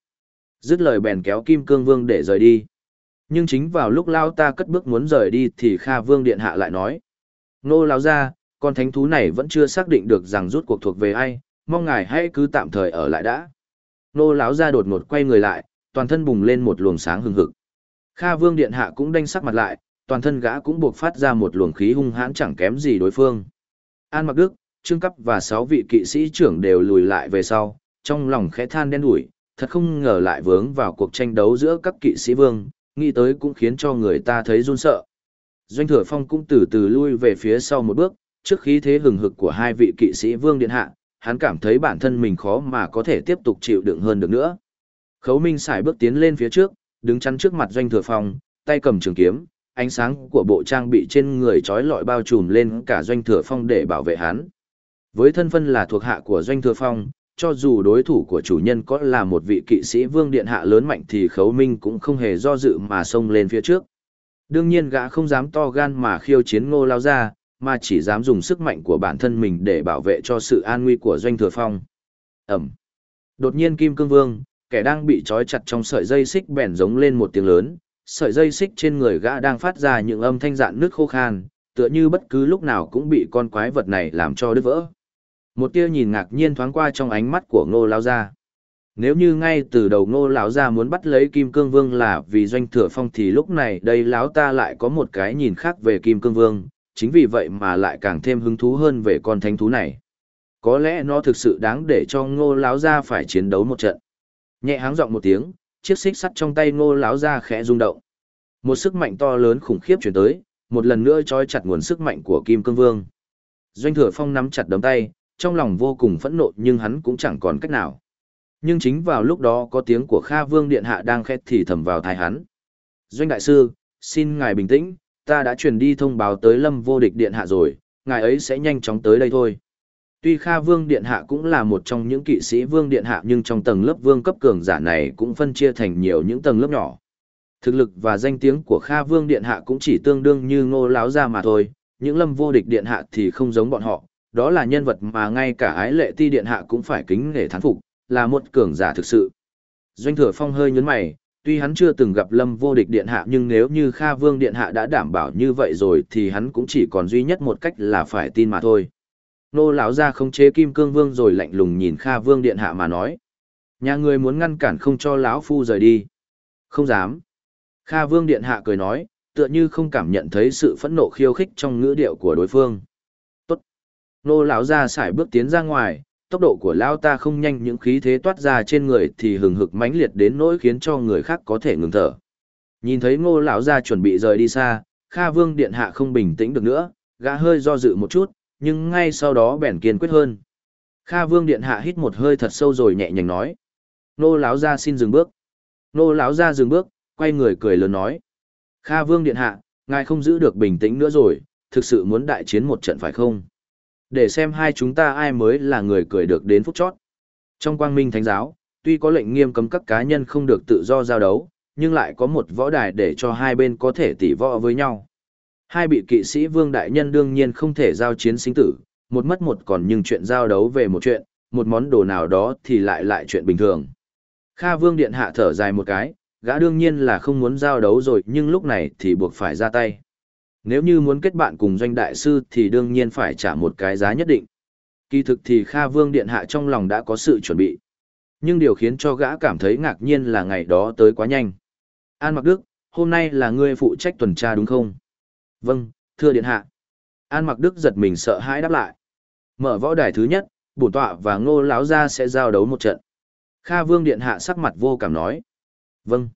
dứt lời bèn kéo kim cương vương để rời đi nhưng chính vào lúc lão ta cất bước muốn rời đi thì kha vương điện hạ lại nói nô lão gia, con thánh thú này vẫn chưa xác định được rằng rút cuộc thuộc về ai mong ngài hãy cứ tạm thời ở lại đã nô lão gia đột ngột quay người lại toàn thân bùng lên một luồng sáng hừng hực kha vương điện hạ cũng đanh sắc mặt lại toàn thân gã cũng buộc phát ra một luồng khí hung hãn chẳng kém gì đối phương an mặc đức trương cấp và sáu vị kỵ sĩ trưởng đều lùi lại về sau, trong lòng khẽ than đen đủi, thật không ngờ lại vướng vào cuộc tranh đấu giữa các kỵ sĩ vương, nghĩ tới cũng khiến cho người ta thấy run sợ. Doanh thừa phong cũng từ từ lui về phía sau một bước, trước khí thế hừng hực của hai vị kỵ sĩ vương điện hạ, hắn cảm thấy bản thân mình khó mà có thể tiếp tục chịu đựng hơn được nữa. Khấu Minh xài bước tiến lên phía trước, đứng chắn trước mặt doanh thừa phong, tay cầm trường kiếm, ánh sáng của bộ trang bị trên người trói lọi bao trùm lên cả doanh thừa phong để bảo vệ hắn. Với thân phân là thuộc hạ của Doanh Thừa Phong, cho dù đối thủ của chủ nhân có là một vị kỵ sĩ vương điện hạ lớn mạnh thì khấu minh cũng không hề do dự mà xông lên phía trước. Đương nhiên gã không dám to gan mà khiêu chiến ngô lao ra, mà chỉ dám dùng sức mạnh của bản thân mình để bảo vệ cho sự an nguy của doanh thừa phong. Ẩm. Đột nhiên Kim Cương Vương, kẻ đang bị trói chặt trong sợi dây xích bèn giống lên một tiếng lớn, sợi dây xích trên người gã đang phát ra những âm thanh dạn nước khô khan, tựa như bất cứ lúc nào cũng bị con quái vật này làm cho đứt vỡ. Một tia nhìn ngạc nhiên thoáng qua trong ánh mắt của Ngô lão gia. Nếu như ngay từ đầu Ngô lão gia muốn bắt lấy Kim Cương Vương là vì doanh thừa phong thì lúc này đây lão ta lại có một cái nhìn khác về Kim Cương Vương, chính vì vậy mà lại càng thêm hứng thú hơn về con thánh thú này. Có lẽ nó thực sự đáng để cho Ngô lão gia phải chiến đấu một trận. Nhẹ háng giọng một tiếng, chiếc xích sắt trong tay Ngô lão ra khẽ rung động. Một sức mạnh to lớn khủng khiếp truyền tới, một lần nữa trói chặt nguồn sức mạnh của Kim Cương Vương. Doanh Thừa Phong nắm chặt đấm tay, trong lòng vô cùng phẫn nộ nhưng hắn cũng chẳng còn cách nào. Nhưng chính vào lúc đó có tiếng của Kha Vương Điện Hạ đang khét thì thầm vào tai hắn. Doanh Đại Sư, xin ngài bình tĩnh, ta đã truyền đi thông báo tới Lâm Vô Địch Điện Hạ rồi, ngài ấy sẽ nhanh chóng tới đây thôi. Tuy Kha Vương Điện Hạ cũng là một trong những kỵ sĩ Vương Điện Hạ nhưng trong tầng lớp Vương cấp cường giả này cũng phân chia thành nhiều những tầng lớp nhỏ. Thực lực và danh tiếng của Kha Vương Điện Hạ cũng chỉ tương đương như ngô láo ra mà thôi, những lâm vô địch Điện Hạ thì không giống bọn họ, đó là nhân vật mà ngay cả ái lệ ti Điện Hạ cũng phải kính nể thán phục, là một cường giả thực sự. Doanh thừa phong hơi nhấn mày, tuy hắn chưa từng gặp lâm vô địch Điện Hạ nhưng nếu như Kha Vương Điện Hạ đã đảm bảo như vậy rồi thì hắn cũng chỉ còn duy nhất một cách là phải tin mà thôi. Nô lão ra không chế kim cương vương rồi lạnh lùng nhìn Kha Vương Điện Hạ mà nói. Nhà người muốn ngăn cản không cho lão phu rời đi. Không dám, Kha Vương Điện Hạ cười nói, tựa như không cảm nhận thấy sự phẫn nộ khiêu khích trong ngữ điệu của đối phương. Tốt. Nô lão ra sải bước tiến ra ngoài, tốc độ của lão ta không nhanh những khí thế toát ra trên người thì hừng hực mãnh liệt đến nỗi khiến cho người khác có thể ngừng thở. Nhìn thấy ngô lão ra chuẩn bị rời đi xa, Kha Vương Điện Hạ không bình tĩnh được nữa, gã hơi do dự một chút, nhưng ngay sau đó bèn kiên quyết hơn. Kha Vương Điện Hạ hít một hơi thật sâu rồi nhẹ nhàng nói. Nô lão gia xin dừng bước. Nô lão gia dừng bước, quay người cười lớn nói. Kha Vương Điện Hạ, ngài không giữ được bình tĩnh nữa rồi, thực sự muốn đại chiến một trận phải không? Để xem hai chúng ta ai mới là người cười được đến phút chót. Trong quang minh thánh giáo, tuy có lệnh nghiêm cấm các cá nhân không được tự do giao đấu, nhưng lại có một võ đài để cho hai bên có thể tỉ võ với nhau. Hai bị kỵ sĩ vương đại nhân đương nhiên không thể giao chiến sinh tử, một mất một còn nhưng chuyện giao đấu về một chuyện, một món đồ nào đó thì lại lại chuyện bình thường. Kha vương điện hạ thở dài một cái, gã đương nhiên là không muốn giao đấu rồi nhưng lúc này thì buộc phải ra tay. Nếu như muốn kết bạn cùng doanh đại sư thì đương nhiên phải trả một cái giá nhất định. Kỳ thực thì Kha Vương Điện Hạ trong lòng đã có sự chuẩn bị. Nhưng điều khiến cho gã cảm thấy ngạc nhiên là ngày đó tới quá nhanh. An Mặc Đức, hôm nay là ngươi phụ trách tuần tra đúng không? Vâng, thưa Điện Hạ. An Mặc Đức giật mình sợ hãi đáp lại. Mở võ đài thứ nhất, bổn tọa và ngô láo ra sẽ giao đấu một trận. Kha Vương Điện Hạ sắc mặt vô cảm nói. Vâng.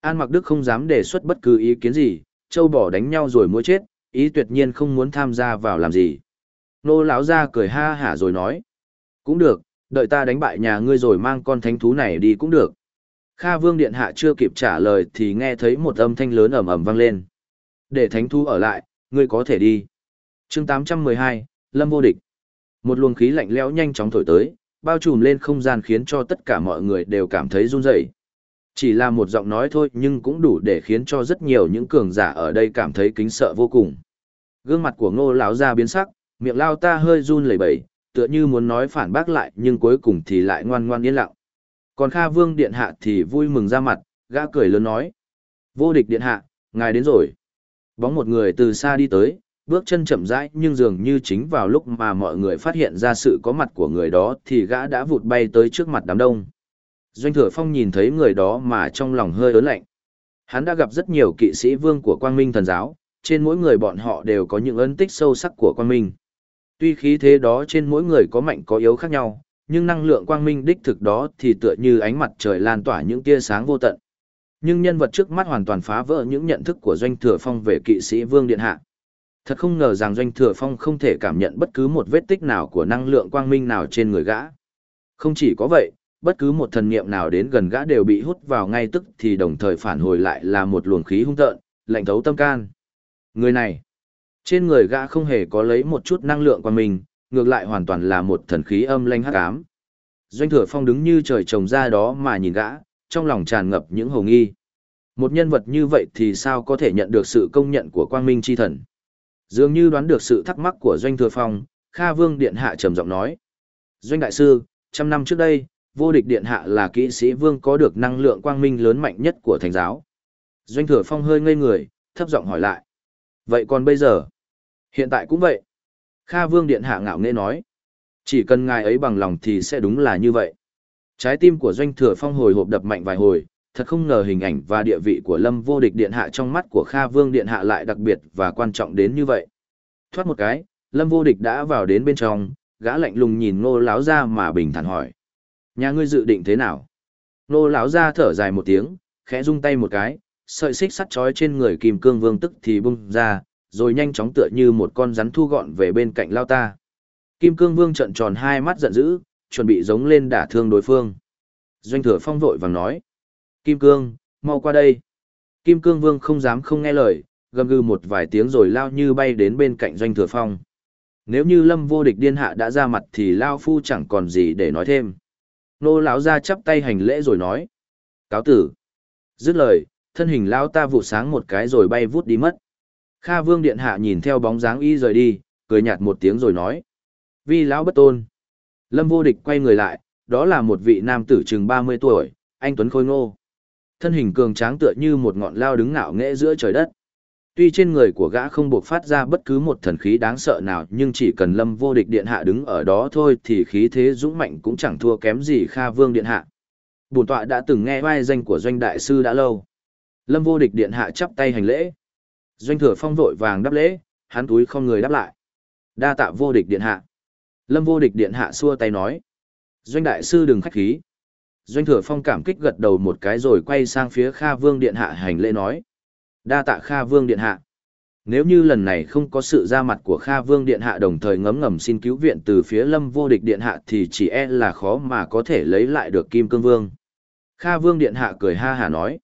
An Mặc Đức không dám đề xuất bất cứ ý kiến gì, châu bỏ đánh nhau rồi mua chết, ý tuyệt nhiên không muốn tham gia vào làm gì. Nô lão ra cười ha hả rồi nói. Cũng được, đợi ta đánh bại nhà ngươi rồi mang con thánh thú này đi cũng được. Kha Vương Điện Hạ chưa kịp trả lời thì nghe thấy một âm thanh lớn ầm ầm vang lên. Để thánh thú ở lại, ngươi có thể đi. chương 812, Lâm Vô Địch. Một luồng khí lạnh lẽo nhanh chóng thổi tới, bao trùm lên không gian khiến cho tất cả mọi người đều cảm thấy run rẩy. Chỉ là một giọng nói thôi nhưng cũng đủ để khiến cho rất nhiều những cường giả ở đây cảm thấy kính sợ vô cùng. Gương mặt của ngô lão ra biến sắc, miệng lao ta hơi run lẩy bẩy, tựa như muốn nói phản bác lại nhưng cuối cùng thì lại ngoan ngoan yên lặng. Còn Kha Vương Điện Hạ thì vui mừng ra mặt, gã cười lớn nói. Vô địch Điện Hạ, ngài đến rồi. Bóng một người từ xa đi tới, bước chân chậm rãi nhưng dường như chính vào lúc mà mọi người phát hiện ra sự có mặt của người đó thì gã đã vụt bay tới trước mặt đám đông. Doanh Thừa Phong nhìn thấy người đó mà trong lòng hơi ớn lạnh. Hắn đã gặp rất nhiều kỵ sĩ vương của Quang Minh thần giáo, trên mỗi người bọn họ đều có những ấn tích sâu sắc của Quang Minh. Tuy khí thế đó trên mỗi người có mạnh có yếu khác nhau, nhưng năng lượng Quang Minh đích thực đó thì tựa như ánh mặt trời lan tỏa những tia sáng vô tận. Nhưng nhân vật trước mắt hoàn toàn phá vỡ những nhận thức của Doanh Thừa Phong về kỵ sĩ vương điện hạ. Thật không ngờ rằng Doanh Thừa Phong không thể cảm nhận bất cứ một vết tích nào của năng lượng quang minh nào trên người gã. Không chỉ có vậy, bất cứ một thần niệm nào đến gần gã đều bị hút vào ngay tức thì đồng thời phản hồi lại là một luồng khí hung tợn, lạnh thấu tâm can. Người này, trên người gã không hề có lấy một chút năng lượng quang minh, ngược lại hoàn toàn là một thần khí âm lanh hắc ám. Doanh thừa phong đứng như trời trồng ra đó mà nhìn gã, trong lòng tràn ngập những hồ nghi. Một nhân vật như vậy thì sao có thể nhận được sự công nhận của quang minh chi thần? Dường như đoán được sự thắc mắc của Doanh thừa phong, Kha Vương Điện Hạ trầm giọng nói. Doanh Đại Sư, trăm năm trước đây, vô địch Điện Hạ là kỵ sĩ vương có được năng lượng quang minh lớn mạnh nhất của thành giáo. Doanh thừa phong hơi ngây người, thấp giọng hỏi lại. Vậy còn bây giờ? Hiện tại cũng vậy. Kha Vương Điện Hạ ngạo nghễ nói. Chỉ cần ngài ấy bằng lòng thì sẽ đúng là như vậy. Trái tim của Doanh Thừa Phong hồi hộp đập mạnh vài hồi, thật không ngờ hình ảnh và địa vị của Lâm Vô Địch Điện Hạ trong mắt của Kha Vương Điện Hạ lại đặc biệt và quan trọng đến như vậy. Thoát một cái, Lâm Vô Địch đã vào đến bên trong, gã lạnh lùng nhìn Ngô lão gia mà bình thản hỏi: "Nhà ngươi dự định thế nào?" Ngô lão gia thở dài một tiếng, khẽ rung tay một cái, sợi xích sắt chói trên người Kim Cương Vương tức thì bung ra, rồi nhanh chóng tựa như một con rắn thu gọn về bên cạnh lao ta. Kim Cương Vương trợn tròn hai mắt giận dữ, chuẩn bị giống lên đả thương đối phương. Doanh Thừa Phong vội vàng nói: "Kim Cương, mau qua đây." Kim Cương Vương không dám không nghe lời, gầm gừ một vài tiếng rồi lao như bay đến bên cạnh Doanh Thừa Phong. Nếu như Lâm Vô Địch điên hạ đã ra mặt thì lao phu chẳng còn gì để nói thêm. Nô lão ra chắp tay hành lễ rồi nói: "Cáo tử." Dứt lời, thân hình lao ta vụ sáng một cái rồi bay vút đi mất. Kha Vương điện hạ nhìn theo bóng dáng y rời đi, cười nhạt một tiếng rồi nói: "Vi lão bất tôn." Lâm Vô Địch quay người lại, đó là một vị nam tử chừng 30 tuổi, anh tuấn khôi ngô. Thân hình cường tráng tựa như một ngọn lao đứng ngạo nghễ giữa trời đất. Tuy trên người của gã không buộc phát ra bất cứ một thần khí đáng sợ nào nhưng chỉ cần lâm vô địch điện hạ đứng ở đó thôi thì khí thế dũng mạnh cũng chẳng thua kém gì Kha Vương điện hạ. Bổn tọa đã từng nghe vai danh của doanh đại sư đã lâu. Lâm vô địch điện hạ chắp tay hành lễ. Doanh thừa phong vội vàng đáp lễ, hắn túi không người đáp lại. Đa tạ vô địch điện hạ. Lâm vô địch điện hạ xua tay nói. Doanh đại sư đừng khách khí. Doanh thừa phong cảm kích gật đầu một cái rồi quay sang phía Kha Vương điện hạ hành lễ nói. Đa tạ Kha Vương điện hạ. Nếu như lần này không có sự ra mặt của Kha Vương điện hạ đồng thời ngấm ngầm xin cứu viện từ phía Lâm vô địch điện hạ thì chỉ e là khó mà có thể lấy lại được Kim Cương Vương. Kha Vương điện hạ cười ha hà nói.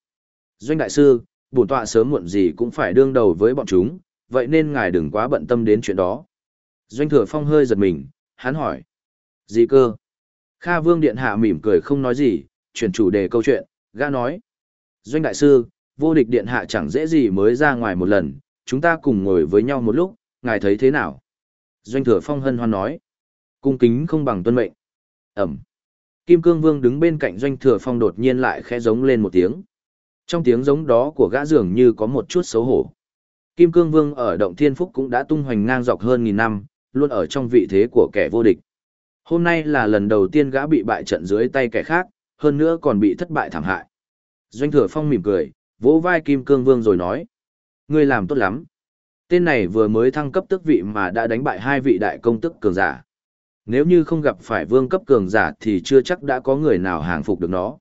Doanh đại sư, bổn tọa sớm muộn gì cũng phải đương đầu với bọn chúng, vậy nên ngài đừng quá bận tâm đến chuyện đó. Doanh thừa phong hơi giật mình, hắn hỏi. Gì cơ? Kha Vương Điện Hạ mỉm cười không nói gì, chuyển chủ đề câu chuyện, gã nói. Doanh Đại Sư, vô địch Điện Hạ chẳng dễ gì mới ra ngoài một lần, chúng ta cùng ngồi với nhau một lúc, ngài thấy thế nào? Doanh Thừa Phong hân hoan nói. Cung kính không bằng tuân mệnh. Ẩm. Kim Cương Vương đứng bên cạnh Doanh Thừa Phong đột nhiên lại khẽ giống lên một tiếng. Trong tiếng giống đó của gã dường như có một chút xấu hổ. Kim Cương Vương ở Động Thiên Phúc cũng đã tung hoành ngang dọc hơn nghìn năm, luôn ở trong vị thế của kẻ vô địch. Hôm nay là lần đầu tiên gã bị bại trận dưới tay kẻ khác, hơn nữa còn bị thất bại thảm hại. Doanh Thừa Phong mỉm cười, vỗ vai Kim Cương Vương rồi nói. Ngươi làm tốt lắm. Tên này vừa mới thăng cấp tước vị mà đã đánh bại hai vị đại công tức cường giả. Nếu như không gặp phải vương cấp cường giả thì chưa chắc đã có người nào hàng phục được nó.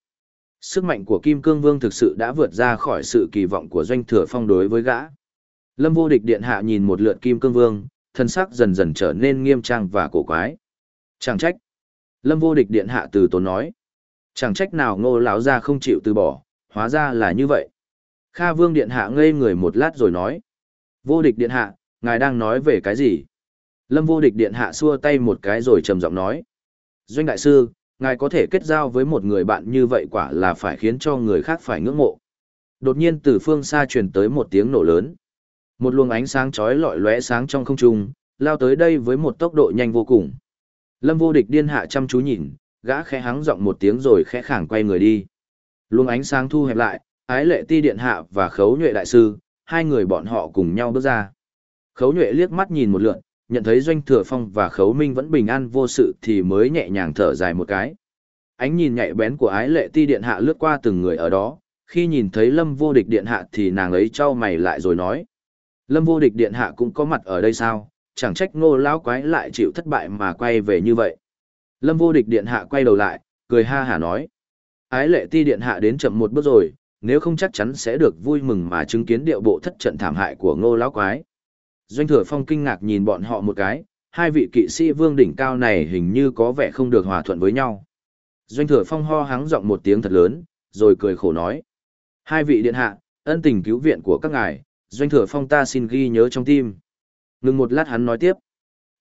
Sức mạnh của Kim Cương Vương thực sự đã vượt ra khỏi sự kỳ vọng của Doanh Thừa Phong đối với gã. Lâm vô địch điện hạ nhìn một lượt Kim Cương Vương, thân sắc dần dần trở nên nghiêm trang và cổ quái. Chẳng trách. Lâm vô địch điện hạ từ tốn nói. Chẳng trách nào ngô lão ra không chịu từ bỏ, hóa ra là như vậy. Kha vương điện hạ ngây người một lát rồi nói. Vô địch điện hạ, ngài đang nói về cái gì? Lâm vô địch điện hạ xua tay một cái rồi trầm giọng nói. Doanh đại sư, ngài có thể kết giao với một người bạn như vậy quả là phải khiến cho người khác phải ngưỡng mộ. Đột nhiên từ phương xa truyền tới một tiếng nổ lớn. Một luồng ánh sáng chói lọi lóe sáng trong không trung, lao tới đây với một tốc độ nhanh vô cùng. Lâm vô địch điên hạ chăm chú nhìn, gã khẽ hắng giọng một tiếng rồi khẽ khẳng quay người đi. Luồng ánh sáng thu hẹp lại, ái lệ ti điện hạ và khấu nhuệ đại sư, hai người bọn họ cùng nhau bước ra. Khấu nhuệ liếc mắt nhìn một lượn, nhận thấy doanh thừa phong và khấu minh vẫn bình an vô sự thì mới nhẹ nhàng thở dài một cái. Ánh nhìn nhạy bén của ái lệ ti điện hạ lướt qua từng người ở đó, khi nhìn thấy lâm vô địch điện hạ thì nàng ấy trao mày lại rồi nói. Lâm vô địch điện hạ cũng có mặt ở đây sao, chẳng trách ngô lão quái lại chịu thất bại mà quay về như vậy. Lâm vô địch điện hạ quay đầu lại, cười ha hả nói. Ái lệ ti điện hạ đến chậm một bước rồi, nếu không chắc chắn sẽ được vui mừng mà chứng kiến điệu bộ thất trận thảm hại của ngô lão quái. Doanh thừa phong kinh ngạc nhìn bọn họ một cái, hai vị kỵ sĩ vương đỉnh cao này hình như có vẻ không được hòa thuận với nhau. Doanh thừa phong ho hắng giọng một tiếng thật lớn, rồi cười khổ nói. Hai vị điện hạ, ân tình cứu viện của các ngài, doanh thừa phong ta xin ghi nhớ trong tim. Ngừng một lát hắn nói tiếp.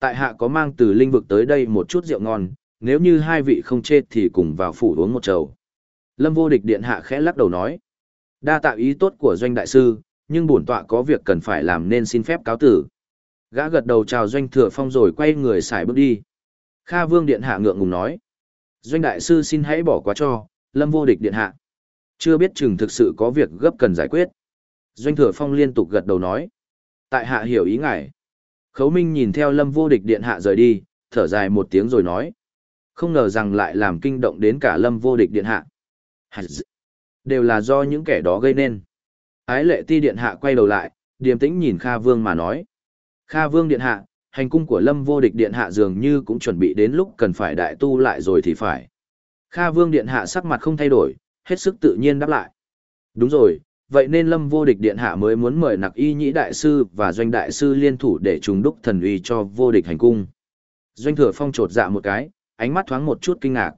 Tại hạ có mang từ linh vực tới đây một chút rượu ngon, nếu như hai vị không chê thì cùng vào phủ uống một chầu. Lâm vô địch điện hạ khẽ lắc đầu nói. Đa tạo ý tốt của doanh đại sư, nhưng bổn tọa có việc cần phải làm nên xin phép cáo tử. Gã gật đầu chào doanh thừa phong rồi quay người xài bước đi. Kha vương điện hạ ngượng ngùng nói. Doanh đại sư xin hãy bỏ qua cho, lâm vô địch điện hạ. Chưa biết chừng thực sự có việc gấp cần giải quyết. Doanh thừa phong liên tục gật đầu nói. Tại hạ hiểu ý ngài. Khấu Minh nhìn theo lâm vô địch điện hạ rời đi, thở dài một tiếng rồi nói. Không ngờ rằng lại làm kinh động đến cả lâm vô địch điện hạ. Đều là do những kẻ đó gây nên. Ái lệ ti điện hạ quay đầu lại, điềm tĩnh nhìn Kha Vương mà nói. Kha Vương điện hạ, hành cung của lâm vô địch điện hạ dường như cũng chuẩn bị đến lúc cần phải đại tu lại rồi thì phải. Kha Vương điện hạ sắc mặt không thay đổi, hết sức tự nhiên đáp lại. Đúng rồi, vậy nên lâm vô địch điện hạ mới muốn mời nặc y nhĩ đại sư và doanh đại sư liên thủ để trùng đúc thần uy cho vô địch hành cung. Doanh thừa phong trột dạ một cái, ánh mắt thoáng một chút kinh ngạc.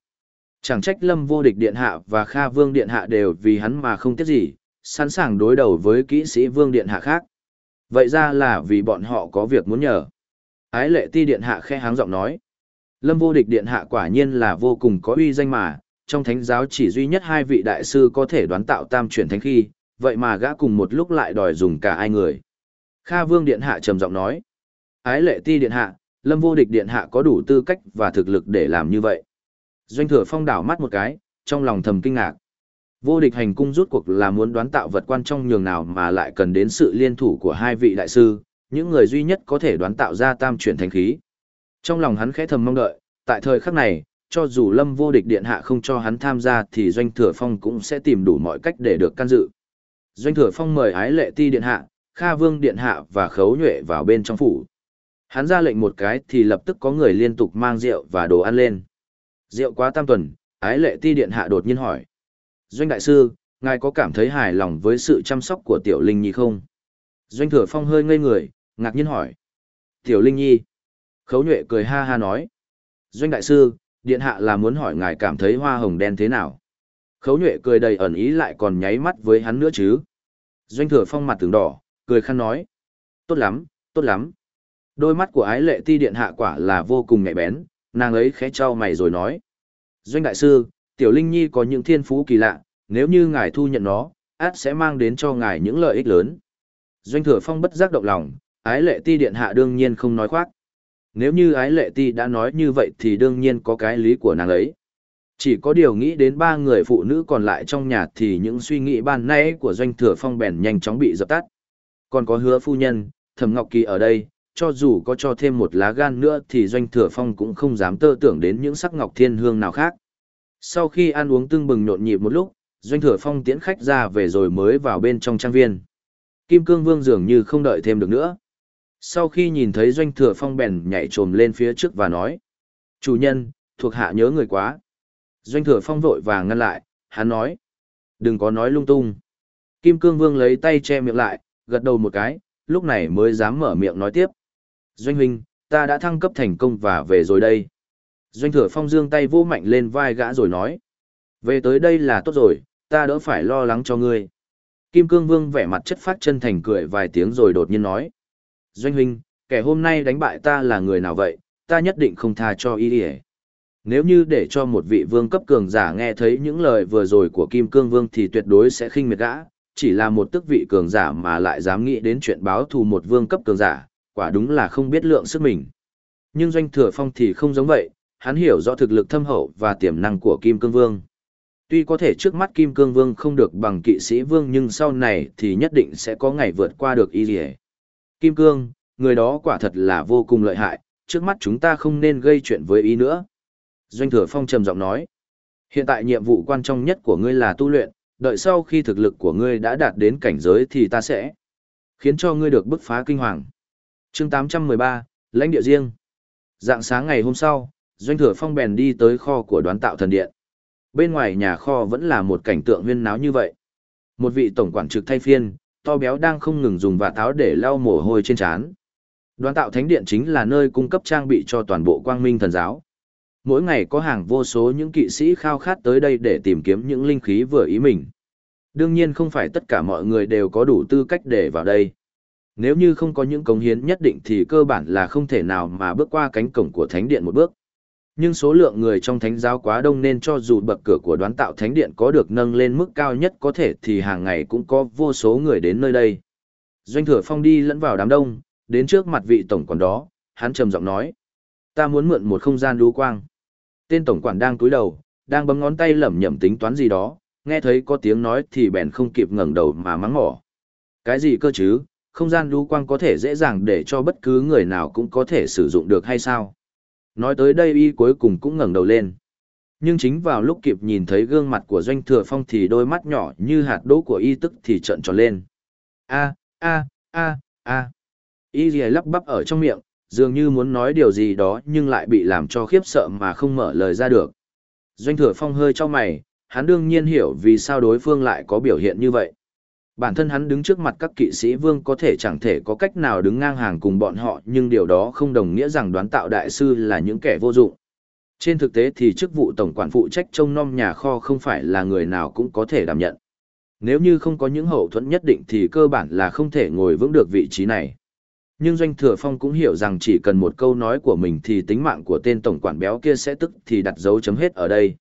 Chẳng trách lâm vô địch điện hạ và kha vương điện hạ đều vì hắn mà không tiếc gì, sẵn sàng đối đầu với kỹ sĩ vương điện hạ khác. Vậy ra là vì bọn họ có việc muốn nhờ. Ái lệ ti điện hạ khe háng giọng nói. Lâm vô địch điện hạ quả nhiên là vô cùng có uy danh mà, trong thánh giáo chỉ duy nhất hai vị đại sư có thể đoán tạo tam chuyển thánh khi, vậy mà gã cùng một lúc lại đòi dùng cả hai người. Kha vương điện hạ trầm giọng nói. Ái lệ ti điện hạ, lâm vô địch điện hạ có đủ tư cách và thực lực để làm như vậy. Doanh thừa phong đảo mắt một cái, trong lòng thầm kinh ngạc. Vô địch hành cung rút cuộc là muốn đoán tạo vật quan trong nhường nào mà lại cần đến sự liên thủ của hai vị đại sư, những người duy nhất có thể đoán tạo ra tam chuyển thánh khí. Trong lòng hắn khẽ thầm mong đợi, tại thời khắc này, cho dù lâm vô địch điện hạ không cho hắn tham gia thì doanh thừa phong cũng sẽ tìm đủ mọi cách để được can dự. Doanh thừa phong mời ái lệ ti điện hạ, kha vương điện hạ và khấu nhuệ vào bên trong phủ. Hắn ra lệnh một cái thì lập tức có người liên tục mang rượu và đồ ăn lên. Rượu quá tam tuần, ái lệ ti điện hạ đột nhiên hỏi. Doanh đại sư, ngài có cảm thấy hài lòng với sự chăm sóc của tiểu linh nhi không? Doanh thừa phong hơi ngây người, ngạc nhiên hỏi. Tiểu linh nhi. Khấu nhuệ cười ha ha nói. Doanh đại sư, điện hạ là muốn hỏi ngài cảm thấy hoa hồng đen thế nào? Khấu nhuệ cười đầy ẩn ý lại còn nháy mắt với hắn nữa chứ. Doanh thừa phong mặt tướng đỏ, cười khăn nói. Tốt lắm, tốt lắm. Đôi mắt của ái lệ ti điện hạ quả là vô cùng nhạy bén, nàng ấy khẽ trao mày rồi nói. Doanh đại sư, tiểu linh nhi có những thiên phú kỳ lạ, nếu như ngài thu nhận nó, át sẽ mang đến cho ngài những lợi ích lớn. Doanh thừa phong bất giác động lòng, ái lệ ti điện hạ đương nhiên không nói khoác. Nếu như ái lệ ti đã nói như vậy thì đương nhiên có cái lý của nàng ấy. Chỉ có điều nghĩ đến ba người phụ nữ còn lại trong nhà thì những suy nghĩ ban nãy của doanh thừa phong bèn nhanh chóng bị dập tắt. Còn có hứa phu nhân, thẩm ngọc kỳ ở đây, cho dù có cho thêm một lá gan nữa thì doanh thừa phong cũng không dám tơ tưởng đến những sắc ngọc thiên hương nào khác. Sau khi ăn uống tưng bừng nhộn nhịp một lúc, doanh thừa phong tiễn khách ra về rồi mới vào bên trong trang viên. Kim cương vương dường như không đợi thêm được nữa. Sau khi nhìn thấy doanh thừa phong bèn nhảy trồm lên phía trước và nói. Chủ nhân, thuộc hạ nhớ người quá. Doanh thừa phong vội và ngăn lại, hắn nói. Đừng có nói lung tung. Kim cương vương lấy tay che miệng lại, gật đầu một cái, lúc này mới dám mở miệng nói tiếp. Doanh huynh, ta đã thăng cấp thành công và về rồi đây. Doanh thừa phong dương tay vô mạnh lên vai gã rồi nói. Về tới đây là tốt rồi, ta đỡ phải lo lắng cho ngươi. Kim Cương Vương vẻ mặt chất phát chân thành cười vài tiếng rồi đột nhiên nói. Doanh huynh, kẻ hôm nay đánh bại ta là người nào vậy, ta nhất định không tha cho y đi nếu như để cho một vị vương cấp cường giả nghe thấy những lời vừa rồi của Kim Cương Vương thì tuyệt đối sẽ khinh miệt gã, chỉ là một tức vị cường giả mà lại dám nghĩ đến chuyện báo thù một vương cấp cường giả, quả đúng là không biết lượng sức mình. Nhưng Doanh Thừa Phong thì không giống vậy, hắn hiểu rõ thực lực thâm hậu và tiềm năng của Kim Cương Vương. Tuy có thể trước mắt Kim Cương Vương không được bằng kỵ sĩ Vương nhưng sau này thì nhất định sẽ có ngày vượt qua được y dì Kim Cương, người đó quả thật là vô cùng lợi hại, trước mắt chúng ta không nên gây chuyện với ý nữa. Doanh Thừa Phong trầm giọng nói, hiện tại nhiệm vụ quan trọng nhất của ngươi là tu luyện, đợi sau khi thực lực của ngươi đã đạt đến cảnh giới thì ta sẽ khiến cho ngươi được bứt phá kinh hoàng. Chương 813, lãnh địa riêng. Dạng sáng ngày hôm sau, Doanh Thừa Phong bèn đi tới kho của đoán tạo thần điện. Bên ngoài nhà kho vẫn là một cảnh tượng huyên náo như vậy. Một vị tổng quản trực thay phiên, to béo đang không ngừng dùng vả tháo để lau mồ hôi trên trán. Đoán tạo thánh điện chính là nơi cung cấp trang bị cho toàn bộ quang minh thần giáo. Mỗi ngày có hàng vô số những kỵ sĩ khao khát tới đây để tìm kiếm những linh khí vừa ý mình. Đương nhiên không phải tất cả mọi người đều có đủ tư cách để vào đây. Nếu như không có những cống hiến nhất định thì cơ bản là không thể nào mà bước qua cánh cổng của thánh điện một bước. Nhưng số lượng người trong thánh giáo quá đông nên cho dù bậc cửa của đoán tạo thánh điện có được nâng lên mức cao nhất có thể thì hàng ngày cũng có vô số người đến nơi đây. Doanh thừa phong đi lẫn vào đám đông, đến trước mặt vị tổng quản đó, hắn trầm giọng nói. Ta muốn mượn một không gian đu quang. Tên tổng quản đang cúi đầu, đang bấm ngón tay lẩm nhẩm tính toán gì đó, nghe thấy có tiếng nói thì bèn không kịp ngẩng đầu mà mắng mỏ. Cái gì cơ chứ, không gian lũ quang có thể dễ dàng để cho bất cứ người nào cũng có thể sử dụng được hay sao? Nói tới đây y cuối cùng cũng ngẩng đầu lên. Nhưng chính vào lúc kịp nhìn thấy gương mặt của Doanh Thừa Phong thì đôi mắt nhỏ như hạt đỗ của y tức thì trợn tròn lên. A, a, a, a. Y lìa lắp bắp ở trong miệng, dường như muốn nói điều gì đó nhưng lại bị làm cho khiếp sợ mà không mở lời ra được. Doanh Thừa Phong hơi cho mày, hắn đương nhiên hiểu vì sao đối phương lại có biểu hiện như vậy. Bản thân hắn đứng trước mặt các kỵ sĩ vương có thể chẳng thể có cách nào đứng ngang hàng cùng bọn họ nhưng điều đó không đồng nghĩa rằng đoán tạo đại sư là những kẻ vô dụng. Trên thực tế thì chức vụ tổng quản phụ trách trông nom nhà kho không phải là người nào cũng có thể đảm nhận. Nếu như không có những hậu thuẫn nhất định thì cơ bản là không thể ngồi vững được vị trí này. Nhưng Doanh Thừa Phong cũng hiểu rằng chỉ cần một câu nói của mình thì tính mạng của tên tổng quản béo kia sẽ tức thì đặt dấu chấm hết ở đây.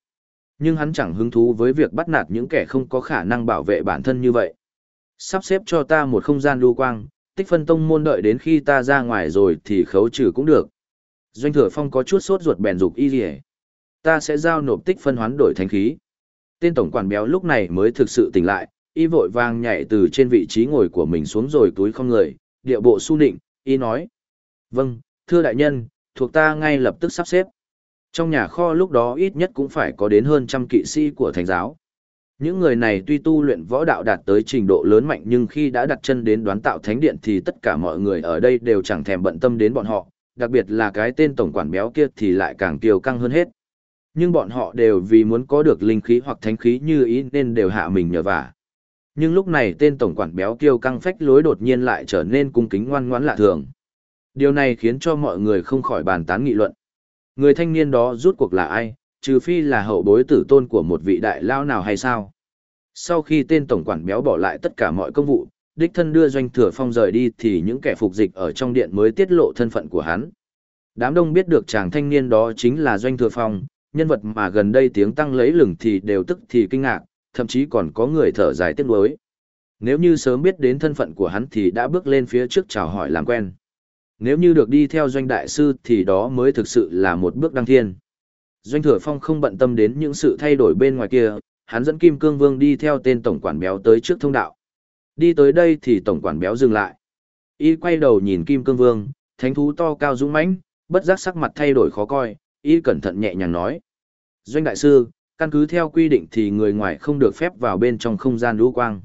Nhưng hắn chẳng hứng thú với việc bắt nạt những kẻ không có khả năng bảo vệ bản thân như vậy. Sắp xếp cho ta một không gian lưu quang, tích phân tông môn đợi đến khi ta ra ngoài rồi thì khấu trừ cũng được. Doanh Thừa Phong có chút sốt ruột bèn dục y liề. Ta sẽ giao nộp tích phân hoán đổi thánh khí. Tên tổng quản béo lúc này mới thực sự tỉnh lại, y vội vàng nhảy từ trên vị trí ngồi của mình xuống rồi túi không người, địa bộ su nịnh, y nói. Vâng, thưa đại nhân, thuộc ta ngay lập tức sắp xếp. Trong nhà kho lúc đó ít nhất cũng phải có đến hơn trăm kỵ sĩ của thánh giáo. Những người này tuy tu luyện võ đạo đạt tới trình độ lớn mạnh nhưng khi đã đặt chân đến đoán tạo thánh điện thì tất cả mọi người ở đây đều chẳng thèm bận tâm đến bọn họ, đặc biệt là cái tên tổng quản béo kia thì lại càng kiều căng hơn hết. Nhưng bọn họ đều vì muốn có được linh khí hoặc thánh khí như ý nên đều hạ mình nhờ vả. Nhưng lúc này tên tổng quản béo kiêu căng phách lối đột nhiên lại trở nên cung kính ngoan ngoãn lạ thường. Điều này khiến cho mọi người không khỏi bàn tán nghị luận. Người thanh niên đó rút cuộc là ai, trừ phi là hậu bối tử tôn của một vị đại lao nào hay sao? Sau khi tên tổng quản béo bỏ lại tất cả mọi công vụ, đích thân đưa doanh thừa phong rời đi thì những kẻ phục dịch ở trong điện mới tiết lộ thân phận của hắn. Đám đông biết được chàng thanh niên đó chính là doanh thừa phong, nhân vật mà gần đây tiếng tăng lấy lừng thì đều tức thì kinh ngạc, thậm chí còn có người thở dài tiếc nuối. Nếu như sớm biết đến thân phận của hắn thì đã bước lên phía trước chào hỏi làm quen. Nếu như được đi theo doanh đại sư thì đó mới thực sự là một bước đăng thiên. Doanh thừa phong không bận tâm đến những sự thay đổi bên ngoài kia, hắn dẫn Kim Cương Vương đi theo tên tổng quản béo tới trước thông đạo. Đi tới đây thì tổng quản béo dừng lại. Y quay đầu nhìn Kim Cương Vương, thánh thú to cao dũng mãnh, bất giác sắc mặt thay đổi khó coi, y cẩn thận nhẹ nhàng nói. Doanh đại sư, căn cứ theo quy định thì người ngoài không được phép vào bên trong không gian lũ quang.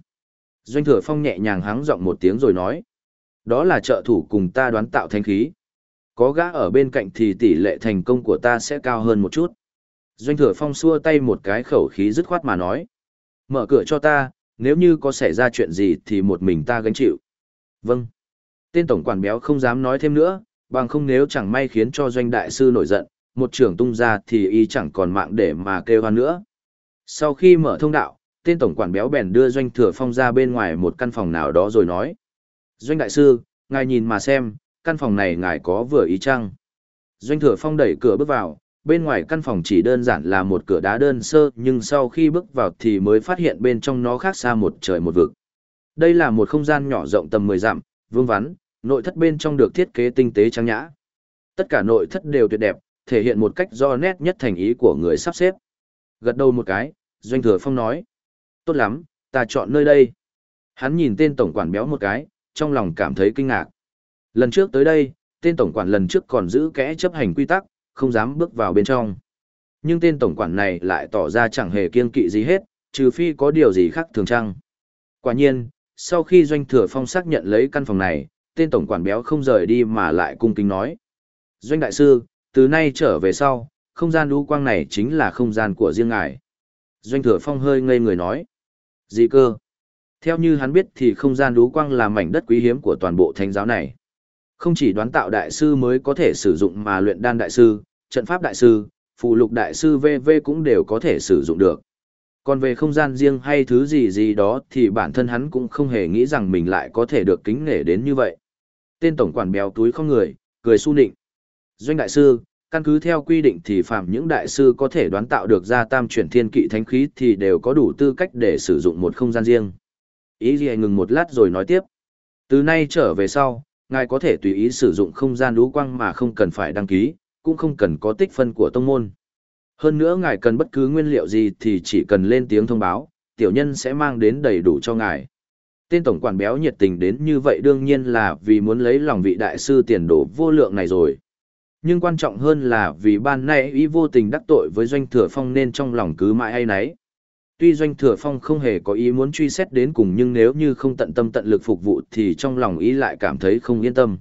Doanh thừa phong nhẹ nhàng hắng giọng một tiếng rồi nói. Đó là trợ thủ cùng ta đoán tạo thanh khí. Có gã ở bên cạnh thì tỷ lệ thành công của ta sẽ cao hơn một chút. Doanh thừa phong xua tay một cái khẩu khí dứt khoát mà nói. Mở cửa cho ta, nếu như có xảy ra chuyện gì thì một mình ta gánh chịu. Vâng. Tên tổng quản béo không dám nói thêm nữa, bằng không nếu chẳng may khiến cho doanh đại sư nổi giận, một trưởng tung ra thì y chẳng còn mạng để mà kêu hoan nữa. Sau khi mở thông đạo, tên tổng quản béo bèn đưa doanh thừa phong ra bên ngoài một căn phòng nào đó rồi nói. Doanh đại sư, ngài nhìn mà xem, căn phòng này ngài có vừa ý chăng? Doanh thừa phong đẩy cửa bước vào, bên ngoài căn phòng chỉ đơn giản là một cửa đá đơn sơ nhưng sau khi bước vào thì mới phát hiện bên trong nó khác xa một trời một vực. Đây là một không gian nhỏ rộng tầm 10 dặm, vương vắn, nội thất bên trong được thiết kế tinh tế trang nhã. Tất cả nội thất đều tuyệt đẹp, thể hiện một cách do nét nhất thành ý của người sắp xếp. Gật đầu một cái, Doanh Thừa Phong nói. Tốt lắm, ta chọn nơi đây. Hắn nhìn tên tổng quản béo một cái, trong lòng cảm thấy kinh ngạc. Lần trước tới đây, tên tổng quản lần trước còn giữ kẽ chấp hành quy tắc, không dám bước vào bên trong. Nhưng tên tổng quản này lại tỏ ra chẳng hề kiêng kỵ gì hết, trừ phi có điều gì khác thường chăng. Quả nhiên, sau khi Doanh Thừa Phong xác nhận lấy căn phòng này, tên tổng quản béo không rời đi mà lại cung kính nói. Doanh Đại Sư, từ nay trở về sau, không gian lũ quang này chính là không gian của riêng ngài. Doanh Thừa Phong hơi ngây người nói. Gì cơ? Theo như hắn biết thì không gian lũ quang là mảnh đất quý hiếm của toàn bộ thánh giáo này. Không chỉ đoán tạo đại sư mới có thể sử dụng mà luyện đan đại sư, trận pháp đại sư, phụ lục đại sư VV cũng đều có thể sử dụng được. Còn về không gian riêng hay thứ gì gì đó thì bản thân hắn cũng không hề nghĩ rằng mình lại có thể được kính nể đến như vậy. Tên tổng quản béo túi không người, cười su nịnh. Doanh đại sư, căn cứ theo quy định thì phạm những đại sư có thể đoán tạo được ra tam chuyển thiên kỵ thánh khí thì đều có đủ tư cách để sử dụng một không gian riêng. Ý gì ngừng một lát rồi nói tiếp. Từ nay trở về sau, ngài có thể tùy ý sử dụng không gian đú quang mà không cần phải đăng ký, cũng không cần có tích phân của tông môn. Hơn nữa ngài cần bất cứ nguyên liệu gì thì chỉ cần lên tiếng thông báo, tiểu nhân sẽ mang đến đầy đủ cho ngài. Tên tổng quản béo nhiệt tình đến như vậy đương nhiên là vì muốn lấy lòng vị đại sư tiền đồ vô lượng này rồi. Nhưng quan trọng hơn là vì ban nay ý vô tình đắc tội với doanh thừa phong nên trong lòng cứ mãi hay nấy. Tuy doanh thừa phong không hề có ý muốn truy xét đến cùng nhưng nếu như không tận tâm tận lực phục vụ thì trong lòng ý lại cảm thấy không yên tâm.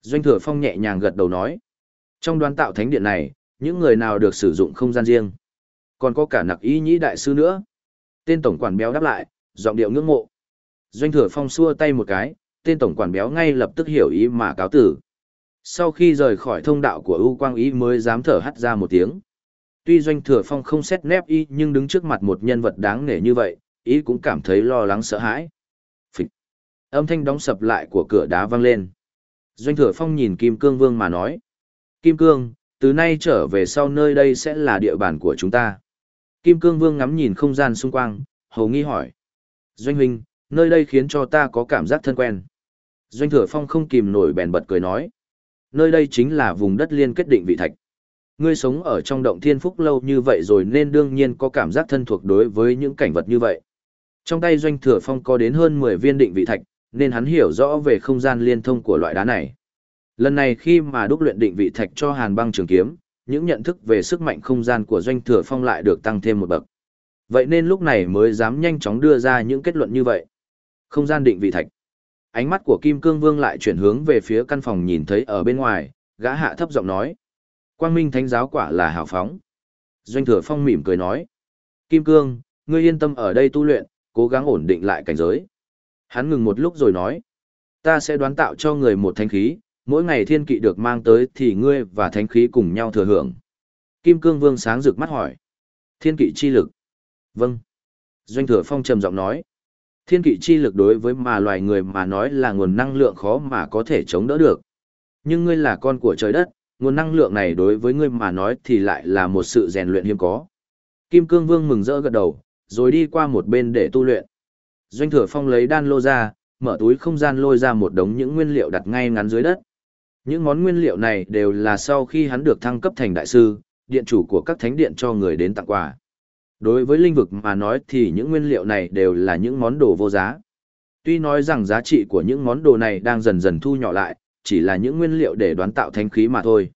Doanh thừa phong nhẹ nhàng gật đầu nói. Trong đoàn tạo thánh điện này, những người nào được sử dụng không gian riêng. Còn có cả nặc ý nhĩ đại sư nữa. Tên tổng quản béo đáp lại, giọng điệu ngưỡng mộ. Doanh thừa phong xua tay một cái, tên tổng quản béo ngay lập tức hiểu ý mà cáo tử. Sau khi rời khỏi thông đạo của U Quang Ý mới dám thở hắt ra một tiếng. Tuy doanh thừa phong không xét nép y nhưng đứng trước mặt một nhân vật đáng nể như vậy, ý cũng cảm thấy lo lắng sợ hãi. Phịch. Âm thanh đóng sập lại của cửa đá vang lên. Doanh thừa phong nhìn Kim Cương Vương mà nói. Kim Cương, từ nay trở về sau nơi đây sẽ là địa bàn của chúng ta. Kim Cương Vương ngắm nhìn không gian xung quanh, hầu nghi hỏi. Doanh huynh, nơi đây khiến cho ta có cảm giác thân quen. Doanh thừa phong không kìm nổi bèn bật cười nói. Nơi đây chính là vùng đất liên kết định vị thạch. Ngươi sống ở trong động thiên phúc lâu như vậy rồi nên đương nhiên có cảm giác thân thuộc đối với những cảnh vật như vậy. Trong tay doanh thừa phong có đến hơn 10 viên định vị thạch, nên hắn hiểu rõ về không gian liên thông của loại đá này. Lần này khi mà đúc luyện định vị thạch cho hàn băng trường kiếm, những nhận thức về sức mạnh không gian của doanh thừa phong lại được tăng thêm một bậc. Vậy nên lúc này mới dám nhanh chóng đưa ra những kết luận như vậy. Không gian định vị thạch. Ánh mắt của Kim Cương Vương lại chuyển hướng về phía căn phòng nhìn thấy ở bên ngoài, gã hạ thấp giọng nói. Quang Minh Thánh giáo quả là hào phóng. Doanh Thừa Phong mỉm cười nói. Kim Cương, ngươi yên tâm ở đây tu luyện, cố gắng ổn định lại cảnh giới. Hắn ngừng một lúc rồi nói. Ta sẽ đoán tạo cho người một thánh khí, mỗi ngày thiên kỵ được mang tới thì ngươi và thánh khí cùng nhau thừa hưởng. Kim Cương Vương sáng rực mắt hỏi. Thiên kỵ chi lực. Vâng. Doanh Thừa Phong trầm giọng nói. Thiên kỵ chi lực đối với mà loài người mà nói là nguồn năng lượng khó mà có thể chống đỡ được. Nhưng ngươi là con của trời đất, nguồn năng lượng này đối với ngươi mà nói thì lại là một sự rèn luyện hiếm có. Kim Cương Vương mừng rỡ gật đầu, rồi đi qua một bên để tu luyện. Doanh Thừa Phong lấy đan lô ra, mở túi không gian lôi ra một đống những nguyên liệu đặt ngay ngắn dưới đất. Những món nguyên liệu này đều là sau khi hắn được thăng cấp thành đại sư, điện chủ của các thánh điện cho người đến tặng quà. Đối với linh vực mà nói thì những nguyên liệu này đều là những món đồ vô giá. Tuy nói rằng giá trị của những món đồ này đang dần dần thu nhỏ lại, chỉ là những nguyên liệu để đoán tạo thánh khí mà thôi.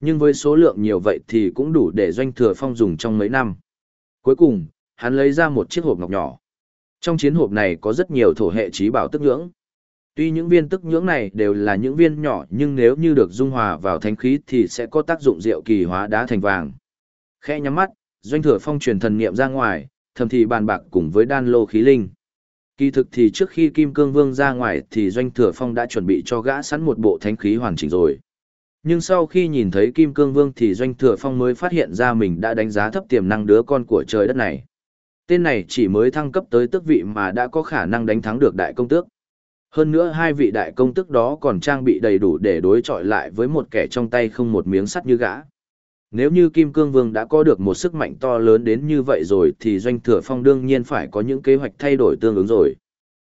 Nhưng với số lượng nhiều vậy thì cũng đủ để doanh thừa phong dùng trong mấy năm. Cuối cùng, hắn lấy ra một chiếc hộp ngọc nhỏ. Trong chiến hộp này có rất nhiều thổ hệ trí bảo tức nhưỡng. Tuy những viên tức nhưỡng này đều là những viên nhỏ nhưng nếu như được dung hòa vào thánh khí thì sẽ có tác dụng diệu kỳ hóa đá thành vàng. Khẽ nhắm mắt, doanh thừa phong truyền thần niệm ra ngoài, thầm thì bàn bạc cùng với đan lô khí linh. Kỳ thực thì trước khi Kim Cương Vương ra ngoài thì Doanh Thừa Phong đã chuẩn bị cho gã sẵn một bộ thánh khí hoàn chỉnh rồi. Nhưng sau khi nhìn thấy Kim Cương Vương thì Doanh Thừa Phong mới phát hiện ra mình đã đánh giá thấp tiềm năng đứa con của trời đất này. Tên này chỉ mới thăng cấp tới tước vị mà đã có khả năng đánh thắng được đại công tước. Hơn nữa hai vị đại công tước đó còn trang bị đầy đủ để đối chọi lại với một kẻ trong tay không một miếng sắt như gã. Nếu như Kim Cương Vương đã có được một sức mạnh to lớn đến như vậy rồi thì Doanh Thừa Phong đương nhiên phải có những kế hoạch thay đổi tương ứng rồi.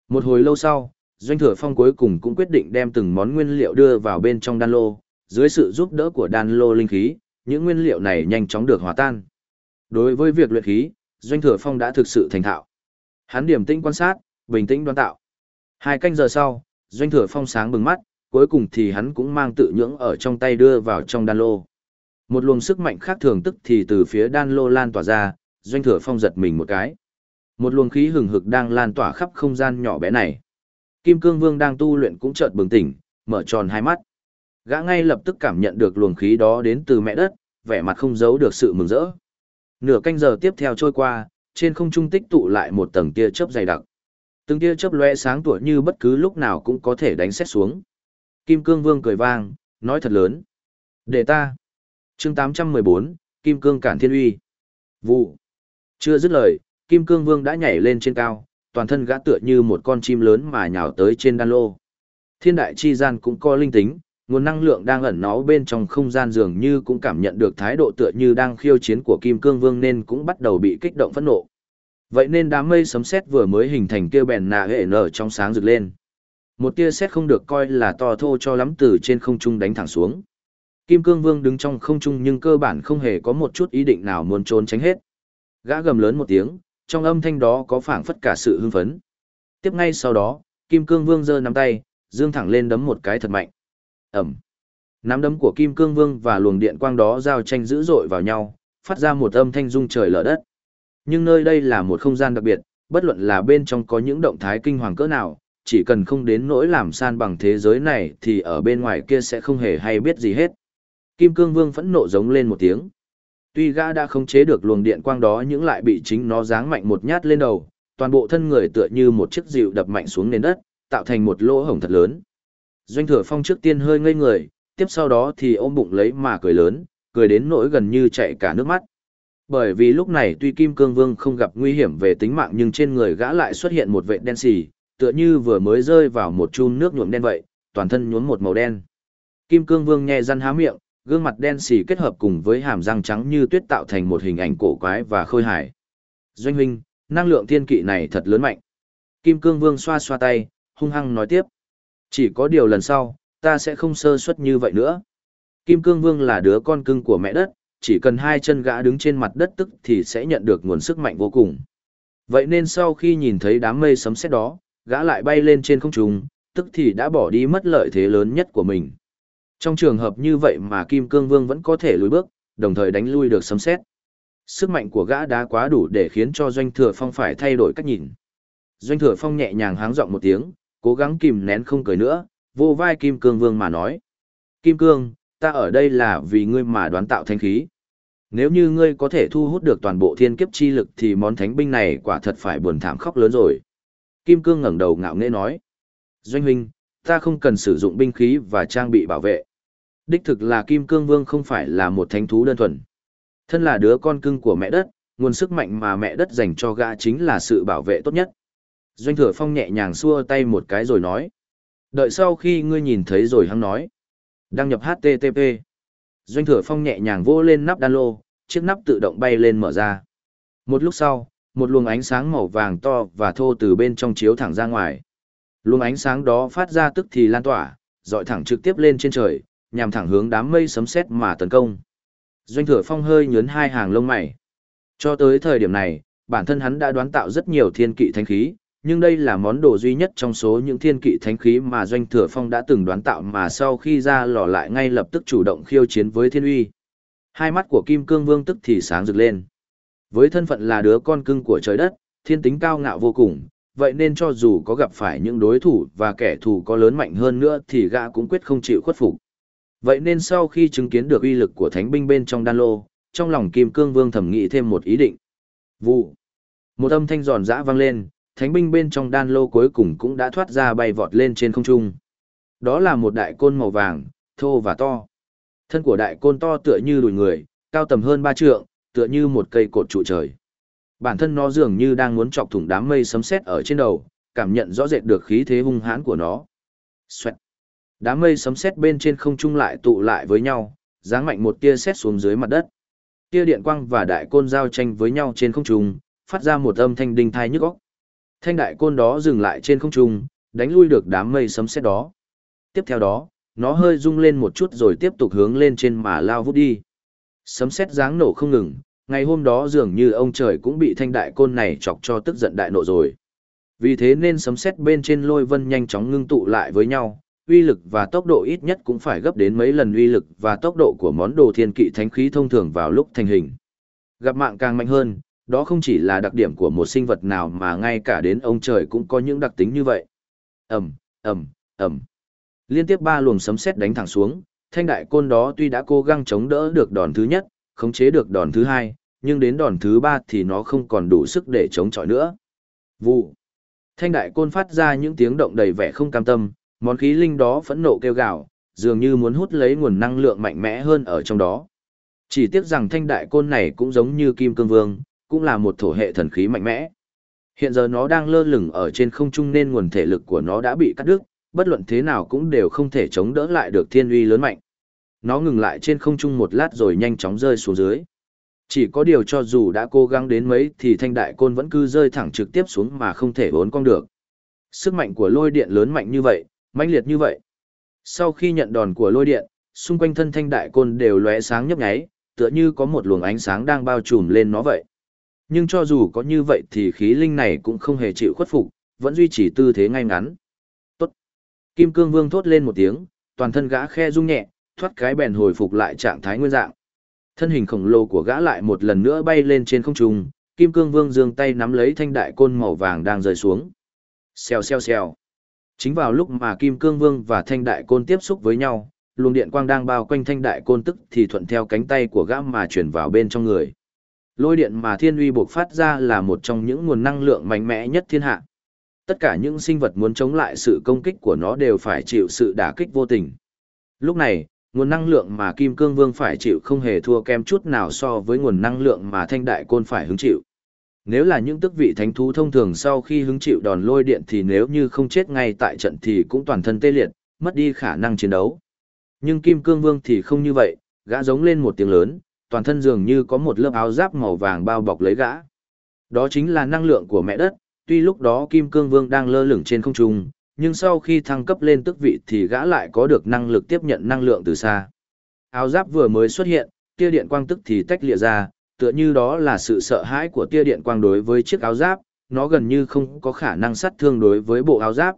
Một hồi lâu sau, Doanh Thừa Phong cuối cùng cũng quyết định đem từng món nguyên liệu đưa vào bên trong đan lô, dưới sự giúp đỡ của đan lô linh khí, những nguyên liệu này nhanh chóng được hòa tan. Đối với việc luyện khí, Doanh Thừa Phong đã thực sự thành thạo. Hắn điểm tĩnh quan sát, bình tĩnh đoán tạo. Hai canh giờ sau, Doanh Thừa Phong sáng bừng mắt, cuối cùng thì hắn cũng mang tự nhưỡng ở trong tay đưa vào trong đan lô. Một luồng sức mạnh khác thường tức thì từ phía đan lô lan tỏa ra, doanh thừa phong giật mình một cái. Một luồng khí hừng hực đang lan tỏa khắp không gian nhỏ bé này. Kim Cương Vương đang tu luyện cũng chợt bừng tỉnh, mở tròn hai mắt. Gã ngay lập tức cảm nhận được luồng khí đó đến từ mẹ đất, vẻ mặt không giấu được sự mừng rỡ. Nửa canh giờ tiếp theo trôi qua, trên không trung tích tụ lại một tầng tia chớp dày đặc. Từng tia chớp lóe sáng tủa như bất cứ lúc nào cũng có thể đánh xét xuống. Kim Cương Vương cười vang, nói thật lớn. Để ta chương 814, Kim Cương Cản Thiên Uy. Vụ. Chưa dứt lời, Kim Cương Vương đã nhảy lên trên cao, toàn thân gã tựa như một con chim lớn mà nhào tới trên đan lô. Thiên đại chi gian cũng có linh tính, Nguồn năng lượng đang ẩn náu bên trong không gian dường như cũng cảm nhận được thái độ tựa như đang khiêu chiến của Kim Cương Vương nên cũng bắt đầu bị kích động phẫn nộ. Vậy nên đám mây sấm sét vừa mới hình thành kia bèn nạ hệ nở trong sáng rực lên. Một tia sét không được coi là to thô cho lắm từ trên không trung đánh thẳng xuống. Kim Cương Vương đứng trong không trung nhưng cơ bản không hề có một chút ý định nào muốn trốn tránh hết. Gã gầm lớn một tiếng, trong âm thanh đó có phảng phất cả sự hưng phấn. Tiếp ngay sau đó, Kim Cương Vương giơ nắm tay, dương thẳng lên đấm một cái thật mạnh. ầm! Nắm đấm của Kim Cương Vương và luồng điện quang đó giao tranh dữ dội vào nhau, phát ra một âm thanh rung trời lở đất. Nhưng nơi đây là một không gian đặc biệt, bất luận là bên trong có những động thái kinh hoàng cỡ nào, chỉ cần không đến nỗi làm san bằng thế giới này thì ở bên ngoài kia sẽ không hề hay biết gì hết. Kim Cương Vương phẫn nộ giống lên một tiếng. Tuy gã đã khống chế được luồng điện quang đó nhưng lại bị chính nó giáng mạnh một nhát lên đầu, toàn bộ thân người tựa như một chiếc dịu đập mạnh xuống nền đất, tạo thành một lỗ hổng thật lớn. Doanh thừa phong trước tiên hơi ngây người, tiếp sau đó thì ôm bụng lấy mà cười lớn, cười đến nỗi gần như chảy cả nước mắt. Bởi vì lúc này tuy Kim Cương Vương không gặp nguy hiểm về tính mạng nhưng trên người gã lại xuất hiện một vệt đen xì, tựa như vừa mới rơi vào một chum nước nhuộm đen vậy, toàn thân nhuốm một màu đen. Kim Cương Vương nghe răng há miệng, gương mặt đen xì kết hợp cùng với hàm răng trắng như tuyết tạo thành một hình ảnh cổ quái và khôi hài. Doanh huynh, năng lượng thiên kỵ này thật lớn mạnh. Kim Cương Vương xoa xoa tay, hung hăng nói tiếp. Chỉ có điều lần sau, ta sẽ không sơ suất như vậy nữa. Kim Cương Vương là đứa con cưng của mẹ đất, chỉ cần hai chân gã đứng trên mặt đất tức thì sẽ nhận được nguồn sức mạnh vô cùng. Vậy nên sau khi nhìn thấy đám mây sấm sét đó, gã lại bay lên trên không trung, tức thì đã bỏ đi mất lợi thế lớn nhất của mình. Trong trường hợp như vậy mà Kim Cương Vương vẫn có thể lùi bước, đồng thời đánh lui được sấm sét. Sức mạnh của gã đã quá đủ để khiến cho Doanh Thừa Phong phải thay đổi cách nhìn. Doanh Thừa Phong nhẹ nhàng háng giọng một tiếng, cố gắng kìm nén không cười nữa, vô vai Kim Cương Vương mà nói. Kim Cương, ta ở đây là vì ngươi mà đoán tạo thanh khí. Nếu như ngươi có thể thu hút được toàn bộ thiên kiếp chi lực thì món thánh binh này quả thật phải buồn thảm khóc lớn rồi. Kim Cương ngẩng đầu ngạo nghễ nói. Doanh huynh, ta không cần sử dụng binh khí và trang bị bảo vệ. Đích thực là Kim Cương Vương không phải là một thánh thú đơn thuần. Thân là đứa con cưng của mẹ đất, nguồn sức mạnh mà mẹ đất dành cho gã chính là sự bảo vệ tốt nhất. Doanh thừa phong nhẹ nhàng xua tay một cái rồi nói. Đợi sau khi ngươi nhìn thấy rồi hắn nói. Đăng nhập HTTP. Doanh thừa phong nhẹ nhàng vô lên nắp đan lô, chiếc nắp tự động bay lên mở ra. Một lúc sau, một luồng ánh sáng màu vàng to và thô từ bên trong chiếu thẳng ra ngoài. Luồng ánh sáng đó phát ra tức thì lan tỏa, dọi thẳng trực tiếp lên trên trời, nhằm thẳng hướng đám mây sấm sét mà tấn công. Doanh thừa phong hơi nhớn hai hàng lông mày. Cho tới thời điểm này, bản thân hắn đã đoán tạo rất nhiều thiên kỵ thánh khí, nhưng đây là món đồ duy nhất trong số những thiên kỵ thánh khí mà Doanh Thừa Phong đã từng đoán tạo mà sau khi ra lò lại ngay lập tức chủ động khiêu chiến với thiên uy. Hai mắt của Kim Cương Vương tức thì sáng rực lên. Với thân phận là đứa con cưng của trời đất, thiên tính cao ngạo vô cùng, vậy nên cho dù có gặp phải những đối thủ và kẻ thù có lớn mạnh hơn nữa thì gã cũng quyết không chịu khuất phục. Vậy nên sau khi chứng kiến được uy lực của thánh binh bên trong đan lô, trong lòng Kim Cương Vương thẩm nghĩ thêm một ý định. Vụ. Một âm thanh giòn giã vang lên, thánh binh bên trong đan lô cuối cùng cũng đã thoát ra bay vọt lên trên không trung. Đó là một đại côn màu vàng, thô và to. Thân của đại côn to tựa như đùi người, cao tầm hơn ba trượng, tựa như một cây cột trụ trời. Bản thân nó dường như đang muốn chọc thủng đám mây sấm sét ở trên đầu, cảm nhận rõ rệt được khí thế hung hãn của nó. Xoẹt. Đám mây sấm sét bên trên không trung lại tụ lại với nhau, giáng mạnh một tia sét xuống dưới mặt đất. Tia điện quang và đại côn giao tranh với nhau trên không trung, phát ra một âm thanh đinh thai nhức óc. Thanh đại côn đó dừng lại trên không trung, đánh lui được đám mây sấm sét đó. Tiếp theo đó, nó hơi rung lên một chút rồi tiếp tục hướng lên trên mà lao vút đi. Sấm sét giáng nổ không ngừng, ngày hôm đó dường như ông trời cũng bị thanh đại côn này chọc cho tức giận đại nộ rồi. Vì thế nên sấm sét bên trên lôi vân nhanh chóng ngưng tụ lại với nhau, uy lực và tốc độ ít nhất cũng phải gấp đến mấy lần uy lực và tốc độ của món đồ thiên kỵ thánh khí thông thường vào lúc thành hình. Gặp mạng càng mạnh hơn, đó không chỉ là đặc điểm của một sinh vật nào mà ngay cả đến ông trời cũng có những đặc tính như vậy. ầm ầm ầm Liên tiếp ba luồng sấm sét đánh thẳng xuống, thanh đại côn đó tuy đã cố gắng chống đỡ được đòn thứ nhất, khống chế được đòn thứ hai, nhưng đến đòn thứ ba thì nó không còn đủ sức để chống chọi nữa. Vụ. Thanh đại côn phát ra những tiếng động đầy vẻ không cam tâm, món khí linh đó phẫn nộ kêu gào, dường như muốn hút lấy nguồn năng lượng mạnh mẽ hơn ở trong đó. Chỉ tiếc rằng thanh đại côn này cũng giống như Kim Cương Vương, cũng là một thổ hệ thần khí mạnh mẽ. Hiện giờ nó đang lơ lửng ở trên không trung nên nguồn thể lực của nó đã bị cắt đứt, bất luận thế nào cũng đều không thể chống đỡ lại được thiên uy lớn mạnh. Nó ngừng lại trên không trung một lát rồi nhanh chóng rơi xuống dưới. Chỉ có điều cho dù đã cố gắng đến mấy thì thanh đại côn vẫn cứ rơi thẳng trực tiếp xuống mà không thể bốn cong được. Sức mạnh của lôi điện lớn mạnh như vậy, mãnh liệt như vậy. Sau khi nhận đòn của lôi điện, xung quanh thân thanh đại côn đều lóe sáng nhấp nháy, tựa như có một luồng ánh sáng đang bao trùm lên nó vậy. Nhưng cho dù có như vậy thì khí linh này cũng không hề chịu khuất phục, vẫn duy trì tư thế ngay ngắn. Tốt. Kim cương vương thốt lên một tiếng, toàn thân gã khe rung nhẹ, thoát cái bèn hồi phục lại trạng thái nguyên dạng. Thân hình khổng lồ của gã lại một lần nữa bay lên trên không trung, kim cương vương giương tay nắm lấy thanh đại côn màu vàng đang rơi xuống. Xèo xèo xèo. Chính vào lúc mà kim cương vương và thanh đại côn tiếp xúc với nhau, luồng điện quang đang bao quanh thanh đại côn tức thì thuận theo cánh tay của gã mà chuyển vào bên trong người. Lôi điện mà thiên uy buộc phát ra là một trong những nguồn năng lượng mạnh mẽ nhất thiên hạ. Tất cả những sinh vật muốn chống lại sự công kích của nó đều phải chịu sự đả kích vô tình. Lúc này, nguồn năng lượng mà Kim Cương Vương phải chịu không hề thua kém chút nào so với nguồn năng lượng mà Thanh Đại Côn phải hứng chịu. Nếu là những tức vị thánh thú thông thường sau khi hứng chịu đòn lôi điện thì nếu như không chết ngay tại trận thì cũng toàn thân tê liệt, mất đi khả năng chiến đấu. Nhưng Kim Cương Vương thì không như vậy, gã giống lên một tiếng lớn, toàn thân dường như có một lớp áo giáp màu vàng bao bọc lấy gã. Đó chính là năng lượng của mẹ đất, tuy lúc đó Kim Cương Vương đang lơ lửng trên không trung, nhưng sau khi thăng cấp lên tức vị thì gã lại có được năng lực tiếp nhận năng lượng từ xa. Áo giáp vừa mới xuất hiện, tia điện quang tức thì tách lìa ra, tựa như đó là sự sợ hãi của tia điện quang đối với chiếc áo giáp, nó gần như không có khả năng sát thương đối với bộ áo giáp.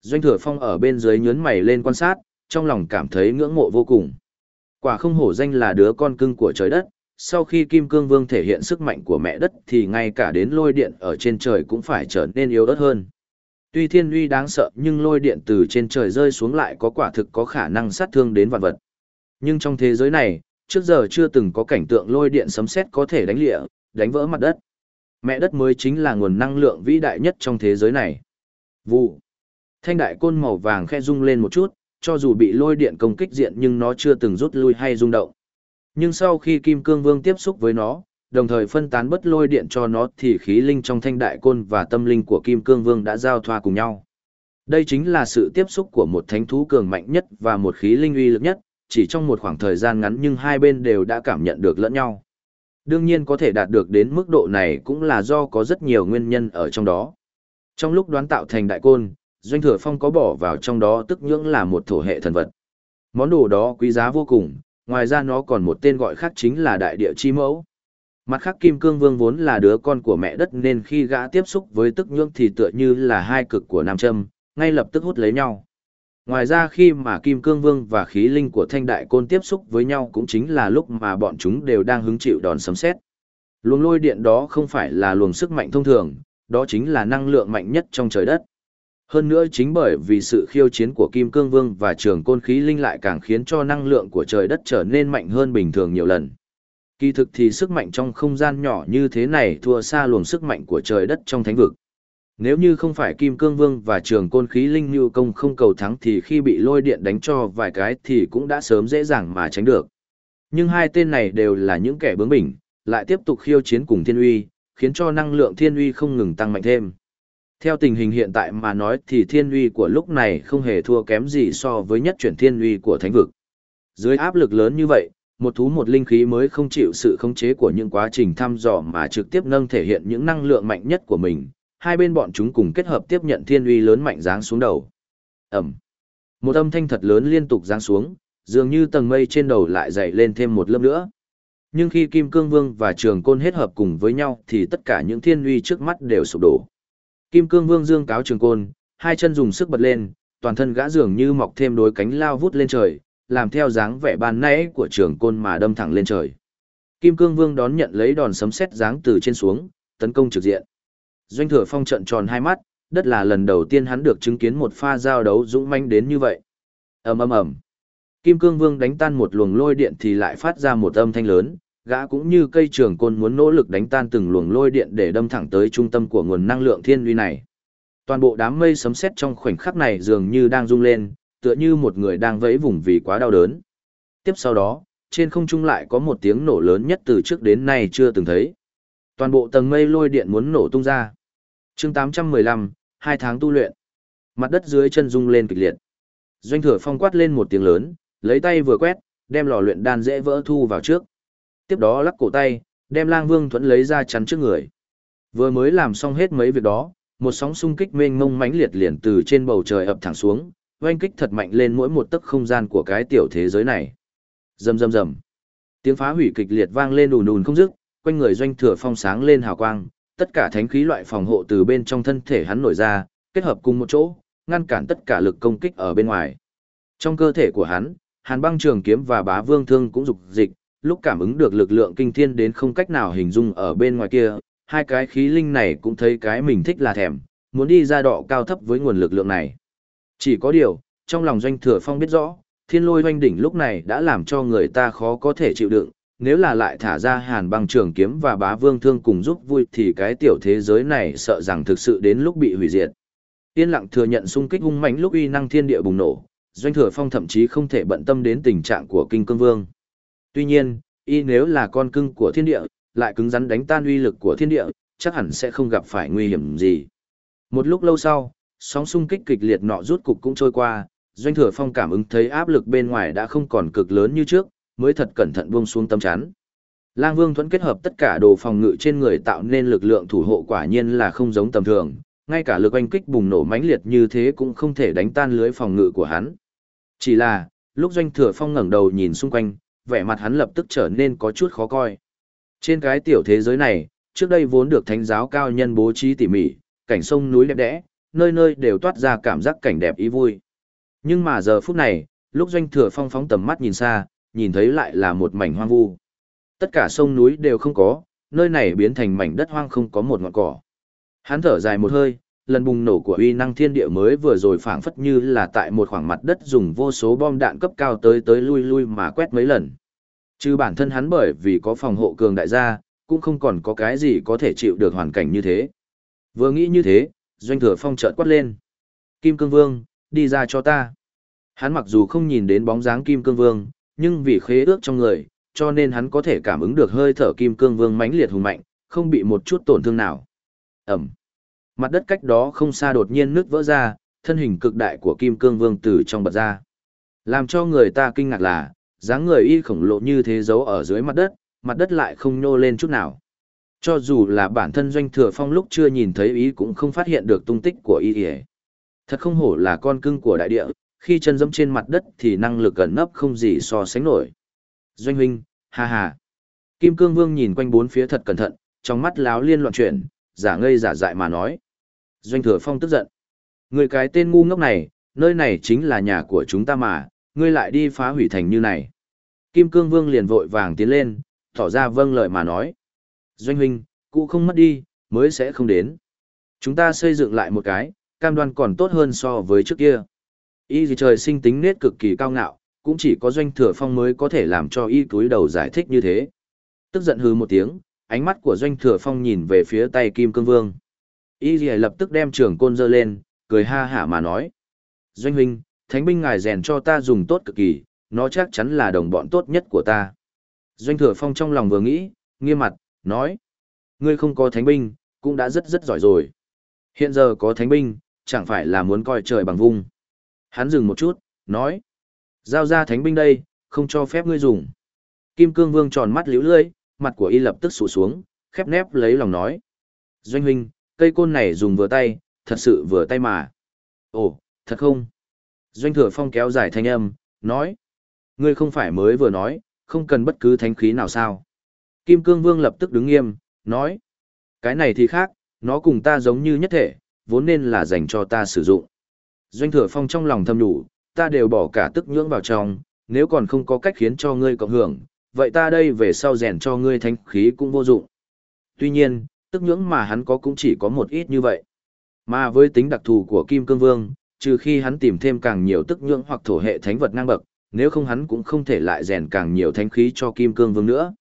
Doanh thừa phong ở bên dưới nhướng mày lên quan sát, trong lòng cảm thấy ngưỡng mộ vô cùng. Quả không hổ danh là đứa con cưng của trời đất, sau khi Kim Cương Vương thể hiện sức mạnh của mẹ đất thì ngay cả đến lôi điện ở trên trời cũng phải trở nên yếu ớt hơn. Tuy thiên uy đáng sợ nhưng lôi điện từ trên trời rơi xuống lại có quả thực có khả năng sát thương đến vạn vật. Nhưng trong thế giới này, trước giờ chưa từng có cảnh tượng lôi điện sấm sét có thể đánh lịa, đánh vỡ mặt đất. Mẹ đất mới chính là nguồn năng lượng vĩ đại nhất trong thế giới này. Vụ. Thanh đại côn màu vàng khe rung lên một chút, cho dù bị lôi điện công kích diện nhưng nó chưa từng rút lui hay rung động. Nhưng sau khi Kim Cương Vương tiếp xúc với nó, đồng thời phân tán bất lôi điện cho nó thì khí linh trong thanh đại côn và tâm linh của Kim Cương Vương đã giao thoa cùng nhau. Đây chính là sự tiếp xúc của một thánh thú cường mạnh nhất và một khí linh uy lực nhất, chỉ trong một khoảng thời gian ngắn nhưng hai bên đều đã cảm nhận được lẫn nhau. Đương nhiên có thể đạt được đến mức độ này cũng là do có rất nhiều nguyên nhân ở trong đó. Trong lúc đoán tạo thành đại côn, Doanh Thừa Phong có bỏ vào trong đó tức nhưỡng là một thổ hệ thần vật. Món đồ đó quý giá vô cùng, ngoài ra nó còn một tên gọi khác chính là đại địa chi mẫu. Mặt khác Kim Cương Vương vốn là đứa con của mẹ đất nên khi gã tiếp xúc với tức nhưỡng thì tựa như là hai cực của nam châm, ngay lập tức hút lấy nhau. Ngoài ra khi mà Kim Cương Vương và khí linh của Thanh Đại Côn tiếp xúc với nhau cũng chính là lúc mà bọn chúng đều đang hứng chịu đòn sấm sét. Luồng lôi điện đó không phải là luồng sức mạnh thông thường, đó chính là năng lượng mạnh nhất trong trời đất. Hơn nữa chính bởi vì sự khiêu chiến của Kim Cương Vương và trường côn khí linh lại càng khiến cho năng lượng của trời đất trở nên mạnh hơn bình thường nhiều lần. Kỳ thực thì sức mạnh trong không gian nhỏ như thế này thua xa luồng sức mạnh của trời đất trong thánh vực. Nếu như không phải Kim Cương Vương và trường côn khí linh như công không cầu thắng thì khi bị lôi điện đánh cho vài cái thì cũng đã sớm dễ dàng mà tránh được. Nhưng hai tên này đều là những kẻ bướng bỉnh, lại tiếp tục khiêu chiến cùng thiên uy, khiến cho năng lượng thiên uy không ngừng tăng mạnh thêm. Theo tình hình hiện tại mà nói thì thiên uy của lúc này không hề thua kém gì so với nhất chuyển thiên uy của thánh vực. Dưới áp lực lớn như vậy, một thú một linh khí mới không chịu sự khống chế của những quá trình thăm dò mà trực tiếp nâng thể hiện những năng lượng mạnh nhất của mình, hai bên bọn chúng cùng kết hợp tiếp nhận thiên uy lớn mạnh giáng xuống đầu. Ẩm. Một âm thanh thật lớn liên tục giáng xuống, dường như tầng mây trên đầu lại dậy lên thêm một lớp nữa. Nhưng khi Kim Cương Vương và Trường Côn hết hợp cùng với nhau thì tất cả những thiên uy trước mắt đều sụp đổ. Kim Cương Vương dương cáo Trường Côn, hai chân dùng sức bật lên, toàn thân gã dường như mọc thêm đôi cánh lao vút lên trời, làm theo dáng vẻ ban nãy của Trường Côn mà đâm thẳng lên trời. Kim Cương Vương đón nhận lấy đòn sấm sét giáng từ trên xuống, tấn công trực diện. Doanh thừa phong trận tròn hai mắt, đất là lần đầu tiên hắn được chứng kiến một pha giao đấu dũng manh đến như vậy. ầm ầm ầm, Kim Cương Vương đánh tan một luồng lôi điện thì lại phát ra một âm thanh lớn, gã cũng như cây trường côn muốn nỗ lực đánh tan từng luồng lôi điện để đâm thẳng tới trung tâm của nguồn năng lượng thiên uy này. Toàn bộ đám mây sấm sét trong khoảnh khắc này dường như đang rung lên, tựa như một người đang vẫy vùng vì quá đau đớn. Tiếp sau đó, trên không trung lại có một tiếng nổ lớn nhất từ trước đến nay chưa từng thấy. Toàn bộ tầng mây lôi điện muốn nổ tung ra chương 815, hai tháng tu luyện. Mặt đất dưới chân rung lên kịch liệt. Doanh thừa phong quát lên một tiếng lớn, lấy tay vừa quét, đem lò luyện đan dễ vỡ thu vào trước. Tiếp đó lắc cổ tay, đem lang vương thuẫn lấy ra chắn trước người. Vừa mới làm xong hết mấy việc đó, một sóng xung kích mênh mông mãnh liệt liền từ trên bầu trời ập thẳng xuống, oanh kích thật mạnh lên mỗi một tấc không gian của cái tiểu thế giới này. Rầm rầm rầm. Tiếng phá hủy kịch liệt vang lên ùn ùn không dứt, quanh người doanh thừa phong sáng lên hào quang, tất cả thánh khí loại phòng hộ từ bên trong thân thể hắn nổi ra, kết hợp cùng một chỗ, ngăn cản tất cả lực công kích ở bên ngoài. Trong cơ thể của hắn, Hàn Băng Trường kiếm và Bá Vương Thương cũng dục dịch, lúc cảm ứng được lực lượng kinh thiên đến không cách nào hình dung ở bên ngoài kia, hai cái khí linh này cũng thấy cái mình thích là thèm, muốn đi ra đọ cao thấp với nguồn lực lượng này. Chỉ có điều, trong lòng doanh thừa phong biết rõ, thiên lôi doanh đỉnh lúc này đã làm cho người ta khó có thể chịu đựng, nếu là lại thả ra hàn băng trường kiếm và bá vương thương cùng giúp vui thì cái tiểu thế giới này sợ rằng thực sự đến lúc bị hủy diệt. Yên lặng thừa nhận xung kích hung mãnh lúc uy năng thiên địa bùng nổ, doanh thừa phong thậm chí không thể bận tâm đến tình trạng của kinh cương vương. Tuy nhiên, y nếu là con cưng của thiên địa, lại cứng rắn đánh tan uy lực của thiên địa, chắc hẳn sẽ không gặp phải nguy hiểm gì. Một lúc lâu sau, sóng xung kích kịch liệt nọ rút cục cũng trôi qua, doanh thừa phong cảm ứng thấy áp lực bên ngoài đã không còn cực lớn như trước, mới thật cẩn thận buông xuống tâm chắn. Lang Vương thuẫn kết hợp tất cả đồ phòng ngự trên người tạo nên lực lượng thủ hộ quả nhiên là không giống tầm thường, ngay cả lực oanh kích bùng nổ mãnh liệt như thế cũng không thể đánh tan lưới phòng ngự của hắn. Chỉ là, lúc doanh thừa phong ngẩng đầu nhìn xung quanh, vẻ mặt hắn lập tức trở nên có chút khó coi. Trên cái tiểu thế giới này, trước đây vốn được thánh giáo cao nhân bố trí tỉ mỉ, cảnh sông núi đẹp đẽ, nơi nơi đều toát ra cảm giác cảnh đẹp ý vui. Nhưng mà giờ phút này, lúc doanh thừa phong phóng tầm mắt nhìn xa, nhìn thấy lại là một mảnh hoang vu. Tất cả sông núi đều không có, nơi này biến thành mảnh đất hoang không có một ngọn cỏ. Hắn thở dài một hơi, lần bùng nổ của uy năng thiên địa mới vừa rồi phảng phất như là tại một khoảng mặt đất dùng vô số bom đạn cấp cao tới tới lui lui mà quét mấy lần. Chứ bản thân hắn bởi vì có phòng hộ cường đại gia, cũng không còn có cái gì có thể chịu được hoàn cảnh như thế. Vừa nghĩ như thế, doanh thừa phong chợt quát lên. Kim Cương Vương, đi ra cho ta. Hắn mặc dù không nhìn đến bóng dáng Kim Cương Vương, nhưng vì khế ước trong người, cho nên hắn có thể cảm ứng được hơi thở Kim Cương Vương mãnh liệt hùng mạnh, không bị một chút tổn thương nào. Ẩm. Mặt đất cách đó không xa đột nhiên nứt vỡ ra, thân hình cực đại của Kim Cương Vương từ trong bật ra. Làm cho người ta kinh ngạc là, dáng người y khổng lồ như thế giấu ở dưới mặt đất, mặt đất lại không nhô lên chút nào. Cho dù là bản thân doanh thừa phong lúc chưa nhìn thấy ý cũng không phát hiện được tung tích của y thật không hổ là con cưng của đại địa khi chân dẫm trên mặt đất thì năng lực gần nấp không gì so sánh nổi. Doanh huynh ha ha. Kim cương vương nhìn quanh bốn phía thật cẩn thận trong mắt láo liên loạn chuyển giả ngây giả dại mà nói. Doanh thừa phong tức giận. Người cái tên ngu ngốc này nơi này chính là nhà của chúng ta mà ngươi lại đi phá hủy thành như này. Kim cương vương liền vội vàng tiến lên tỏ ra vâng lời mà nói. Doanh huynh, cụ không mất đi, mới sẽ không đến. Chúng ta xây dựng lại một cái, cam đoan còn tốt hơn so với trước kia. Y gì trời sinh tính nết cực kỳ cao ngạo, cũng chỉ có doanh thừa phong mới có thể làm cho y túi đầu giải thích như thế. Tức giận hư một tiếng, ánh mắt của doanh thừa phong nhìn về phía tay kim cương vương. Y gì lập tức đem trường côn dơ lên, cười ha hả mà nói. Doanh huynh, thánh binh ngài rèn cho ta dùng tốt cực kỳ, nó chắc chắn là đồng bọn tốt nhất của ta. Doanh thừa phong trong lòng vừa nghĩ, nghiêm mặt, nói. Ngươi không có thánh binh, cũng đã rất rất giỏi rồi. Hiện giờ có thánh binh, chẳng phải là muốn coi trời bằng vung. Hắn dừng một chút, nói. Giao ra thánh binh đây, không cho phép ngươi dùng. Kim cương vương tròn mắt liễu lưỡi, mặt của y lập tức sụ xuống, khép nép lấy lòng nói. Doanh huynh, cây côn này dùng vừa tay, thật sự vừa tay mà. Ồ, thật không? Doanh thừa phong kéo dài thanh âm, nói. Ngươi không phải mới vừa nói, không cần bất cứ thánh khí nào sao? Kim Cương Vương lập tức đứng nghiêm, nói. Cái này thì khác, nó cùng ta giống như nhất thể, vốn nên là dành cho ta sử dụng. Doanh thừa phong trong lòng thầm đủ, ta đều bỏ cả tức nhưỡng vào trong, nếu còn không có cách khiến cho ngươi cộng hưởng, vậy ta đây về sau rèn cho ngươi thánh khí cũng vô dụng. Tuy nhiên, tức nhưỡng mà hắn có cũng chỉ có một ít như vậy. Mà với tính đặc thù của Kim Cương Vương, trừ khi hắn tìm thêm càng nhiều tức nhưỡng hoặc thổ hệ thánh vật ngang bậc, nếu không hắn cũng không thể lại rèn càng nhiều thánh khí cho Kim Cương Vương nữa.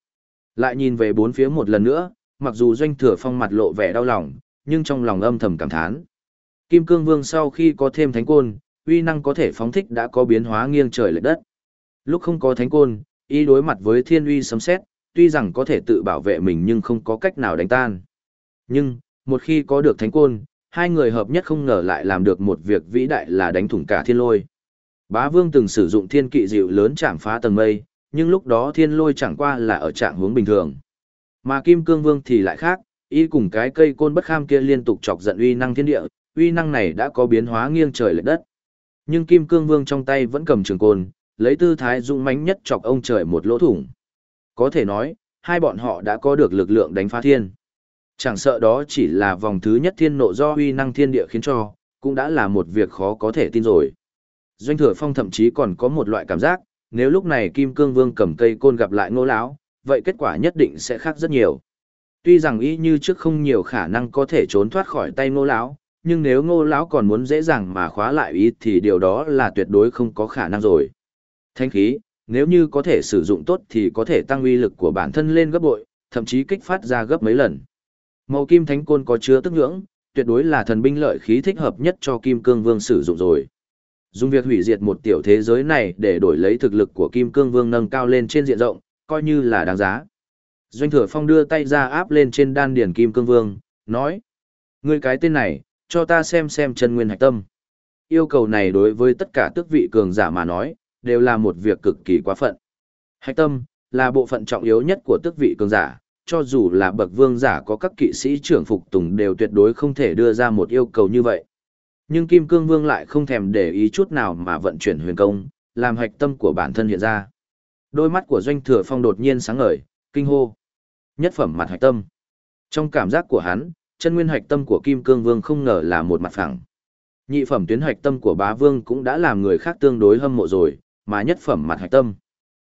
Lại nhìn về bốn phía một lần nữa, mặc dù doanh thừa phong mặt lộ vẻ đau lòng, nhưng trong lòng âm thầm cảm thán. Kim Cương Vương sau khi có thêm thánh côn, uy năng có thể phóng thích đã có biến hóa nghiêng trời lệch đất. Lúc không có thánh côn, y đối mặt với thiên uy sấm sét, tuy rằng có thể tự bảo vệ mình nhưng không có cách nào đánh tan. Nhưng, một khi có được thánh côn, Hai người hợp nhất không ngờ lại làm được một việc vĩ đại là đánh thủng cả thiên lôi. Bá vương từng sử dụng thiên kỵ dịu lớn chạm phá tầng mây, nhưng lúc đó thiên lôi chẳng qua là ở trạng hướng bình thường. Mà kim cương vương thì lại khác, y cùng cái cây côn bất kham kia liên tục chọc giận uy năng thiên địa, uy năng này đã có biến hóa nghiêng trời lệch đất. Nhưng kim cương vương trong tay vẫn cầm trường côn, lấy tư thái dũng mãnh nhất chọc ông trời một lỗ thủng. Có thể nói, hai bọn họ đã có được lực lượng đánh phá thiên. Chẳng sợ đó chỉ là vòng thứ nhất thiên nộ do uy năng thiên địa khiến cho, cũng đã là một việc khó có thể tin rồi. Doanh thừa phong thậm chí còn có một loại cảm giác, nếu lúc này Kim Cương Vương cầm cây côn gặp lại ngô lão, vậy kết quả nhất định sẽ khác rất nhiều. Tuy rằng ý như trước không nhiều khả năng có thể trốn thoát khỏi tay ngô lão, nhưng nếu ngô lão còn muốn dễ dàng mà khóa lại ý thì điều đó là tuyệt đối không có khả năng rồi. Thanh khí, nếu như có thể sử dụng tốt thì có thể tăng uy lực của bản thân lên gấp bội, thậm chí kích phát ra gấp mấy lần. Màu kim thánh côn có chứa tức ngưỡng, tuyệt đối là thần binh lợi khí thích hợp nhất cho Kim Cương Vương sử dụng rồi. Dùng việc hủy diệt một tiểu thế giới này để đổi lấy thực lực của Kim Cương Vương nâng cao lên trên diện rộng, coi như là đáng giá. Doanh Thừa Phong đưa tay ra áp lên trên đan điển Kim Cương Vương, nói: "Ngươi cái tên này, cho ta xem xem chân nguyên hạch tâm." Yêu cầu này đối với tất cả tước vị cường giả mà nói, đều là một việc cực kỳ quá phận. Hạch tâm là bộ phận trọng yếu nhất của tước vị cường giả, cho dù là bậc vương giả có các kỵ sĩ trưởng phục tùng đều tuyệt đối không thể đưa ra một yêu cầu như vậy. Nhưng Kim Cương Vương lại không thèm để ý chút nào mà vận chuyển huyền công, làm hạch tâm của bản thân hiện ra. Đôi mắt của Doanh Thừa Phong đột nhiên sáng ngời, kinh hô. Nhất phẩm mặt hạch tâm. Trong cảm giác của hắn, chân nguyên hạch tâm của Kim Cương Vương không ngờ là một mặt phẳng. Nhị phẩm tuyến hạch tâm của bá vương cũng đã làm người khác tương đối hâm mộ rồi, mà nhất phẩm mặt hạch tâm.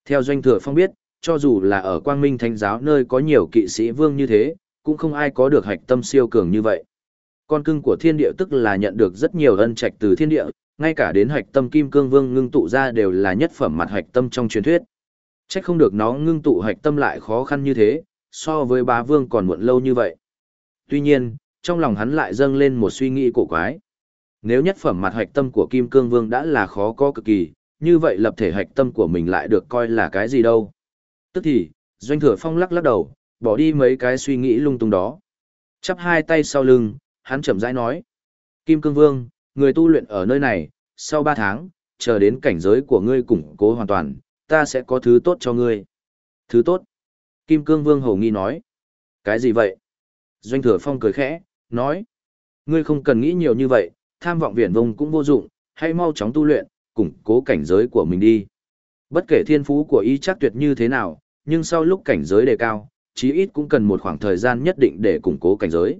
Theo Doanh Thừa Phong biết, cho dù là ở Quang Minh Thánh giáo nơi có nhiều kỵ sĩ vương như thế, cũng không ai có được hạch tâm siêu cường như vậy. Con cưng của thiên địa tức là nhận được rất nhiều ân trạch từ thiên địa, ngay cả đến hạch tâm kim cương vương ngưng tụ ra đều là nhất phẩm mặt hạch tâm trong truyền thuyết. Trách không được nó ngưng tụ hạch tâm lại khó khăn như thế, so với bá vương còn muộn lâu như vậy. Tuy nhiên, trong lòng hắn lại dâng lên một suy nghĩ cổ quái. Nếu nhất phẩm mặt hạch tâm của kim cương vương đã là khó có cực kỳ, như vậy lập thể hạch tâm của mình lại được coi là cái gì đâu. Tức thì, doanh thừa phong lắc lắc đầu, bỏ đi mấy cái suy nghĩ lung tung đó. Chắp hai tay sau lưng, hắn chậm rãi nói. Kim Cương Vương, người tu luyện ở nơi này, sau ba tháng, chờ đến cảnh giới của ngươi củng cố hoàn toàn, ta sẽ có thứ tốt cho ngươi. Thứ tốt? Kim Cương Vương hầu nghi nói. Cái gì vậy? Doanh thừa phong cười khẽ, nói. Ngươi không cần nghĩ nhiều như vậy, tham vọng viển vông cũng vô dụng, hãy mau chóng tu luyện, củng cố cảnh giới của mình đi. Bất kể thiên phú của y chắc tuyệt như thế nào, nhưng sau lúc cảnh giới đề cao, chí ít cũng cần một khoảng thời gian nhất định để củng cố cảnh giới.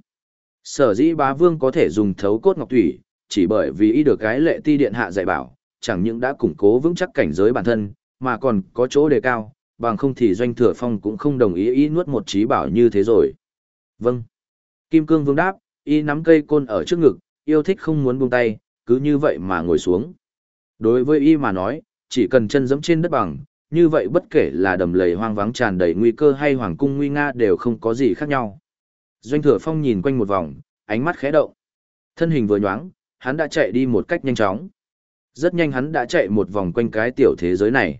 Sở dĩ bá vương có thể dùng thấu cốt ngọc thủy, chỉ bởi vì y được cái lệ ti điện hạ dạy bảo, chẳng những đã củng cố vững chắc cảnh giới bản thân, mà còn có chỗ đề cao, bằng không thì doanh thừa phong cũng không đồng ý y nuốt một trí bảo như thế rồi. Vâng. Kim cương vương đáp, y nắm cây côn ở trước ngực, yêu thích không muốn buông tay, cứ như vậy mà ngồi xuống. Đối với y mà nói, chỉ cần chân giẫm trên đất bằng, như vậy bất kể là đầm lầy hoang vắng tràn đầy nguy cơ hay hoàng cung nguy nga đều không có gì khác nhau. Doanh thừa phong nhìn quanh một vòng, ánh mắt khẽ động. Thân hình vừa nhoáng, hắn đã chạy đi một cách nhanh chóng. Rất nhanh hắn đã chạy một vòng quanh cái tiểu thế giới này.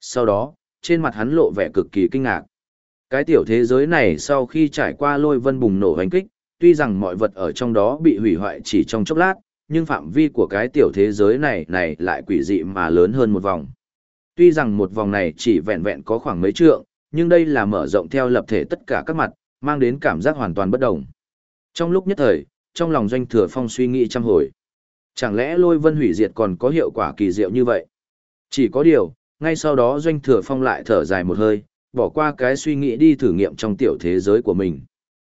Sau đó, trên mặt hắn lộ vẻ cực kỳ kinh ngạc. Cái tiểu thế giới này sau khi trải qua lôi vân bùng nổ hành kích, tuy rằng mọi vật ở trong đó bị hủy hoại chỉ trong chốc lát, nhưng phạm vi của cái tiểu thế giới này này lại quỷ dị mà lớn hơn một vòng. Tuy rằng một vòng này chỉ vẹn vẹn có khoảng mấy trượng, nhưng đây là mở rộng theo lập thể tất cả các mặt, mang đến cảm giác hoàn toàn bất đồng. Trong lúc nhất thời, trong lòng doanh thừa phong suy nghĩ trăm hồi. Chẳng lẽ lôi vân hủy diệt còn có hiệu quả kỳ diệu như vậy? Chỉ có điều, ngay sau đó doanh thừa phong lại thở dài một hơi, bỏ qua cái suy nghĩ đi thử nghiệm trong tiểu thế giới của mình.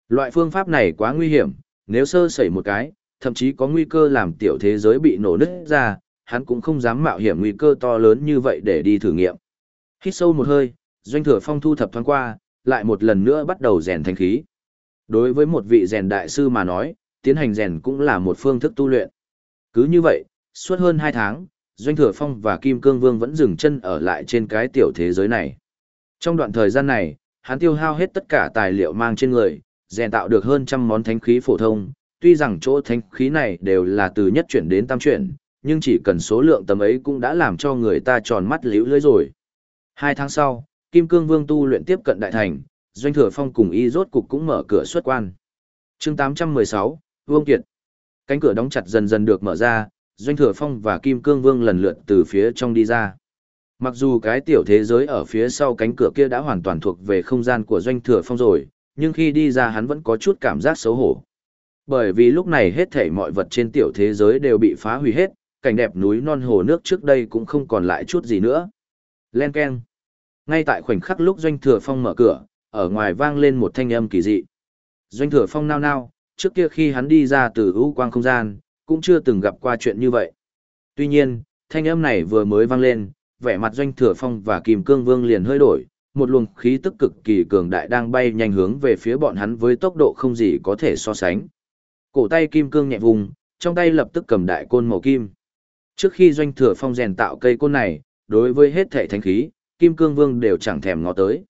Loại phương pháp này quá nguy hiểm, nếu sơ sẩy một cái, thậm chí có nguy cơ làm tiểu thế giới bị nổ nứt ra, hắn cũng không dám mạo hiểm nguy cơ to lớn như vậy để đi thử nghiệm. Hít sâu một hơi, doanh thừa phong thu thập thoáng qua, lại một lần nữa bắt đầu rèn thanh khí. Đối với một vị rèn đại sư mà nói, tiến hành rèn cũng là một phương thức tu luyện. Cứ như vậy, suốt hơn 2 tháng, Doanh Thừa Phong và Kim Cương Vương vẫn dừng chân ở lại trên cái tiểu thế giới này. Trong đoạn thời gian này, hắn tiêu hao hết tất cả tài liệu mang trên người, rèn tạo được hơn trăm món thánh khí phổ thông. Tuy rằng chỗ thánh khí này đều là từ nhất chuyển đến tam chuyển, nhưng chỉ cần số lượng tầm ấy cũng đã làm cho người ta tròn mắt liễu lưới rồi. Hai tháng sau, Kim Cương Vương tu luyện tiếp cận đại thành, Doanh Thừa Phong cùng y rốt cục cũng mở cửa xuất quan. Chương 816, Vương Kiệt. Cánh cửa đóng chặt dần dần được mở ra, Doanh Thừa Phong và Kim Cương Vương lần lượt từ phía trong đi ra. Mặc dù cái tiểu thế giới ở phía sau cánh cửa kia đã hoàn toàn thuộc về không gian của Doanh Thừa Phong rồi, nhưng khi đi ra hắn vẫn có chút cảm giác xấu hổ. Bởi vì lúc này hết thảy mọi vật trên tiểu thế giới đều bị phá hủy hết, cảnh đẹp núi non hồ nước trước đây cũng không còn lại chút gì nữa. Len keng. Ngay tại khoảnh khắc lúc Doanh Thừa Phong mở cửa, ở ngoài vang lên một thanh âm kỳ dị. Doanh Thừa Phong nao nao, trước kia khi hắn đi ra từ ưu quang không gian, cũng chưa từng gặp qua chuyện như vậy. Tuy nhiên, thanh âm này vừa mới vang lên, vẻ mặt Doanh Thừa Phong và Kim Cương Vương liền hơi đổi, một luồng khí tức cực kỳ cường đại đang bay nhanh hướng về phía bọn hắn với tốc độ không gì có thể so sánh. Cổ tay Kim Cương nhẹ vùng, trong tay lập tức cầm đại côn màu kim. Trước khi Doanh Thừa Phong rèn tạo cây côn này, đối với hết thảy thánh khí, Kim Cương Vương đều chẳng thèm ngó tới.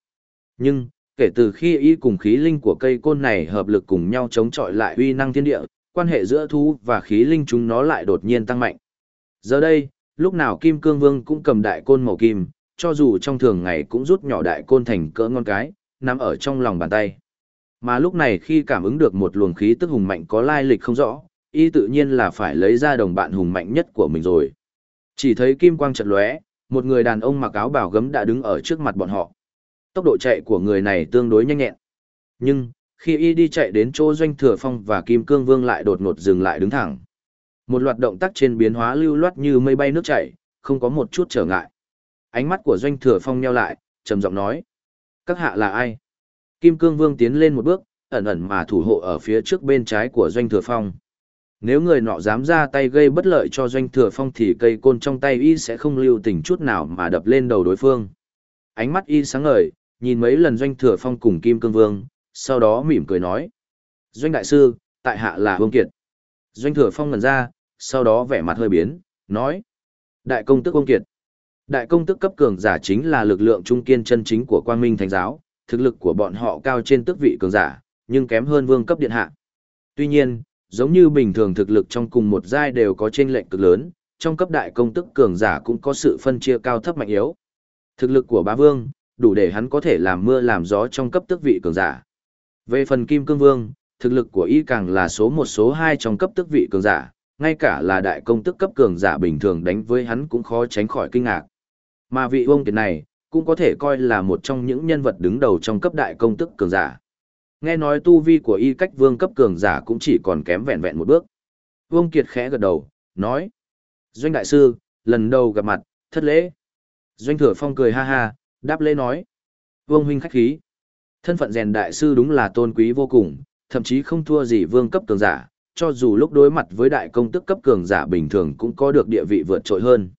Nhưng, kể từ khi y cùng khí linh của cây côn này hợp lực cùng nhau chống chọi lại uy năng thiên địa, quan hệ giữa thú và khí linh chúng nó lại đột nhiên tăng mạnh. Giờ đây, lúc nào Kim Cương Vương cũng cầm đại côn màu kim, cho dù trong thường ngày cũng rút nhỏ đại côn thành cỡ ngon cái, nằm ở trong lòng bàn tay. Mà lúc này khi cảm ứng được một luồng khí tức hùng mạnh có lai lịch không rõ, y tự nhiên là phải lấy ra đồng bạn hùng mạnh nhất của mình rồi. Chỉ thấy kim quang chật lóe, một người đàn ông mặc áo bảo gấm đã đứng ở trước mặt bọn họ. Tốc độ chạy của người này tương đối nhanh nhẹn. Nhưng, khi y đi chạy đến chỗ doanh thừa phong và kim cương vương lại đột ngột dừng lại đứng thẳng. Một loạt động tác trên biến hóa lưu loát như mây bay nước chảy, không có một chút trở ngại. Ánh mắt của doanh thừa phong nheo lại, trầm giọng nói. Các hạ là ai? Kim cương vương tiến lên một bước, ẩn ẩn mà thủ hộ ở phía trước bên trái của doanh thừa phong. Nếu người nọ dám ra tay gây bất lợi cho doanh thừa phong thì cây côn trong tay y sẽ không lưu tình chút nào mà đập lên đầu đối phương. Ánh mắt y sáng ngời, nhìn mấy lần doanh thừa phong cùng Kim Cương Vương, sau đó mỉm cười nói. Doanh đại sư, tại hạ là Vương Kiệt. Doanh thừa phong ngẩn ra, sau đó vẻ mặt hơi biến, nói. Đại công tức ông Kiệt. Đại công tức cấp cường giả chính là lực lượng trung kiên chân chính của quang minh thánh giáo, thực lực của bọn họ cao trên tước vị cường giả, nhưng kém hơn vương cấp điện hạ. Tuy nhiên, giống như bình thường thực lực trong cùng một giai đều có chênh lệch cực lớn, trong cấp đại công tức cường giả cũng có sự phân chia cao thấp mạnh yếu. Thực lực của bá vương, đủ để hắn có thể làm mưa làm gió trong cấp tước vị cường giả. Về phần kim cương vương, thực lực của y càng là số một số hai trong cấp tước vị cường giả, ngay cả là đại công tức cấp cường giả bình thường đánh với hắn cũng khó tránh khỏi kinh ngạc. Mà vị ông kiệt này, cũng có thể coi là một trong những nhân vật đứng đầu trong cấp đại công tức cường giả. Nghe nói tu vi của y cách vương cấp cường giả cũng chỉ còn kém vẹn vẹn một bước. Vương Kiệt khẽ gật đầu, nói. Doanh đại sư, lần đầu gặp mặt, thất lễ. Doanh thừa phong cười ha ha, đáp lễ nói. Vương huynh khách khí. Thân phận rèn đại sư đúng là tôn quý vô cùng, thậm chí không thua gì vương cấp cường giả, cho dù lúc đối mặt với đại công tức cấp cường giả bình thường cũng có được địa vị vượt trội hơn.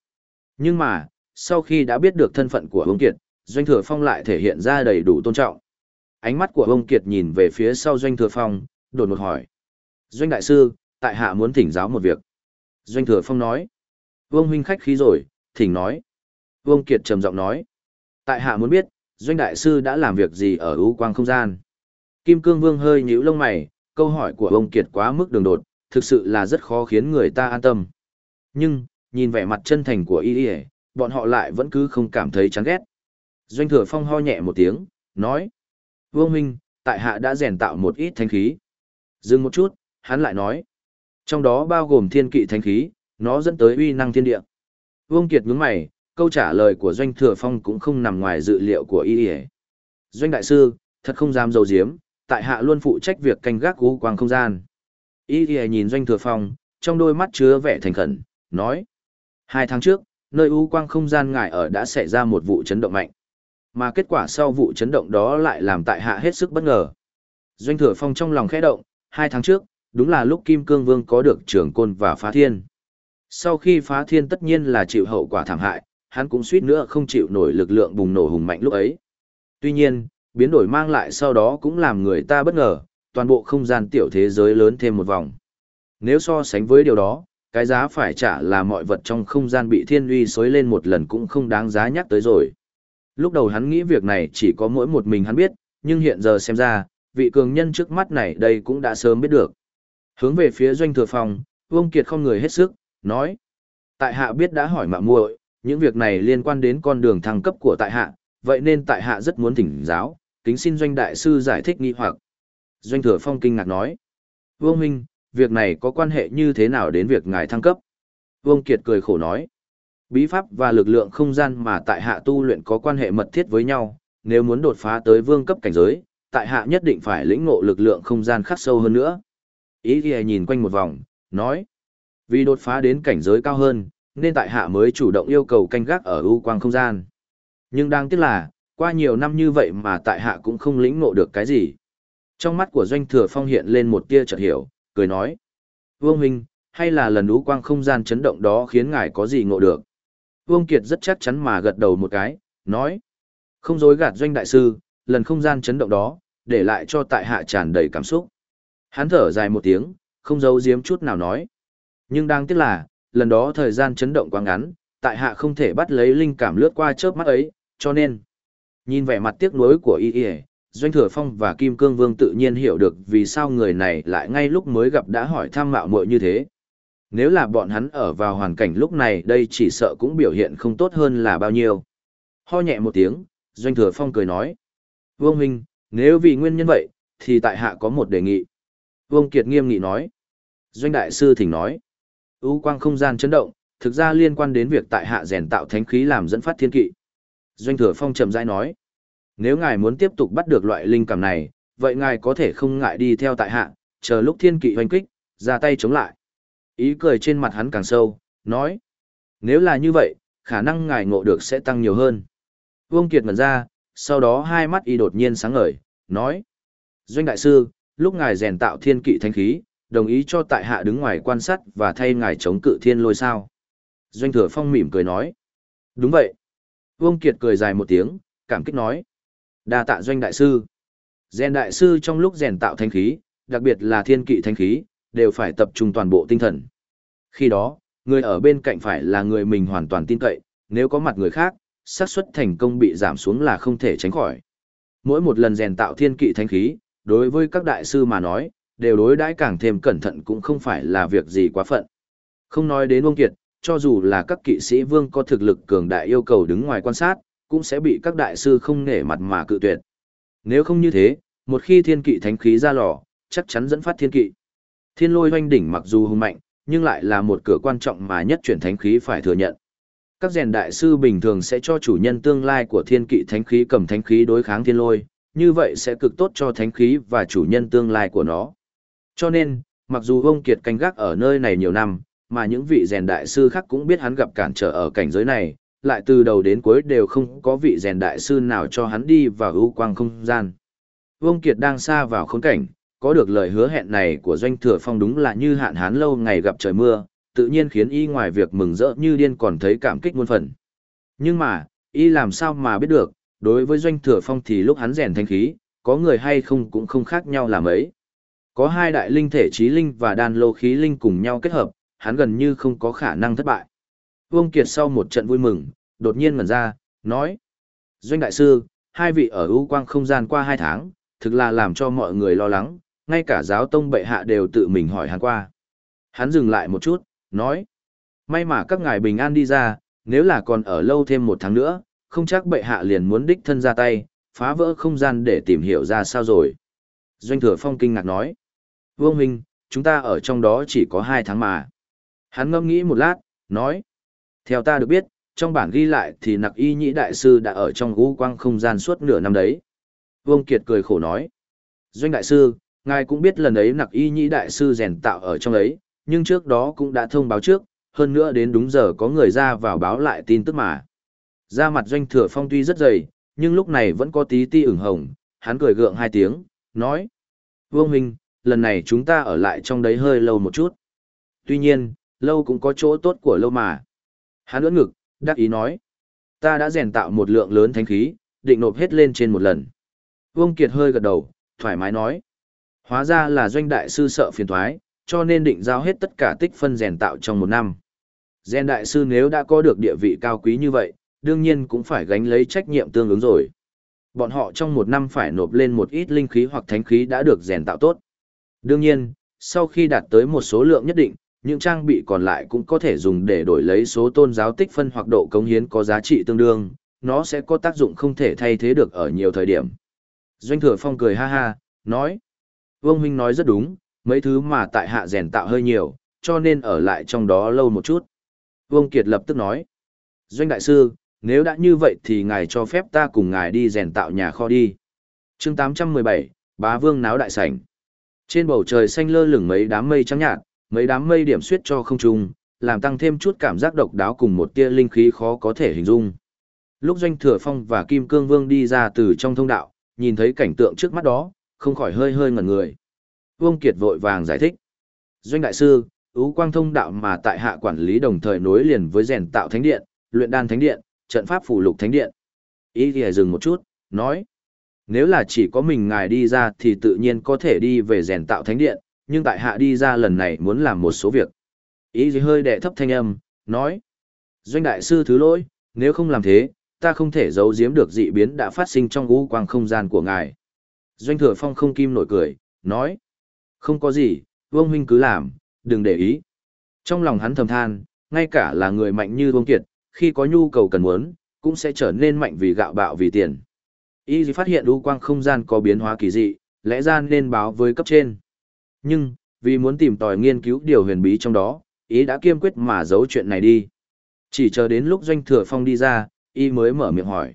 Nhưng mà, sau khi đã biết được thân phận của Vương Kiệt, Doanh Thừa Phong lại thể hiện ra đầy đủ tôn trọng. Ánh mắt của Vương Kiệt nhìn về phía sau Doanh Thừa Phong, đột ngột hỏi. Doanh Đại Sư, tại hạ muốn thỉnh giáo một việc. Doanh Thừa Phong nói. Vương huynh khách khí rồi, thỉnh nói. Vương Kiệt trầm giọng nói. Tại hạ muốn biết, Doanh Đại Sư đã làm việc gì ở ưu quang không gian. Kim Cương Vương hơi nhíu lông mày, câu hỏi của ông Kiệt quá mức đường đột, thực sự là rất khó khiến người ta an tâm. Nhưng, nhìn vẻ mặt chân thành của y y bọn họ lại vẫn cứ không cảm thấy chán ghét. Doanh Thừa Phong ho nhẹ một tiếng, nói. Vương Minh, tại hạ đã rèn tạo một ít thanh khí. Dừng một chút, hắn lại nói. Trong đó bao gồm thiên kỵ thanh khí, nó dẫn tới uy năng thiên địa. Vương Kiệt nhướng mày, câu trả lời của Doanh Thừa Phong cũng không nằm ngoài dự liệu của y y Doanh Đại Sư, thật không dám dầu diếm, tại hạ luôn phụ trách việc canh gác cú quang không gian. Y y nhìn Doanh Thừa Phong, trong đôi mắt chứa vẻ thành khẩn, nói. Hai tháng trước, nơi u quang không gian ngài ở đã xảy ra một vụ chấn động mạnh. Mà kết quả sau vụ chấn động đó lại làm tại hạ hết sức bất ngờ. Doanh thừa phong trong lòng khẽ động, hai tháng trước, đúng là lúc Kim Cương Vương có được trưởng côn và phá thiên. Sau khi phá thiên tất nhiên là chịu hậu quả thảm hại, hắn cũng suýt nữa không chịu nổi lực lượng bùng nổ hùng mạnh lúc ấy. Tuy nhiên, biến đổi mang lại sau đó cũng làm người ta bất ngờ, toàn bộ không gian tiểu thế giới lớn thêm một vòng. Nếu so sánh với điều đó, cái giá phải trả là mọi vật trong không gian bị thiên uy xối lên một lần cũng không đáng giá nhắc tới rồi. Lúc đầu hắn nghĩ việc này chỉ có mỗi một mình hắn biết, nhưng hiện giờ xem ra, vị cường nhân trước mắt này đây cũng đã sớm biết được. Hướng về phía doanh thừa phòng, Vương Kiệt không người hết sức, nói. Tại hạ biết đã hỏi mạ muội, những việc này liên quan đến con đường thăng cấp của tại hạ, vậy nên tại hạ rất muốn thỉnh giáo, kính xin doanh đại sư giải thích nghi hoặc. Doanh thừa phong kinh ngạc nói. Vương Minh, việc này có quan hệ như thế nào đến việc ngài thăng cấp? Vương Kiệt cười khổ nói. Bí pháp và lực lượng không gian mà tại hạ tu luyện có quan hệ mật thiết với nhau, nếu muốn đột phá tới vương cấp cảnh giới, tại hạ nhất định phải lĩnh ngộ lực lượng không gian khắc sâu hơn nữa. Ý ghi nhìn quanh một vòng, nói. Vì đột phá đến cảnh giới cao hơn, nên tại hạ mới chủ động yêu cầu canh gác ở ưu quang không gian. Nhưng đáng tiếc là, qua nhiều năm như vậy mà tại hạ cũng không lĩnh ngộ được cái gì. Trong mắt của doanh thừa phong hiện lên một tia chợt hiểu, cười nói. Vương Huynh, hay là lần Ú quang không gian chấn động đó khiến ngài có gì ngộ được? Vương Kiệt rất chắc chắn mà gật đầu một cái, nói. Không dối gạt doanh đại sư, lần không gian chấn động đó, để lại cho tại hạ tràn đầy cảm xúc. Hắn thở dài một tiếng, không giấu giếm chút nào nói. Nhưng đáng tiếc là, lần đó thời gian chấn động quá ngắn, tại hạ không thể bắt lấy linh cảm lướt qua chớp mắt ấy, cho nên. Nhìn vẻ mặt tiếc nuối của y y, Doanh Thừa Phong và Kim Cương Vương tự nhiên hiểu được vì sao người này lại ngay lúc mới gặp đã hỏi thăm mạo muội như thế. Nếu là bọn hắn ở vào hoàn cảnh lúc này đây chỉ sợ cũng biểu hiện không tốt hơn là bao nhiêu. Ho nhẹ một tiếng, Doanh Thừa Phong cười nói. Vương Huynh, nếu vì nguyên nhân vậy, thì tại hạ có một đề nghị. Vương Kiệt nghiêm nghị nói. Doanh Đại Sư Thỉnh nói. ưu quang không gian chấn động, thực ra liên quan đến việc tại hạ rèn tạo thánh khí làm dẫn phát thiên kỵ. Doanh Thừa Phong chậm rãi nói. Nếu ngài muốn tiếp tục bắt được loại linh cảm này, vậy ngài có thể không ngại đi theo tại hạ, chờ lúc thiên kỵ hoành kích, ra tay chống lại. Ý cười trên mặt hắn càng sâu, nói. Nếu là như vậy, khả năng ngài ngộ được sẽ tăng nhiều hơn. Vương Kiệt ngẩn ra, sau đó hai mắt y đột nhiên sáng ngời, nói. Doanh đại sư, lúc ngài rèn tạo thiên kỵ thanh khí, đồng ý cho tại hạ đứng ngoài quan sát và thay ngài chống cự thiên lôi sao. Doanh thừa phong mỉm cười nói. Đúng vậy. Vương Kiệt cười dài một tiếng, cảm kích nói đa tạ doanh đại sư. Rèn đại sư trong lúc rèn tạo thanh khí, đặc biệt là thiên kỵ thanh khí, đều phải tập trung toàn bộ tinh thần. Khi đó, người ở bên cạnh phải là người mình hoàn toàn tin cậy, nếu có mặt người khác, xác suất thành công bị giảm xuống là không thể tránh khỏi. Mỗi một lần rèn tạo thiên kỵ thanh khí, đối với các đại sư mà nói, đều đối đãi càng thêm cẩn thận cũng không phải là việc gì quá phận. Không nói đến ông kiệt, cho dù là các kỵ sĩ vương có thực lực cường đại yêu cầu đứng ngoài quan sát, cũng sẽ bị các đại sư không nể mặt mà cự tuyệt. Nếu không như thế, một khi thiên kỵ thánh khí ra lò, chắc chắn dẫn phát thiên kỵ. Thiên lôi hoanh đỉnh mặc dù hùng mạnh, nhưng lại là một cửa quan trọng mà nhất chuyển thánh khí phải thừa nhận. Các rèn đại sư bình thường sẽ cho chủ nhân tương lai của thiên kỵ thánh khí cầm thánh khí đối kháng thiên lôi, như vậy sẽ cực tốt cho thánh khí và chủ nhân tương lai của nó. Cho nên, mặc dù ông Kiệt canh gác ở nơi này nhiều năm, mà những vị rèn đại sư khác cũng biết hắn gặp cản trở ở cảnh giới này, lại từ đầu đến cuối đều không có vị rèn đại sư nào cho hắn đi vào ưu quang không gian. Vương Kiệt đang xa vào khốn cảnh, có được lời hứa hẹn này của doanh thừa phong đúng là như hạn hán lâu ngày gặp trời mưa, tự nhiên khiến y ngoài việc mừng rỡ như điên còn thấy cảm kích muôn phần. Nhưng mà, y làm sao mà biết được, đối với doanh thừa phong thì lúc hắn rèn thanh khí, có người hay không cũng không khác nhau là mấy. Có hai đại linh thể trí linh và đan lô khí linh cùng nhau kết hợp, hắn gần như không có khả năng thất bại. Vương Kiệt sau một trận vui mừng, đột nhiên ngẩn ra, nói. Doanh đại sư, hai vị ở ưu quang không gian qua hai tháng, thực là làm cho mọi người lo lắng, ngay cả giáo tông bệ hạ đều tự mình hỏi hắn qua. Hắn dừng lại một chút, nói. May mà các ngài bình an đi ra, nếu là còn ở lâu thêm một tháng nữa, không chắc bệ hạ liền muốn đích thân ra tay, phá vỡ không gian để tìm hiểu ra sao rồi. Doanh thừa phong kinh ngạc nói. Vương Huynh, chúng ta ở trong đó chỉ có hai tháng mà. Hắn ngâm nghĩ một lát, nói. Theo ta được biết, trong bản ghi lại thì nặc y nhĩ đại sư đã ở trong gũ quang không gian suốt nửa năm đấy. Vương Kiệt cười khổ nói. Doanh đại sư, ngài cũng biết lần ấy nặc y nhĩ đại sư rèn tạo ở trong ấy, nhưng trước đó cũng đã thông báo trước, hơn nữa đến đúng giờ có người ra vào báo lại tin tức mà. Ra mặt doanh thừa phong tuy rất dày, nhưng lúc này vẫn có tí ti ửng hồng, hắn cười gượng hai tiếng, nói. Vương Minh, lần này chúng ta ở lại trong đấy hơi lâu một chút. Tuy nhiên, lâu cũng có chỗ tốt của lâu mà. Hắn ưỡn ngực, đắc ý nói. Ta đã rèn tạo một lượng lớn thánh khí, định nộp hết lên trên một lần. Vương Kiệt hơi gật đầu, thoải mái nói. Hóa ra là doanh đại sư sợ phiền thoái, cho nên định giao hết tất cả tích phân rèn tạo trong một năm. Rèn đại sư nếu đã có được địa vị cao quý như vậy, đương nhiên cũng phải gánh lấy trách nhiệm tương ứng rồi. Bọn họ trong một năm phải nộp lên một ít linh khí hoặc thánh khí đã được rèn tạo tốt. Đương nhiên, sau khi đạt tới một số lượng nhất định, những trang bị còn lại cũng có thể dùng để đổi lấy số tôn giáo tích phân hoặc độ cống hiến có giá trị tương đương, nó sẽ có tác dụng không thể thay thế được ở nhiều thời điểm. Doanh thừa phong cười ha ha, nói. Vương Huynh nói rất đúng, mấy thứ mà tại hạ rèn tạo hơi nhiều, cho nên ở lại trong đó lâu một chút. Vương Kiệt lập tức nói, Doanh Đại Sư, nếu đã như vậy thì ngài cho phép ta cùng ngài đi rèn tạo nhà kho đi. chương 817, Bá Vương náo đại sảnh. Trên bầu trời xanh lơ lửng mấy đám mây trắng nhạt, mấy đám mây điểm xuyết cho không trung, làm tăng thêm chút cảm giác độc đáo cùng một tia linh khí khó có thể hình dung. Lúc Doanh Thừa Phong và Kim Cương Vương đi ra từ trong thông đạo, nhìn thấy cảnh tượng trước mắt đó, không khỏi hơi hơi ngẩn người. Vương Kiệt vội vàng giải thích. Doanh Đại Sư, Ú quang thông đạo mà tại hạ quản lý đồng thời nối liền với rèn tạo thánh điện, luyện đan thánh điện, trận pháp phủ lục thánh điện. Ý thì dừng một chút, nói. Nếu là chỉ có mình ngài đi ra thì tự nhiên có thể đi về rèn tạo thánh điện, nhưng tại hạ đi ra lần này muốn làm một số việc. Ý gì hơi đệ thấp thanh âm, nói. Doanh đại sư thứ lỗi, nếu không làm thế, ta không thể giấu giếm được dị biến đã phát sinh trong ngũ quang không gian của ngài. Doanh thừa phong không kim nổi cười, nói. Không có gì, vương huynh cứ làm, đừng để ý. Trong lòng hắn thầm than, ngay cả là người mạnh như vương kiệt, khi có nhu cầu cần muốn, cũng sẽ trở nên mạnh vì gạo bạo vì tiền. Y phát hiện u quang không gian có biến hóa kỳ dị, lẽ ra nên báo với cấp trên. Nhưng, vì muốn tìm tòi nghiên cứu điều huyền bí trong đó, ý đã kiên quyết mà giấu chuyện này đi. Chỉ chờ đến lúc doanh thừa phong đi ra, y mới mở miệng hỏi.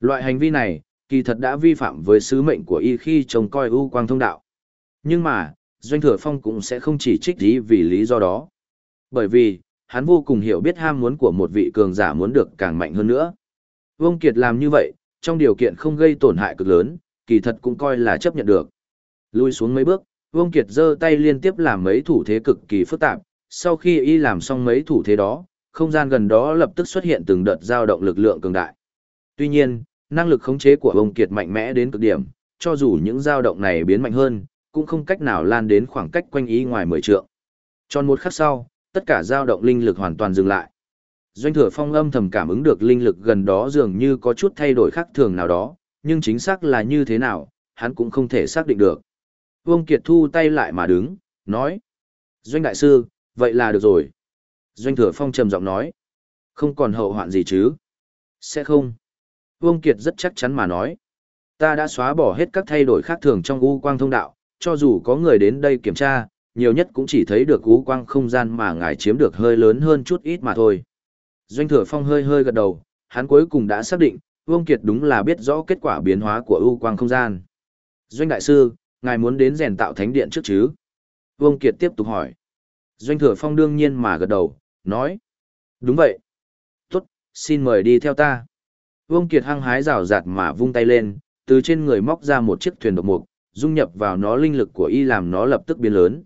Loại hành vi này, kỳ thật đã vi phạm với sứ mệnh của y khi trông coi u quang thông đạo. Nhưng mà, doanh thừa phong cũng sẽ không chỉ trích ý vì lý do đó. Bởi vì, hắn vô cùng hiểu biết ham muốn của một vị cường giả muốn được càng mạnh hơn nữa. Vương Kiệt làm như vậy, trong điều kiện không gây tổn hại cực lớn, kỳ thật cũng coi là chấp nhận được. Lui xuống mấy bước, Vương Kiệt giơ tay liên tiếp làm mấy thủ thế cực kỳ phức tạp, sau khi y làm xong mấy thủ thế đó, không gian gần đó lập tức xuất hiện từng đợt dao động lực lượng cường đại. Tuy nhiên, năng lực khống chế của Vương Kiệt mạnh mẽ đến cực điểm, cho dù những dao động này biến mạnh hơn, cũng không cách nào lan đến khoảng cách quanh y ngoài 10 trượng. Tròn một khắc sau, tất cả dao động linh lực hoàn toàn dừng lại. Doanh thừa phong âm thầm cảm ứng được linh lực gần đó dường như có chút thay đổi khác thường nào đó, nhưng chính xác là như thế nào, hắn cũng không thể xác định được. Vương Kiệt thu tay lại mà đứng, nói. Doanh đại sư, vậy là được rồi. Doanh thừa phong trầm giọng nói. Không còn hậu hoạn gì chứ? Sẽ không. Vương Kiệt rất chắc chắn mà nói. Ta đã xóa bỏ hết các thay đổi khác thường trong u quang thông đạo, cho dù có người đến đây kiểm tra, nhiều nhất cũng chỉ thấy được u quang không gian mà ngài chiếm được hơi lớn hơn chút ít mà thôi. Doanh thừa phong hơi hơi gật đầu, hắn cuối cùng đã xác định, Vương Kiệt đúng là biết rõ kết quả biến hóa của U quang không gian. Doanh đại sư, ngài muốn đến rèn tạo thánh điện trước chứ? Vương Kiệt tiếp tục hỏi. Doanh thừa phong đương nhiên mà gật đầu, nói. Đúng vậy. Tốt, xin mời đi theo ta. Vương Kiệt hăng hái rào rạt mà vung tay lên, từ trên người móc ra một chiếc thuyền độc mục, dung nhập vào nó linh lực của y làm nó lập tức biến lớn.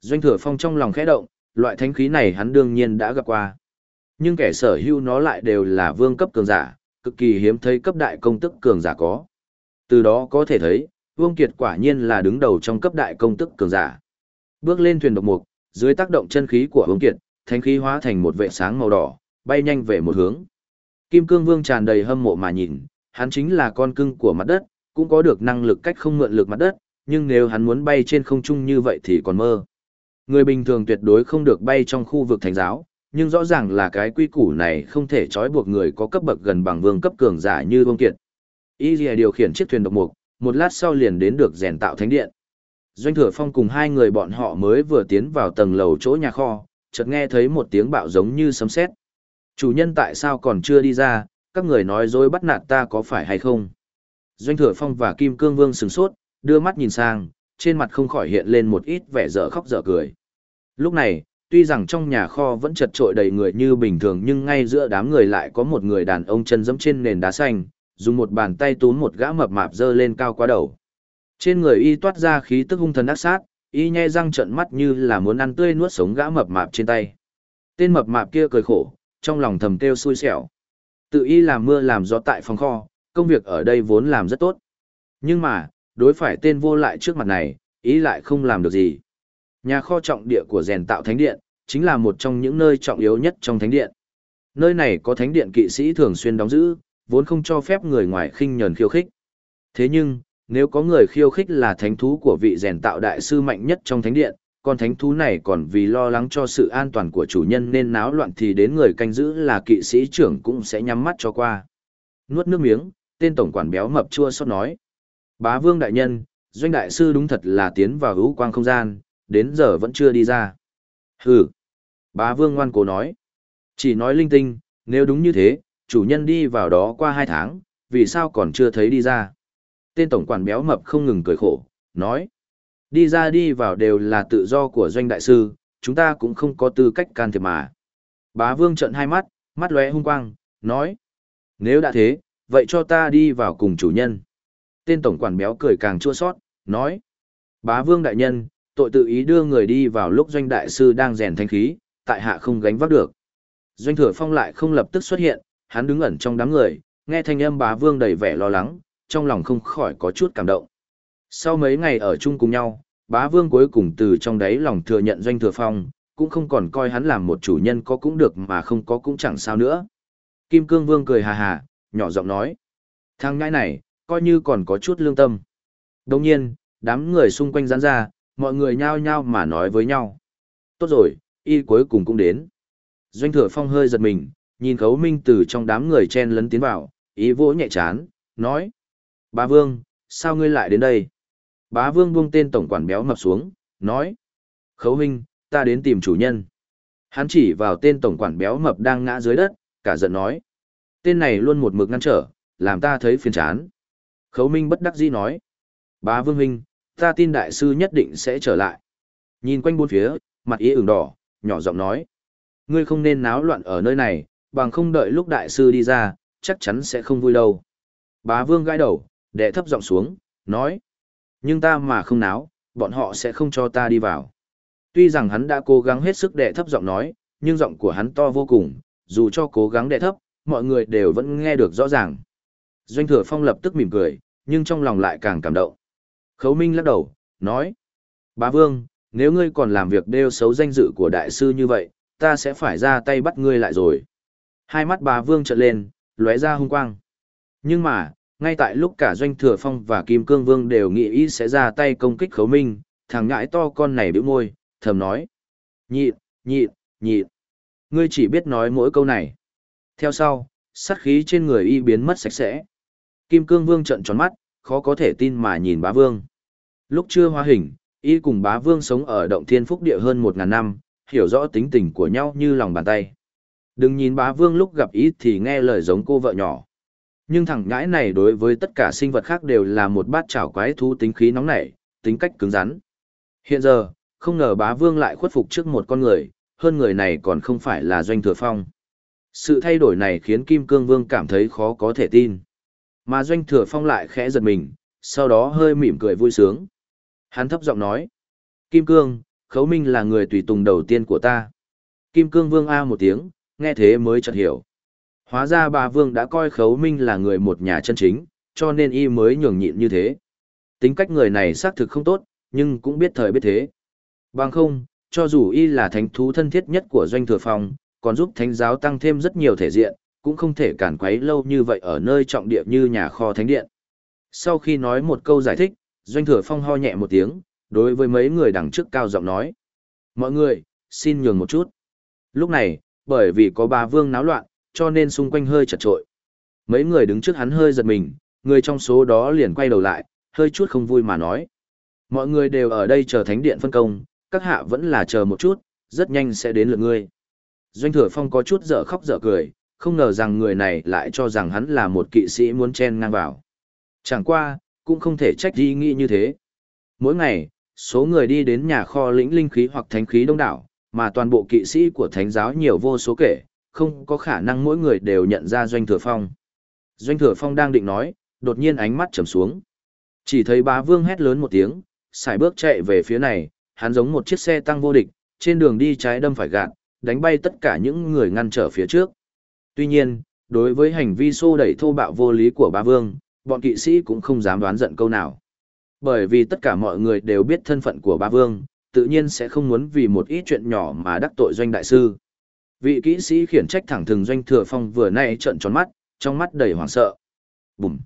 Doanh thừa phong trong lòng khẽ động, loại thánh khí này hắn đương nhiên đã gặp qua. Nhưng kẻ sở hữu nó lại đều là vương cấp cường giả, cực kỳ hiếm thấy cấp đại công tức cường giả có. Từ đó có thể thấy, Vương Kiệt quả nhiên là đứng đầu trong cấp đại công tức cường giả. Bước lên thuyền độc mục, dưới tác động chân khí của Vương Kiệt, thánh khí hóa thành một vệ sáng màu đỏ, bay nhanh về một hướng. Kim Cương Vương tràn đầy hâm mộ mà nhìn, hắn chính là con cưng của mặt đất, cũng có được năng lực cách không mượn lực mặt đất, nhưng nếu hắn muốn bay trên không trung như vậy thì còn mơ. Người bình thường tuyệt đối không được bay trong khu vực thánh giáo, nhưng rõ ràng là cái quy củ này không thể trói buộc người có cấp bậc gần bằng vương cấp cường giả như Vương Kiệt. Y điều khiển chiếc thuyền độc mục, một lát sau liền đến được rèn tạo thánh điện. Doanh Thừa Phong cùng hai người bọn họ mới vừa tiến vào tầng lầu chỗ nhà kho, chợt nghe thấy một tiếng bạo giống như sấm sét. Chủ nhân tại sao còn chưa đi ra, các người nói dối bắt nạt ta có phải hay không? Doanh Thừa Phong và Kim Cương Vương sửng sốt, đưa mắt nhìn sang, trên mặt không khỏi hiện lên một ít vẻ dở khóc dở cười. Lúc này, tuy rằng trong nhà kho vẫn chật trội đầy người như bình thường nhưng ngay giữa đám người lại có một người đàn ông chân dẫm trên nền đá xanh, dùng một bàn tay túm một gã mập mạp dơ lên cao quá đầu. Trên người y toát ra khí tức hung thần ác sát, y nhe răng trợn mắt như là muốn ăn tươi nuốt sống gã mập mạp trên tay. Tên mập mạp kia cười khổ, trong lòng thầm kêu xui xẻo. Tự y làm mưa làm gió tại phòng kho, công việc ở đây vốn làm rất tốt. Nhưng mà, đối phải tên vô lại trước mặt này, ý lại không làm được gì. Nhà kho trọng địa của rèn tạo thánh điện, chính là một trong những nơi trọng yếu nhất trong thánh điện. Nơi này có thánh điện kỵ sĩ thường xuyên đóng giữ, vốn không cho phép người ngoài khinh nhờn khiêu khích. Thế nhưng, nếu có người khiêu khích là thánh thú của vị rèn tạo đại sư mạnh nhất trong thánh điện, con thánh thú này còn vì lo lắng cho sự an toàn của chủ nhân nên náo loạn thì đến người canh giữ là kỵ sĩ trưởng cũng sẽ nhắm mắt cho qua. Nuốt nước miếng, tên tổng quản béo mập chua xót nói. Bá vương đại nhân, doanh đại sư đúng thật là tiến vào hữu quang không gian, đến giờ vẫn chưa đi ra. Hừ. Bá vương ngoan cố nói. Chỉ nói linh tinh, nếu đúng như thế, chủ nhân đi vào đó qua hai tháng, vì sao còn chưa thấy đi ra. Tên tổng quản béo mập không ngừng cười khổ, nói. Đi ra đi vào đều là tự do của doanh đại sư, chúng ta cũng không có tư cách can thiệp mà. Bá vương trận hai mắt, mắt lóe hung quang, nói. Nếu đã thế, vậy cho ta đi vào cùng chủ nhân. Tên tổng quản béo cười càng chua sót, nói. Bá vương đại nhân, tội tự ý đưa người đi vào lúc doanh đại sư đang rèn thanh khí, tại hạ không gánh vác được. Doanh thừa phong lại không lập tức xuất hiện, hắn đứng ẩn trong đám người, nghe thanh âm bá vương đầy vẻ lo lắng, trong lòng không khỏi có chút cảm động. Sau mấy ngày ở chung cùng nhau, bá vương cuối cùng từ trong đáy lòng thừa nhận doanh thừa phong, cũng không còn coi hắn làm một chủ nhân có cũng được mà không có cũng chẳng sao nữa. Kim Cương Vương cười hà hà, nhỏ giọng nói. Thằng ngãi này, coi như còn có chút lương tâm. Đồng nhiên, đám người xung quanh giãn ra, mọi người nhao nhao mà nói với nhau. Tốt rồi, y cuối cùng cũng đến. Doanh thừa phong hơi giật mình, nhìn khấu minh từ trong đám người chen lấn tiến vào, ý vỗ nhẹ chán, nói. Bá Vương, sao ngươi lại đến đây? Bá Vương buông tên tổng quản béo mập xuống, nói. Khấu minh, ta đến tìm chủ nhân. Hắn chỉ vào tên tổng quản béo mập đang ngã dưới đất, cả giận nói. Tên này luôn một mực ngăn trở, làm ta thấy phiền chán. Khấu minh bất đắc dĩ nói. Bá Vương Huynh, ta tin đại sư nhất định sẽ trở lại. Nhìn quanh bốn phía, mặt ý ửng đỏ, nhỏ giọng nói. Ngươi không nên náo loạn ở nơi này, bằng không đợi lúc đại sư đi ra, chắc chắn sẽ không vui đâu. Bá vương gãi đầu, đệ thấp giọng xuống, nói. Nhưng ta mà không náo, bọn họ sẽ không cho ta đi vào. Tuy rằng hắn đã cố gắng hết sức đệ thấp giọng nói, nhưng giọng của hắn to vô cùng, dù cho cố gắng đệ thấp, mọi người đều vẫn nghe được rõ ràng. Doanh thừa phong lập tức mỉm cười, nhưng trong lòng lại càng cảm động. Khấu Minh lắc đầu, nói. Bá Vương, nếu ngươi còn làm việc đeo xấu danh dự của đại sư như vậy, ta sẽ phải ra tay bắt ngươi lại rồi. Hai mắt bà Vương trợn lên, lóe ra hung quang. Nhưng mà, ngay tại lúc cả Doanh Thừa Phong và Kim Cương Vương đều nghĩ ý sẽ ra tay công kích Khấu Minh, thằng ngãi to con này bĩu môi, thầm nói. Nhịn, nhịn, nhịn. Ngươi chỉ biết nói mỗi câu này. Theo sau, sát khí trên người y biến mất sạch sẽ. Kim Cương Vương trợn tròn mắt, khó có thể tin mà nhìn bá vương. Lúc chưa hóa hình, y cùng bá vương sống ở động thiên phúc địa hơn một ngàn năm, hiểu rõ tính tình của nhau như lòng bàn tay. Đừng nhìn bá vương lúc gặp ý thì nghe lời giống cô vợ nhỏ. Nhưng thằng ngãi này đối với tất cả sinh vật khác đều là một bát chảo quái thú tính khí nóng nảy, tính cách cứng rắn. Hiện giờ, không ngờ bá vương lại khuất phục trước một con người, hơn người này còn không phải là doanh thừa phong. Sự thay đổi này khiến Kim Cương Vương cảm thấy khó có thể tin. Mà doanh thừa phong lại khẽ giật mình, sau đó hơi mỉm cười vui sướng. Hắn thấp giọng nói. Kim Cương, Khấu Minh là người tùy tùng đầu tiên của ta. Kim Cương Vương A một tiếng, nghe thế mới chợt hiểu. Hóa ra bà Vương đã coi Khấu Minh là người một nhà chân chính, cho nên y mới nhường nhịn như thế. Tính cách người này xác thực không tốt, nhưng cũng biết thời biết thế. Bằng không, cho dù y là thánh thú thân thiết nhất của doanh thừa phong, còn giúp thánh giáo tăng thêm rất nhiều thể diện, cũng không thể cản quấy lâu như vậy ở nơi trọng địa như nhà kho thánh điện. Sau khi nói một câu giải thích, Doanh Thừa Phong ho nhẹ một tiếng, đối với mấy người đằng trước cao giọng nói. Mọi người, xin nhường một chút. Lúc này, bởi vì có bà vương náo loạn, cho nên xung quanh hơi chật trội. Mấy người đứng trước hắn hơi giật mình, người trong số đó liền quay đầu lại, hơi chút không vui mà nói. Mọi người đều ở đây chờ thánh điện phân công, các hạ vẫn là chờ một chút, rất nhanh sẽ đến lượt ngươi. Doanh Thừa Phong có chút dở khóc dở cười, không ngờ rằng người này lại cho rằng hắn là một kỵ sĩ muốn chen ngang vào. Chẳng qua, cũng không thể trách đi nghĩ như thế. Mỗi ngày, số người đi đến nhà kho lĩnh linh khí hoặc thánh khí đông đảo, mà toàn bộ kỵ sĩ của thánh giáo nhiều vô số kể, không có khả năng mỗi người đều nhận ra Doanh Thừa Phong. Doanh Thừa Phong đang định nói, đột nhiên ánh mắt trầm xuống. Chỉ thấy bá vương hét lớn một tiếng, xài bước chạy về phía này, hắn giống một chiếc xe tăng vô địch, trên đường đi trái đâm phải gạt, đánh bay tất cả những người ngăn trở phía trước. Tuy nhiên, đối với hành vi xô đẩy thô bạo vô lý của bá vương, bọn kỵ sĩ cũng không dám đoán giận câu nào. Bởi vì tất cả mọi người đều biết thân phận của bá vương, tự nhiên sẽ không muốn vì một ít chuyện nhỏ mà đắc tội doanh đại sư. Vị kỹ sĩ khiển trách thẳng thừng doanh thừa phong vừa nay trợn tròn mắt, trong mắt đầy hoảng sợ. Bùm!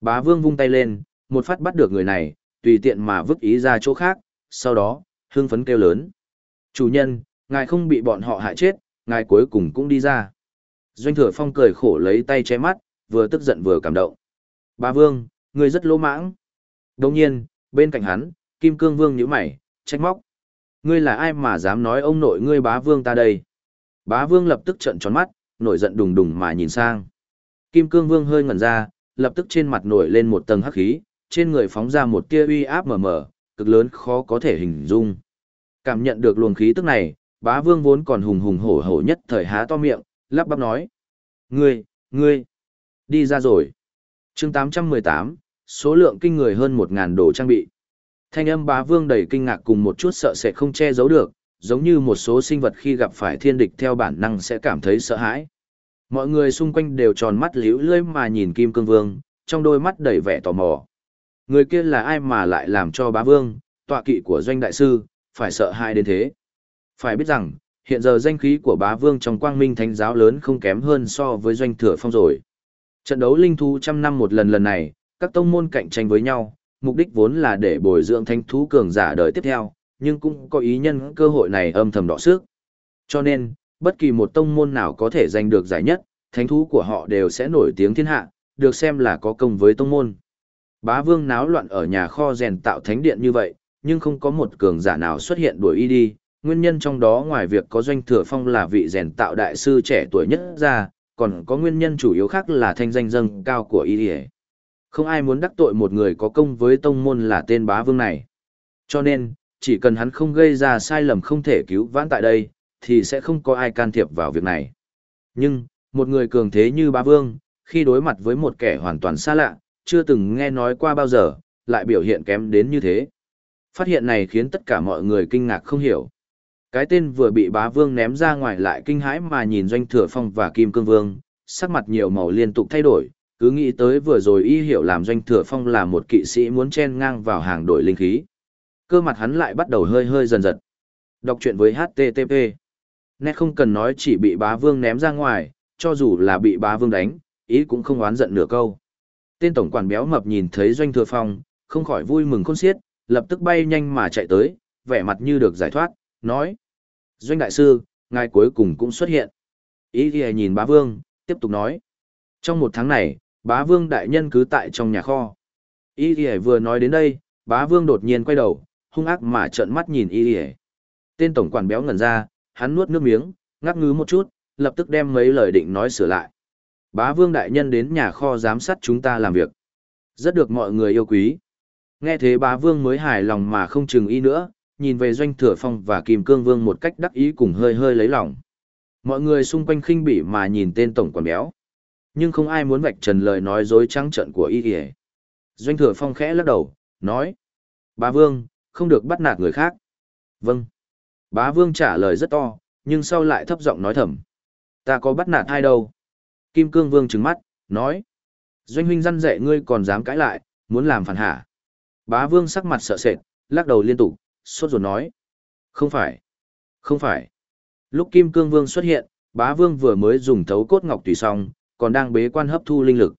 Bá vương vung tay lên, một phát bắt được người này, tùy tiện mà vứt ý ra chỗ khác, sau đó, hương phấn kêu lớn. Chủ nhân, ngài không bị bọn họ hại chết, ngài cuối cùng cũng đi ra. Doanh thừa phong cười khổ lấy tay che mắt, vừa tức giận vừa cảm động. Bá vương, ngươi rất lỗ mãng. Đồng nhiên, bên cạnh hắn, Kim Cương Vương nhíu mày, trách móc. Ngươi là ai mà dám nói ông nội ngươi bá vương ta đây? Bá vương lập tức trợn tròn mắt, nổi giận đùng đùng mà nhìn sang. Kim cương vương hơi ngẩn ra, lập tức trên mặt nổi lên một tầng hắc khí, trên người phóng ra một tia uy áp mờ mờ, cực lớn khó có thể hình dung. Cảm nhận được luồng khí tức này, bá vương vốn còn hùng hùng hổ hổ nhất thời há to miệng, lắp bắp nói. Ngươi, ngươi, đi ra rồi. chương 818, số lượng kinh người hơn 1.000 đồ trang bị. Thanh âm bá vương đầy kinh ngạc cùng một chút sợ sẽ không che giấu được, giống như một số sinh vật khi gặp phải thiên địch theo bản năng sẽ cảm thấy sợ hãi. Mọi người xung quanh đều tròn mắt liễu lưỡi mà nhìn Kim Cương Vương, trong đôi mắt đầy vẻ tò mò. Người kia là ai mà lại làm cho bá vương, tọa kỵ của doanh đại sư, phải sợ hãi đến thế. Phải biết rằng, hiện giờ danh khí của bá vương trong quang minh thánh giáo lớn không kém hơn so với doanh thừa phong rồi. Trận đấu linh thú trăm năm một lần lần này, các tông môn cạnh tranh với nhau, mục đích vốn là để bồi dưỡng thánh thú cường giả đời tiếp theo, nhưng cũng có ý nhân cơ hội này âm thầm đọ sức. Cho nên, bất kỳ một tông môn nào có thể giành được giải nhất, thánh thú của họ đều sẽ nổi tiếng thiên hạ, được xem là có công với tông môn. Bá vương náo loạn ở nhà kho rèn tạo thánh điện như vậy, nhưng không có một cường giả nào xuất hiện đuổi y đi. Nguyên nhân trong đó ngoài việc có doanh thừa phong là vị rèn tạo đại sư trẻ tuổi nhất ra, còn có nguyên nhân chủ yếu khác là thanh danh dâng cao của y không ai muốn đắc tội một người có công với tông môn là tên bá vương này. Cho nên, chỉ cần hắn không gây ra sai lầm không thể cứu vãn tại đây, thì sẽ không có ai can thiệp vào việc này. Nhưng, một người cường thế như bá vương, khi đối mặt với một kẻ hoàn toàn xa lạ, chưa từng nghe nói qua bao giờ, lại biểu hiện kém đến như thế. Phát hiện này khiến tất cả mọi người kinh ngạc không hiểu. Cái tên vừa bị bá vương ném ra ngoài lại kinh hãi mà nhìn doanh thừa phong và kim cương vương, sắc mặt nhiều màu liên tục thay đổi, cứ nghĩ tới vừa rồi y hiểu làm doanh thừa phong là một kỵ sĩ muốn chen ngang vào hàng đội linh khí. Cơ mặt hắn lại bắt đầu hơi hơi dần dần. Đọc truyện với HTTP. Nét không cần nói chỉ bị bá vương ném ra ngoài, cho dù là bị bá vương đánh, ý cũng không oán giận nửa câu. Tên tổng quản béo mập nhìn thấy doanh thừa phong, không khỏi vui mừng khôn xiết, lập tức bay nhanh mà chạy tới, vẻ mặt như được giải thoát, nói. Doanh đại sư, ngài cuối cùng cũng xuất hiện. Ý ghi nhìn bá vương, tiếp tục nói. Trong một tháng này, bá vương đại nhân cứ tại trong nhà kho. Y ghi vừa nói đến đây, bá vương đột nhiên quay đầu, hung ác mà trợn mắt nhìn y ỉa tên tổng quản béo ngẩn ra hắn nuốt nước miếng ngắc ngứ một chút lập tức đem mấy lời định nói sửa lại. Bá vương đại nhân đến nhà kho giám sát chúng ta làm việc. Rất được mọi người yêu quý. Nghe thế bá vương mới hài lòng mà không chừng y nữa nhìn về doanh thừa phong và kìm cương vương một cách đắc ý cùng hơi hơi lấy lòng. Mọi người xung quanh khinh bỉ mà nhìn tên tổng quản béo nhưng không ai muốn vạch trần lời nói dối trắng trợn của y ỉa doanh thừa phong khẽ lắc đầu nói bá vương không được bắt nạt người khác. Vâng. Bá vương trả lời rất to, nhưng sau lại thấp giọng nói thầm. Ta có bắt nạt ai đâu. Kim cương vương trừng mắt, nói. Doanh huynh răn dạy ngươi còn dám cãi lại, muốn làm phản hả. Bá vương sắc mặt sợ sệt, lắc đầu liên tục, sốt ruột nói. Không phải. Không phải. Lúc Kim Cương Vương xuất hiện, bá vương vừa mới dùng thấu cốt ngọc tùy xong, còn đang bế quan hấp thu linh lực.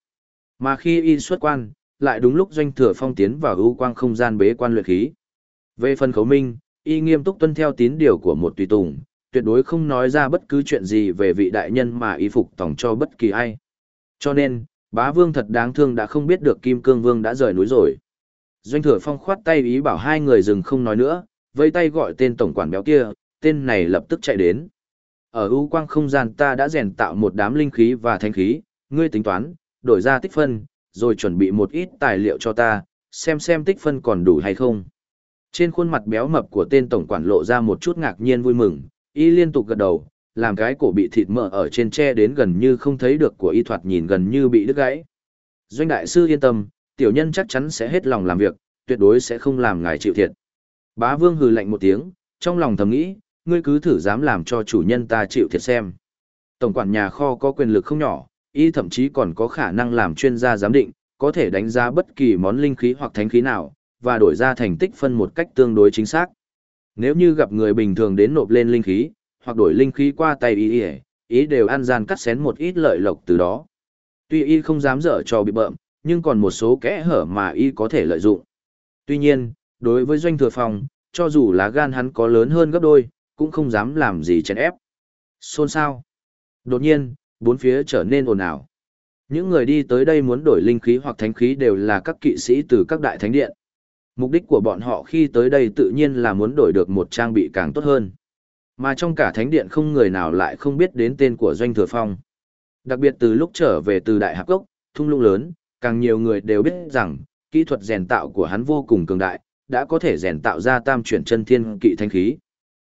Mà khi y xuất quan, lại đúng lúc doanh thừa phong tiến vào ưu quang không gian bế quan luyện khí. Về phần khấu minh, y nghiêm túc tuân theo tín điều của một tùy tùng, tuyệt đối không nói ra bất cứ chuyện gì về vị đại nhân mà y phục tòng cho bất kỳ ai. Cho nên, bá vương thật đáng thương đã không biết được Kim Cương Vương đã rời núi rồi. Doanh thừa phong khoát tay ý bảo hai người dừng không nói nữa, vây tay gọi tên tổng quản béo kia, tên này lập tức chạy đến. Ở ưu quang không gian ta đã rèn tạo một đám linh khí và thanh khí, ngươi tính toán, đổi ra tích phân, rồi chuẩn bị một ít tài liệu cho ta, xem xem tích phân còn đủ hay không. Trên khuôn mặt béo mập của tên tổng quản lộ ra một chút ngạc nhiên vui mừng, y liên tục gật đầu, làm cái cổ bị thịt mỡ ở trên tre đến gần như không thấy được của y thoạt nhìn gần như bị đứt gãy. Doanh đại sư yên tâm, tiểu nhân chắc chắn sẽ hết lòng làm việc, tuyệt đối sẽ không làm ngài chịu thiệt. Bá vương hừ lạnh một tiếng, trong lòng thầm nghĩ, ngươi cứ thử dám làm cho chủ nhân ta chịu thiệt xem. Tổng quản nhà kho có quyền lực không nhỏ, y thậm chí còn có khả năng làm chuyên gia giám định, có thể đánh giá bất kỳ món linh khí hoặc thánh khí nào, và đổi ra thành tích phân một cách tương đối chính xác. Nếu như gặp người bình thường đến nộp lên linh khí, hoặc đổi linh khí qua tay ý ý, ý đều ăn gian cắt xén một ít lợi lộc từ đó. Tuy y không dám dở cho bị bợm, nhưng còn một số kẽ hở mà y có thể lợi dụng. Tuy nhiên, đối với doanh thừa phòng, cho dù là gan hắn có lớn hơn gấp đôi, cũng không dám làm gì chèn ép. Xôn xao. Đột nhiên, bốn phía trở nên ồn ào. Những người đi tới đây muốn đổi linh khí hoặc thánh khí đều là các kỵ sĩ từ các đại thánh điện. Mục đích của bọn họ khi tới đây tự nhiên là muốn đổi được một trang bị càng tốt hơn. Mà trong cả thánh điện không người nào lại không biết đến tên của Doanh Thừa Phong. Đặc biệt từ lúc trở về từ Đại Hạp Cốc, thung lũng lớn, càng nhiều người đều biết rằng, kỹ thuật rèn tạo của hắn vô cùng cường đại, đã có thể rèn tạo ra tam chuyển chân thiên kỵ thanh khí.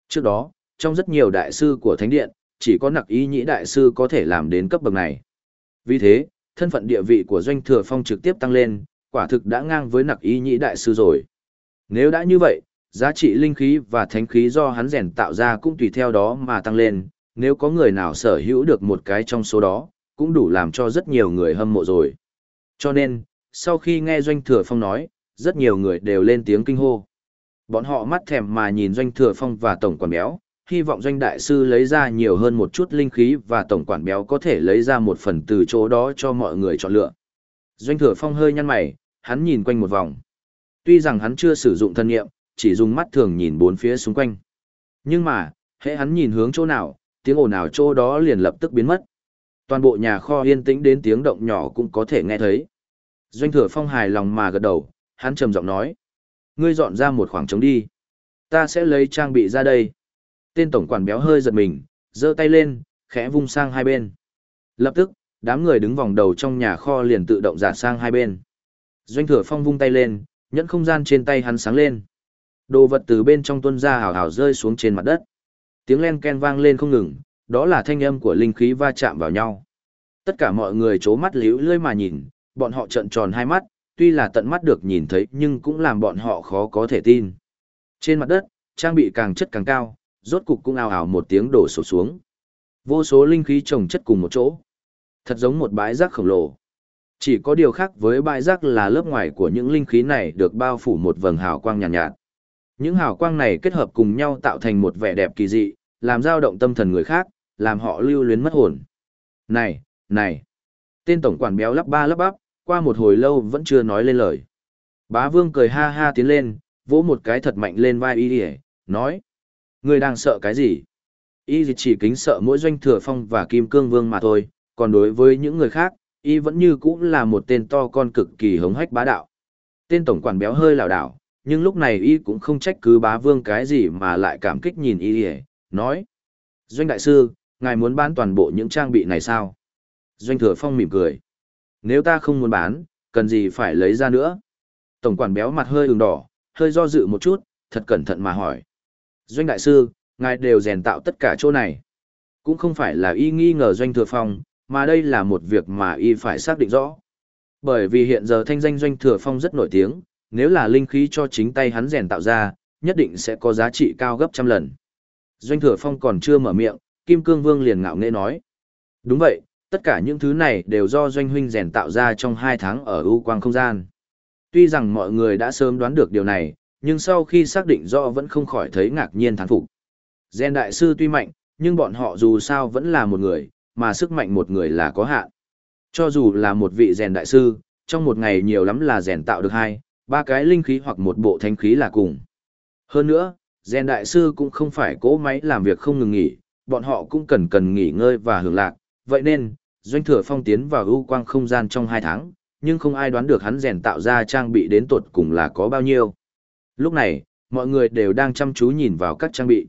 Trước đó, trong rất nhiều đại sư của thánh điện, chỉ có nặc ý nhĩ đại sư có thể làm đến cấp bậc này. Vì thế, thân phận địa vị của Doanh Thừa Phong trực tiếp tăng lên, quả thực đã ngang với nặc ý nhĩ đại sư rồi. Nếu đã như vậy, giá trị linh khí và thánh khí do hắn rèn tạo ra cũng tùy theo đó mà tăng lên, nếu có người nào sở hữu được một cái trong số đó, cũng đủ làm cho rất nhiều người hâm mộ rồi. Cho nên, sau khi nghe Doanh Thừa Phong nói, rất nhiều người đều lên tiếng kinh hô. Bọn họ mắt thèm mà nhìn Doanh Thừa Phong và Tổng Quản Béo, hy vọng Doanh Đại Sư lấy ra nhiều hơn một chút linh khí và Tổng Quản Béo có thể lấy ra một phần từ chỗ đó cho mọi người chọn lựa. Doanh Thừa Phong hơi nhăn mày, hắn nhìn quanh một vòng. Tuy rằng hắn chưa sử dụng thân nghiệm, chỉ dùng mắt thường nhìn bốn phía xung quanh. Nhưng mà, hễ hắn nhìn hướng chỗ nào, tiếng ồn nào chỗ đó liền lập tức biến mất. Toàn bộ nhà kho yên tĩnh đến tiếng động nhỏ cũng có thể nghe thấy. Doanh thừa phong hài lòng mà gật đầu, hắn trầm giọng nói. Ngươi dọn ra một khoảng trống đi. Ta sẽ lấy trang bị ra đây. Tên tổng quản béo hơi giật mình, giơ tay lên, khẽ vung sang hai bên. Lập tức, đám người đứng vòng đầu trong nhà kho liền tự động giả sang hai bên. Doanh thừa phong vung tay lên, nhẫn không gian trên tay hắn sáng lên. Đồ vật từ bên trong tuân ra hào hào rơi xuống trên mặt đất. Tiếng len ken vang lên không ngừng, đó là thanh âm của linh khí va chạm vào nhau. Tất cả mọi người chố mắt liễu lưỡi mà nhìn, bọn họ trợn tròn hai mắt, tuy là tận mắt được nhìn thấy nhưng cũng làm bọn họ khó có thể tin. Trên mặt đất, trang bị càng chất càng cao, rốt cục cũng ào ào một tiếng đổ sụp xuống. Vô số linh khí trồng chất cùng một chỗ. Thật giống một bãi rác khổng lồ. Chỉ có điều khác với bãi rác là lớp ngoài của những linh khí này được bao phủ một vầng hào quang nhàn nhạt, nhạt. Những hào quang này kết hợp cùng nhau tạo thành một vẻ đẹp kỳ dị, làm dao động tâm thần người khác, làm họ lưu luyến mất hồn. Này, này! Tên tổng quản béo lắp ba lắp bắp, qua một hồi lâu vẫn chưa nói lên lời. Bá vương cười ha ha tiến lên, vỗ một cái thật mạnh lên vai y đi nói. Người đang sợ cái gì? Y chỉ kính sợ mỗi doanh thừa phong và kim cương vương mà thôi, còn đối với những người khác, y vẫn như cũng là một tên to con cực kỳ hống hách bá đạo. Tên tổng quản béo hơi lảo đảo, nhưng lúc này y cũng không trách cứ bá vương cái gì mà lại cảm kích nhìn y ỉa nói doanh đại sư ngài muốn bán toàn bộ những trang bị này sao doanh thừa phong mỉm cười nếu ta không muốn bán cần gì phải lấy ra nữa tổng quản béo mặt hơi ửng đỏ hơi do dự một chút thật cẩn thận mà hỏi doanh đại sư ngài đều rèn tạo tất cả chỗ này cũng không phải là y nghi ngờ doanh thừa phong mà đây là một việc mà y phải xác định rõ bởi vì hiện giờ thanh danh doanh thừa phong rất nổi tiếng nếu là linh khí cho chính tay hắn rèn tạo ra, nhất định sẽ có giá trị cao gấp trăm lần. Doanh thừa phong còn chưa mở miệng, Kim Cương Vương liền ngạo nghễ nói. Đúng vậy, tất cả những thứ này đều do doanh huynh rèn tạo ra trong hai tháng ở ưu quang không gian. Tuy rằng mọi người đã sớm đoán được điều này, nhưng sau khi xác định rõ vẫn không khỏi thấy ngạc nhiên thán phục. Gen đại sư tuy mạnh, nhưng bọn họ dù sao vẫn là một người, mà sức mạnh một người là có hạn. Cho dù là một vị rèn đại sư, trong một ngày nhiều lắm là rèn tạo được hai, ba cái linh khí hoặc một bộ thánh khí là cùng. Hơn nữa, rèn đại sư cũng không phải cỗ máy làm việc không ngừng nghỉ, bọn họ cũng cần cần nghỉ ngơi và hưởng lạc. Vậy nên, doanh thừa phong tiến vào ưu quang không gian trong hai tháng, nhưng không ai đoán được hắn rèn tạo ra trang bị đến tột cùng là có bao nhiêu. Lúc này, mọi người đều đang chăm chú nhìn vào các trang bị.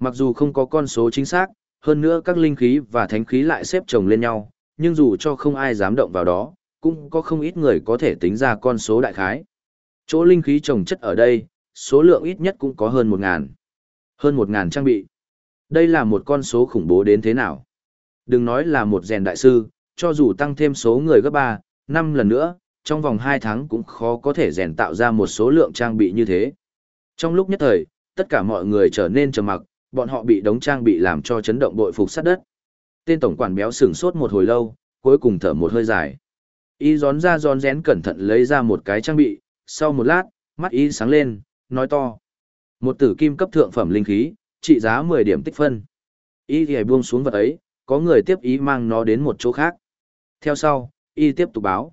Mặc dù không có con số chính xác, hơn nữa các linh khí và thánh khí lại xếp chồng lên nhau, nhưng dù cho không ai dám động vào đó, cũng có không ít người có thể tính ra con số đại khái. Chỗ linh khí trồng chất ở đây, số lượng ít nhất cũng có hơn một ngàn. Hơn một ngàn trang bị. Đây là một con số khủng bố đến thế nào. Đừng nói là một rèn đại sư, cho dù tăng thêm số người gấp ba, năm lần nữa, trong vòng hai tháng cũng khó có thể rèn tạo ra một số lượng trang bị như thế. Trong lúc nhất thời, tất cả mọi người trở nên trầm mặc, bọn họ bị đống trang bị làm cho chấn động bội phục sát đất. Tên tổng quản béo sừng sốt một hồi lâu, cuối cùng thở một hơi dài. Y gión ra gión rén cẩn thận lấy ra một cái trang bị, sau một lát, mắt y sáng lên, nói to. Một tử kim cấp thượng phẩm linh khí, trị giá 10 điểm tích phân. Y thì buông xuống vật ấy, có người tiếp ý mang nó đến một chỗ khác. Theo sau, y tiếp tục báo.